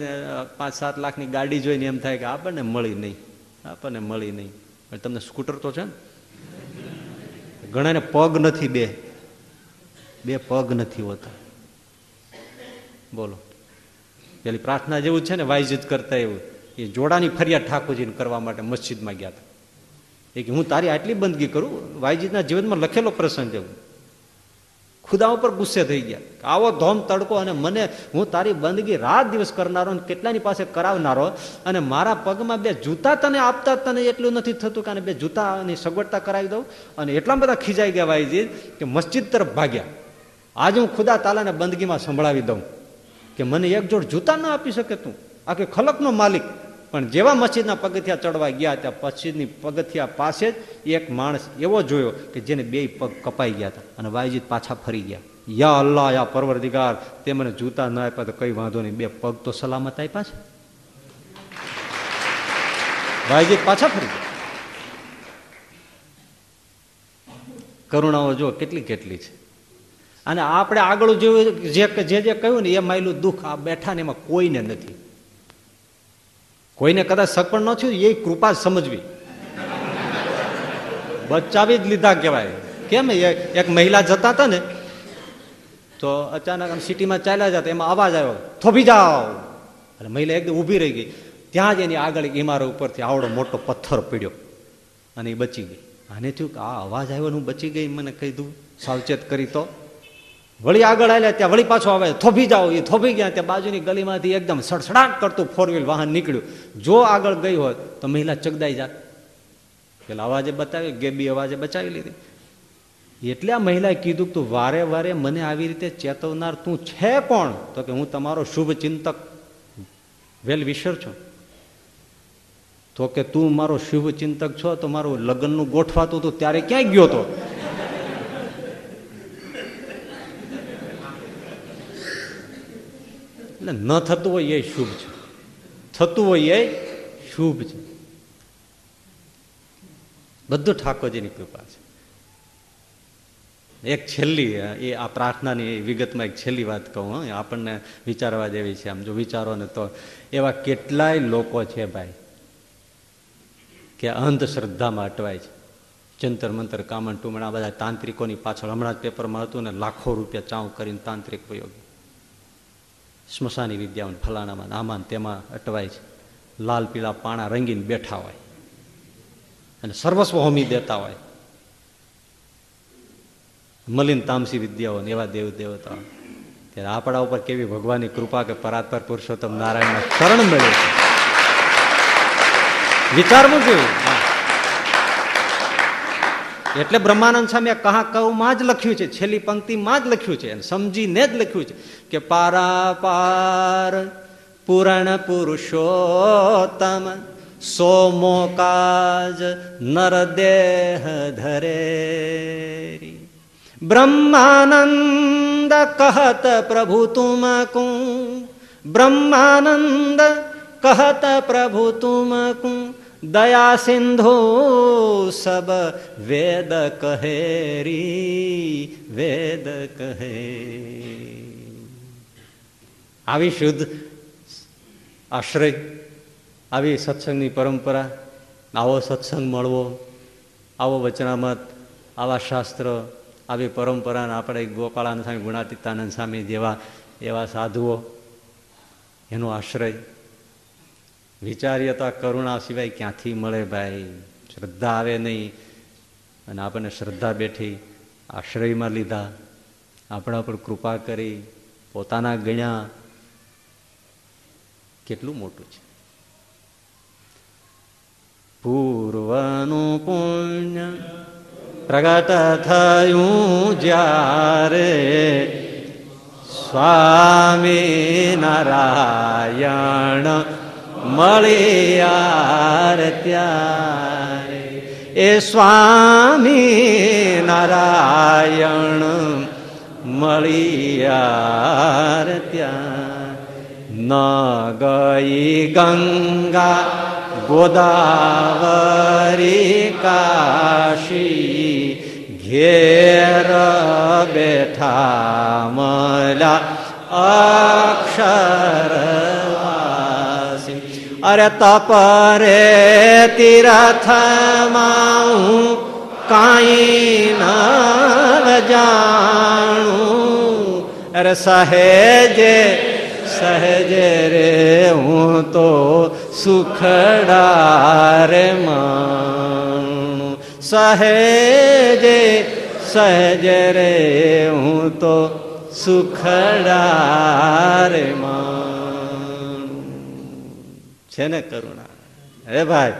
પાંચ સાત લાખની ગાડી જોઈને એમ થાય કે આપણને મળી નહીં, આપણને મળી નહીં. તમને સ્કૂટર તો છે ને? ઘણાને પગ નથી બે. બે પગ નથી હોતા. બોલો. પેલી પ્રાર્થના જેવું છે ને વાયજીત કરતા એવું. એ જોડાની ફરિયાદ ઠાકોરજીને કરવા માટે મસ્જિદમાં ગયા હતા. એ કે હું તારી આટલી બંદગી કરું? વાયજીતના જીવનમાં લખેલો પ્રસંગ છે ખુદા ઉપર ગુસ્સે થઈ ગયા. આવો ધોમ તડકો અને મને, હું તારી બંદગી રાત દિવસ કરનારો કેટલાની પાસે કરાવનારો અને મારા પગમાં બે જૂતા તને આપતા તને એટલું નથી થતું કે બે જૂતાની સગવડતા કરાવી દઉં? અને એટલા બધા ખીજાઈ ગયા ભાઈજી કે મસ્જિદ તરફ ભાગ્યા. આજે હું ખુદા તાલાને બંદગીમાં સંભળાવી દઉં કે મને એક જોડ જૂતા ન આપી શકે તું. આખી ખલકનો માલિક. પણ જેવા મસ્જિદના પગથિયા ચડવા ગયા ત્યાં મસ્જિદની પગથિયા પાસે જ એક માણસ એવો જોયો કે જેને બે પગ કપાઈ ગયા હતા અને વાયજીત પાછા ફરી ગયા. યા અલ્લાહ, યા પરવરદિગાર, તે મને જૂતા ના આપ્યા તો કઈ વાંધો નહીં. બે પગ તો સલામત આપ્યા છે. વાયજીત પાછા ફરી ગયા. કરુણાઓ જો કેટલી કેટલી છે. અને આપણે આગળ જોયું જે જે કહ્યું ને એ માયલું દુઃખ આ બેઠા ને એમાં કોઈને નથી. કોઈને કદાચ સગપણ ન થયું એ કૃપા સમજવી. બચાવી જ લીધા કહેવાય. કેમ? એક મહિલા જતા હતા ને, તો અચાનક આમ સિટીમાં ચાલ્યા જતા, એમાં અવાજ આવ્યો, થોભી જાઓ. અને મહિલા એકદમ ઊભી રહી ગઈ. ત્યાં જ એની આગળ ઇમારત ઉપરથી આવડો મોટો પથ્થર પીડ્યો અને એ બચી ગઈ. આને થયું કે આ અવાજ આવ્યો હું બચી ગઈ, મને કહી દઉં, સાવચેત કરી તો. વળી આગળ આવ્યા ત્યાં વળી પાછો આવે, થોભી જાઓ, એ થોભી ગયા, ત્યાં બાજુની ગલીમાંથી એકદમ સડસડાટ કરતું ફોર વ્હીલ વાહન નીકળ્યું. જો આગળ ગઈ હોત, તો મહિલા ચગદાઈ જાત. પેલા અવાજે બતાવી, ગેબી અવાજે બચાવી લીધી. એટલે આ મહિલાએ કીધું તું વારે વારે મને આવી રીતે ચેતવનાર તું છે કોણ? તો કે હું તમારો શુભ ચિંતક, વેલ વિશર છું. તો કે તું મારો શુભ ચિંતક છો, તો મારું લગ્નનું ગોઠવાતું હતું ત્યારે ક્યાંય ગયો તો? એટલે ન થતું હોય એ શુભ છે. થતું હોય એ શુભ છે. બધું ઠાકોરજીની કૃપા છે. એક છેલ્લી, એ આ પ્રાર્થનાની વિગતમાં એક છેલ્લી વાત કહું આપણને વિચારવા જેવી છે. આમ જો વિચારો ને તો એવા કેટલાય લોકો છે ભાઈ કે અંધશ્રદ્ધામાં અટવાય છે. જંતર મંતર, કામણ આ બધા તાંત્રિકોની પાછળ હમણાં જ પેપરમાં હતું ને લાખો રૂપિયા ચાઉ કરીને તાંત્રિક પ્રયોગ. સ્મશાની વિદ્યાઓ ફલાણામાં આમાં તેમાં અટવાય છે. લાલ પીળા પાણા રંગીને બેઠા હોય. અને સર્વસ્વ હોમી દેતા હોય. મલિન તામસી વિદ્યાઓ એવા દેવ દેવતા ત્યારે આપણા ઉપર કેવી ભગવાનની કૃપા કે પરાત્પર પુરુષોત્તમ નારાયણ શરણ મળે છે. વિચારવું જોઈએ. એટલે બ્રહ્માનંદ સ્વામી કહા કવમાં જ લખ્યું છે, છેલ્લી પંક્તિમાં જ લખ્યું છે સમજીને જ લખ્યું છે કે પારા પાર પૂરણ પુરુષોત્તમ, સોમો કાજ નરદેહ ધરે. બ્રહ્માનંદ કહત પ્રભુ તુમકું બ્રહ્માનંદ કહત પ્રભુ તુમકું દયા સિંધુ સબ વેદ કહેરી વેદ કહે આવી શુદ્ધ આશ્રય આવી સત્સંગની પરંપરા આવો સત્સંગ મળવો, આવો વચનામત, આવા શાસ્ત્ર, આવી પરંપરાને આપણે ગોપાળાનંદ સ્વામી, ગુણાતીતાનંદ સ્વામી જેવા એવા સાધુઓ, એનો આશ્રય વિચારીએ તો કરુણા સિવાય ક્યાંથી મળે ભાઈ? શ્રદ્ધા આવે નહીં. અને આપણને શ્રદ્ધા બેઠી આશ્રયમાં લીધા. આપણા પર કૃપા કરી, પોતાના ગણ્યા. કેટલું મોટું છે. પૂર્વનું પુણ્ય પ્રગટ થયું જ્યારે સ્વામી નારાયણ મળ્યાર ત્યારે. એ સ્વામી નારાયણ મળ્યાર ત્યાં ન ગઈ ગંગા ગોદાવરી કાશી. ઘેર બેઠા મલા અક્ષરવાસી અરે તપરે તીરથમાં હું કાંઈ ન જાણું. અરે સહેજે સહેજે રે, હું તો સુખડારે માણું. સહેજે, સહેજ રે, હું તો સુખડારે માણું. છે ને કરુણા? હે ભાઈ,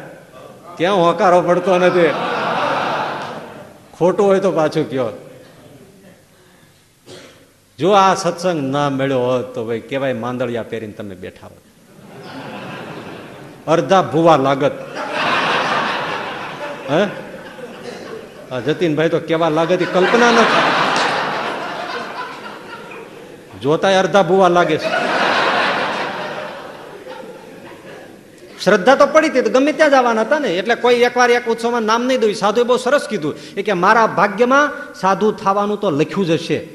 ક્યાં હોકારો પડતો નથી? ખોટું હોય તો પાછું કયો. જો આ સત્સંગ ના મળ્યો હોત તો ભાઈ કેવાય માંદળિયા પહેરીને તમે બેઠા હોત. અડધા ભૂવા લાગત. હે? જતીનભાઈ તો કેવા લાગે કલ્પના નથી. જોતા અડધા ભૂવા લાગે છે. શ્રદ્ધા તો પડી હતી ગમે ત્યાં જવાના હતા ને. એટલે કોઈ એકવાર એક ઉત્સવમાં નામ નહીં દઉં. સાધુએ બહુ સરસ કીધું એ કે મારા ભાગ્યમાં સાધુ થવાનું તો લખ્યું જ હશે.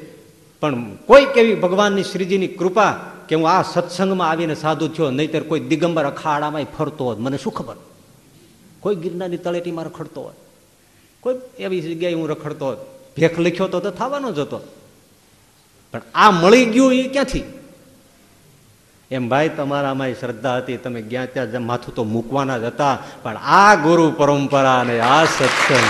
પણ કોઈ કેવી ભગવાનની શ્રીજીની કૃપા કે હું આ સત્સંગમાં આવીને સાધુ થયો, નહીતર કોઈ દિગંબર અખાડામાં ફરતો હોત. મને શું ખબર? કોઈ ગિરનારની તળેટીમાં રખડતો હોત. કોઈ એવી જગ્યાએ હું રખડતો હોત. ભેખ લખ્યો તો થવાનો જ હતો. પણ આ મળી ગયું એ ક્યાંથી? એમ ભાઈ તમારામાં શ્રદ્ધા હતી, તમે જ્યાં ત્યાં માથું તો મૂકવાના જ હતા, પણ આ ગુરુ પરંપરા અને આ સત્સંગ.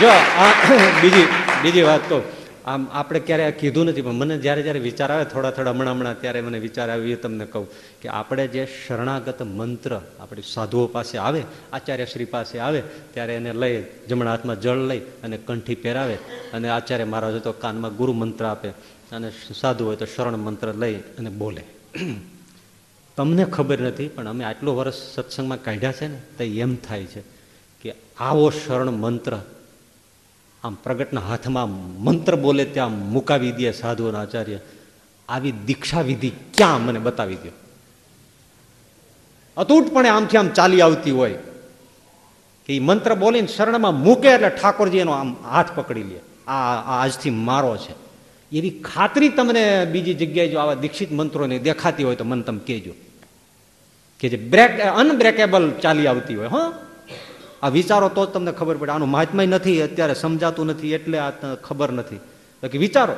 જો બીજી બીજી વાત કહું. આમ આપણે ક્યારે કીધું નથી, પણ મને જ્યારે જ્યારે વિચાર આવે, થોડા થોડા હમણાં હમણાં ત્યારે મને વિચાર આવે તમને કહું કે આપણે જે શરણાગત મંત્ર આપણી સાધુઓ પાસે આવે, આચાર્ય શ્રી પાસે આવે, ત્યારે એને લઈ, જમણા હાથમાં જળ લઈ અને કંઠી પહેરાવે અને આચાર્ય મહારાજ તો કાનમાં ગુરુ મંત્ર આપે અને સાધુ હોય તો શરણ મંત્ર લઈ અને બોલે. તમને ખબર નથી, પણ અમે આટલો વર્ષ સત્સંગમાં કાઢ્યા છે ને, તો એમ થાય છે કે આવો શરણ મંત્ર આમ પ્રગટના હાથમાં મંત્ર બોલે ત્યાં મુકાવી દે સાધુઓના આચાર્ય. આવી દીક્ષા વિધિ ક્યાં મને બતાવી દો. અતૂટપણે આમથી આમ ચાલી આવતી હોય કે એ મંત્ર બોલીને શરણમાં મૂકે એટલે ઠાકોરજી એનો આમ હાથ પકડી લે. આ આજથી મારો છે. એવી ખાતરી તમને બીજી જગ્યાએ જો આવા દીક્ષિત મંત્રોને દેખાતી હોય તો મને તમે કહેજો. કે જે બ્રેક અનબ્રેકેબલ ચાલી આવતી હોય, હા. આ વિચારો તો જ તમને ખબર પડે. આનું મહાત્મય નથી, અત્યારે સમજાતું નથી, એટલે આ ખબર નથી. કે વિચારો.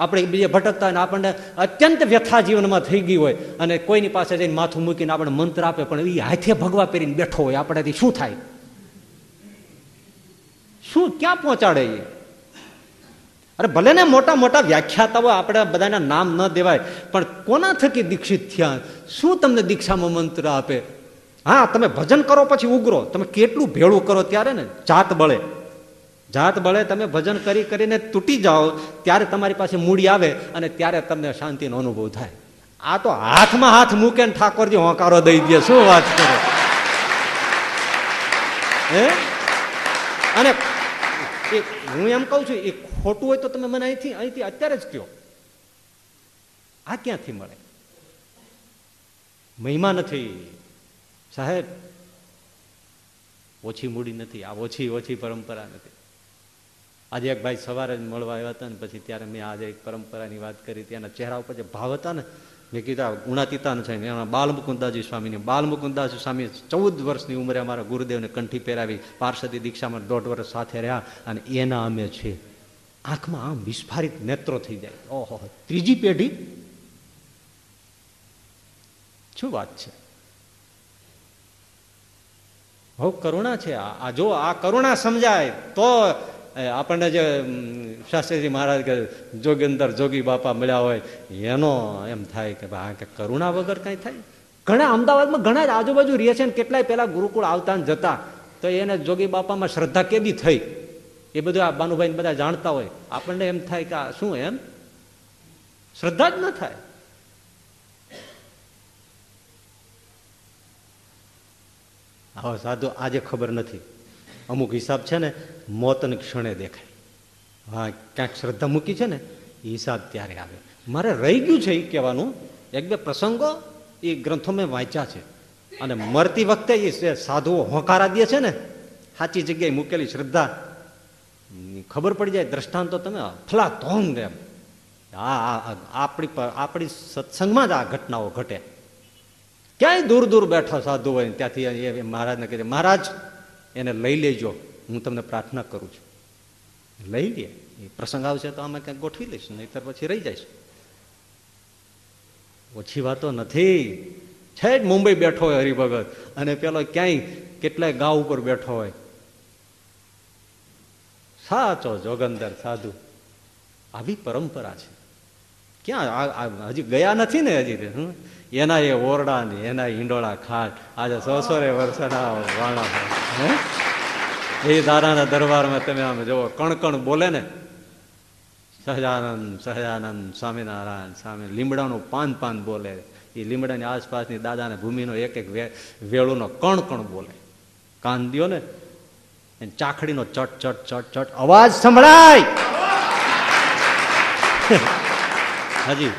આપણે બીજે ભટકતા હોય આપણને અત્યંત વ્યથા જીવનમાં થઈ ગઈ હોય અને કોઈની પાસે જઈને માથું મૂકીને આપણે મંત્ર આપે, પણ એ હાથે ભગવા પહેરીને બેઠો હોય આપણાથી શું થાય? શું, ક્યાં પહોંચાડે એ અરે ભલે ને મોટા મોટા વ્યાખ્યાતાઓ આપણે બધાના નામ ન દેવાય, પણ કોના થકી દીક્ષિત થયા? શું તમને દીક્ષામાં મંત્ર આપે? હા, તમે ભજન કરો પછી ઉગરો. તમે કેટલું ભેળું કરો ત્યારે ને? જાત બળે. જાત બળે તમે ભજન કરી કરીને તૂટી જાઓ, ત્યારે તમારી પાસે મૂડી આવે અને ત્યારે તમને શાંતિનો અનુભવ થાય. આ તો હાથમાં હાથ મૂકે ને ઠાકોરજી હોંકારો દઈ દે, શું વાત કરો? હે? અને હું એમ કઉ છું, એ ખોટું હોય તો તમે મને અહીંથી અહીંથી અત્યારે જ કયો આ ક્યાંથી મળે? મહિમા નથી. સાહેબ, ઓછી મૂડી નથી, આ ઓછી ઓછી પરંપરા નથી. આજે એક ભાઈ સવારે જ મળવા આવ્યા હતા ને પછી ત્યારે મેં આજે એક પરંપરાની વાત કરી, ત્યાંના ચહેરા ઉપર જે ભાવ હતા ને, મેં કીધા ગુણાતીતાન છે એના બાલમુકુદાજી સ્વામીની બાલમુકુદાજી સ્વામી ચૌદ વર્ષની ઉંમરે અમારા ગુરુદેવને કંઠી પહેરાવી, પાર્ષદી દીક્ષામાં દોઢ વર્ષ સાથે રહ્યા અને એના અમે છે આંખમાં આમ વિસ્ફારિત નેત્રો થઈ જાય. ઓહો, ત્રીજી પેઢી? શું વાત છે? બહુ કરુણા છે આ. જો આ કરુણા સમજાય, તો આપણને જે શાસ્ત્રીજી મહારાજ કે જોગેન્દર, જોગી બાપા મળ્યા હોય, એનો એમ થાય કે ભાઈ કે કરુણા વગર કઈ થાય? ઘણા અમદાવાદમાં ઘણા જ આજુબાજુ રહે છે ને કેટલાય પેલા ગુરુકુળ આવતા ને જતા, તો એને જોગી બાપામાં શ્રદ્ધા કેદી થઈ? એ બધું આ બાનુભાઈ બધા જાણતા હોય. આપણને એમ થાય કે આ શું એમ? શ્રદ્ધા જ ન થાય. આવો સાધુ, આજે ખબર નથી. અમુક હિસાબ છે ને, મોતને ક્ષણે દેખાય. હા, ક્યાંક શ્રદ્ધા મૂકી છે ને હિસાબ ત્યારે આવે. મારે રહી ગયું છે એ કહેવાનું. એક બે પ્રસંગો એ ગ્રંથો મેં વાંચ્યા છે. અને મરતી વખતે એ સાધુઓ હોંકારા દે છે ને, સાચી જગ્યાએ મૂકેલી શ્રદ્ધા. ખબર પડી જાય, દ્રષ્ટાંતો તમે ફલા ધોંગ એમ. આ આપણી આપણી સત્સંગમાં જ આ ઘટનાઓ ઘટે. ક્યાંય દૂર દૂર બેઠો સાધુ હોય ત્યાંથી મહારાજને કહે મહારાજ, એને લઈ લેજો, હું તમને પ્રાર્થના કરું છું. લઈ લે, એ પ્રસંગ આવશે તો અમે ક્યાંક ગોઠવી લઈશું, નહીતર પછી રહી જઈશ. ઓછી વાતો નથી. છે જ મુંબઈ બેઠો હોય હરિભગત, અને પેલો ક્યાંય કેટલાય ગાવ ઉપર બેઠો હોય. સાચો જોગંદર સાધુ. આવી પરંપરા છે. ક્યાં હજી ગયા નથી ને હજી એના એ ઓરડા ને એના ઈંડોળા ખાટ આજે સો રે વર્ષના વાણા હે? એ દાદાના દરબારમાં તમે આમ જુઓ કણ કણ બોલે ને, સહજાનંદ સહજાનંદ, સ્વામિનારાયણ, સ્વામી, લીમડાનું પાન પાન બોલે. એ લીમડાની આસપાસની દાદાને ભૂમિનો એક એક વેળુનો કણ કણ બોલે. કાન દિયો ને ચાખડીનો ચટ ચટ ચટ ચટ, અવાજ સંભળાય! હાજી.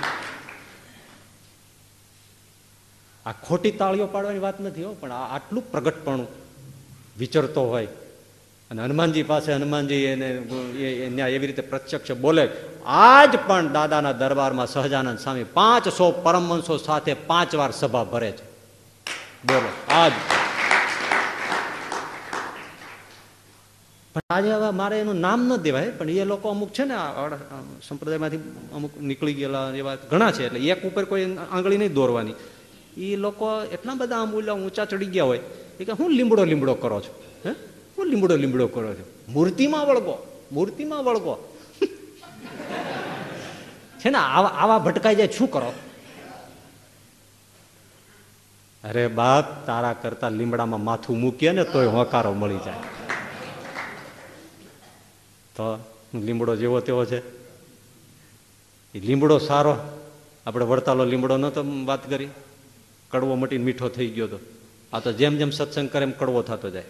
આ ખોટી તાળીઓ પાડવાની વાત નથી હો, પણ આ આટલું પ્રગટપણું વિચરતો હોય. અને હનુમાનજી પાસે હનુમાનજી એને ત્યાં એવી રીતે પ્રત્યક્ષ બોલે, આજ પણ દાદાના દરબારમાં સહજાનંદ સ્વામી પાંચસો પરમવંશો સાથે પાંચ વાર સભા ભરે છે. બોલો, આજ. પણ આજે હવે મારે એનું નામ ન દેવાય, પણ એ લોકો અમુક છે ને સંપ્રદાયમાંથી અમુક નીકળી ગયેલા એવા ઘણા છે, એટલે એક ઉપર કોઈ આંગળી નહીં દોરવાની. એ લોકો એટલા બધા આમ ઓલા ઊંચા ચડી ગયા હોય, એ કે હું લીમડો લીમડો કરો છો? હે? હું લીમડો લીમડો કરો છો? મૂર્તિમાં વળગો મૂર્તિમાં વળગો. છે ને, આવા આવા ભટકાઈ જાય, શું કરો? અરે બાપ, તારા કરતા લીમડામાં માથું મૂકીએ ને તોય હોકારો મળી જાય. તો લીમડો જેવો તેવો છે. એ લીમડો સારો. આપણે વડતાલો લીમડો નતો વાત કરી. કડવો મટીને મીઠો થઈ ગયો હતો આ તો જેમ જેમ સત્સંગ કરે એમ કડવો થતો જાય.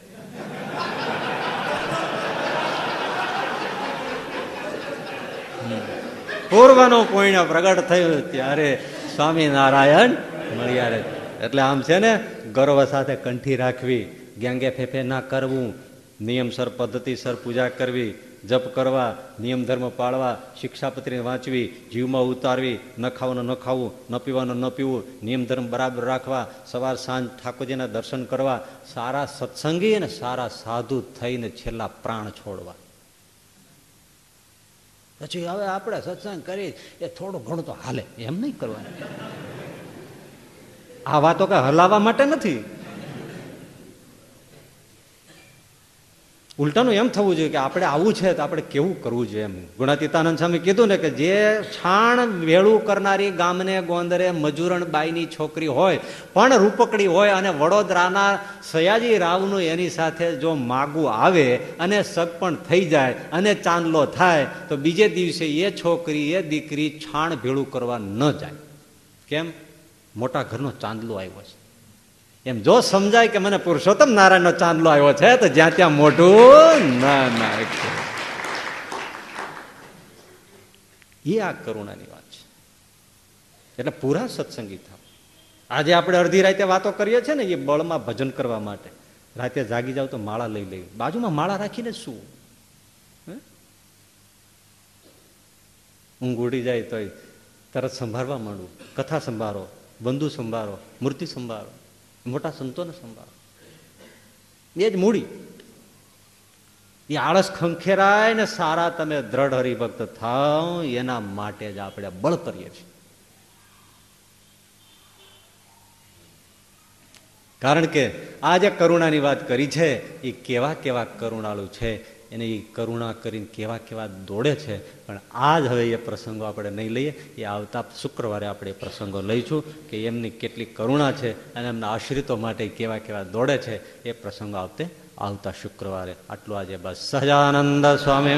પૂર્વનો પુણ્ય પ્રગટ થયું ત્યારે સ્વામિનારાયણ મળ્યા એટલે આમ છે ને, ગર્વ સાથે કંઠી રાખવી, ગેંગે ફેફે ના કરવું નિયમસર પદ્ધતિસર પૂજા કરવી જપ કરવા, નિયમ ધર્મ પાળવા શિક્ષાપત્રીને વાંચવી, જીવમાં ઉતારવી, ન ખાવાનું, ન ખાવું, ન પીવાનું, ન પીવું, નિયમ ધર્મ બરાબર રાખવા, સવાર સાંજ ઠાકોરજીના દર્શન કરવા, સારા સત્સંગી અને સારા સાધુ થઈને છેલ્લા પ્રાણ છોડવા. પછી હવે આપણે સત્સંગ કરી, એ થોડું ઘણું તો હાલે, એમ નહીં કરવાનું. આ વાતો કઈ હલાવવા માટે નથી. ઉલટાનું એમ થવું જોઈએ કે આપણે આવું છે તો આપણે કેવું કરવું જોઈએ એમ. ગુણાતીતાનંદ સ્વામી કીધું ને કે જે છાણ વેળું કરનારી ગામને ગોંદરે મજૂરણ બાઈની છોકરી હોય, પણ રૂપકડી હોય અને વડોદરાના સયાજી રાવનું એની સાથે જો માગું આવે અને સગ પણ થઈ જાય અને ચાંદલો થાય, તો બીજે દિવસે એ છોકરી, એ દીકરી છાણ ભેળું કરવા ન જાય. કેમ? મોટા ઘરનો ચાંદલો આવ્યો છે. એમ જો સમજાય કે મને પુરુષોત્તમ નારાયણનો ચાંદલો આવ્યો છે, તો જ્યાં ત્યાં મોઢું ના ના એ આ કરુણાની વાત છે. એટલે પૂરા સત્સંગી થાવ આજે આપણે અડધી રાતે વાતો કરીએ છીએ ને, એ બળમાં ભજન કરવા માટે. રાતે જાગી જાવ તો માળા લઈ લેવી બાજુમાં માળા રાખીને શું ઊંઘ ઉડી જાય તો તરત સંભાળવા માંડું. કથા સંભાળો, બંધુ સંભાળો, મૂર્તિ સંભાળો. મોટા સંતોને સંભાળો. એ જ મૂડી. એ આળસ ખંખેરાય ને સારા તમે દ્રઢ હરિભક્ત થાવ, એના માટે જ આપણે બળ કરીએ છીએ. કારણ કે આ જે કરુણાની વાત કરી છે, એ કેવા કેવા કરુણાળુ છે એને કરુણા કરીને કેવા કેવા દોડે છે, પણ આજ હવે એ પ્રસંગો આપણે નહીં લઈએ. એ આવતા શુક્રવારે આપણે એ પ્રસંગો લઈશું કે એમની કેટલી કરુણા છે અને એમના આશ્રિતો માટે કેવા કેવા દોડે છે, એ પ્રસંગો આવતે આવતા શુક્રવારે. આટલું આજે બસ. સહજાનંદ સ્વામી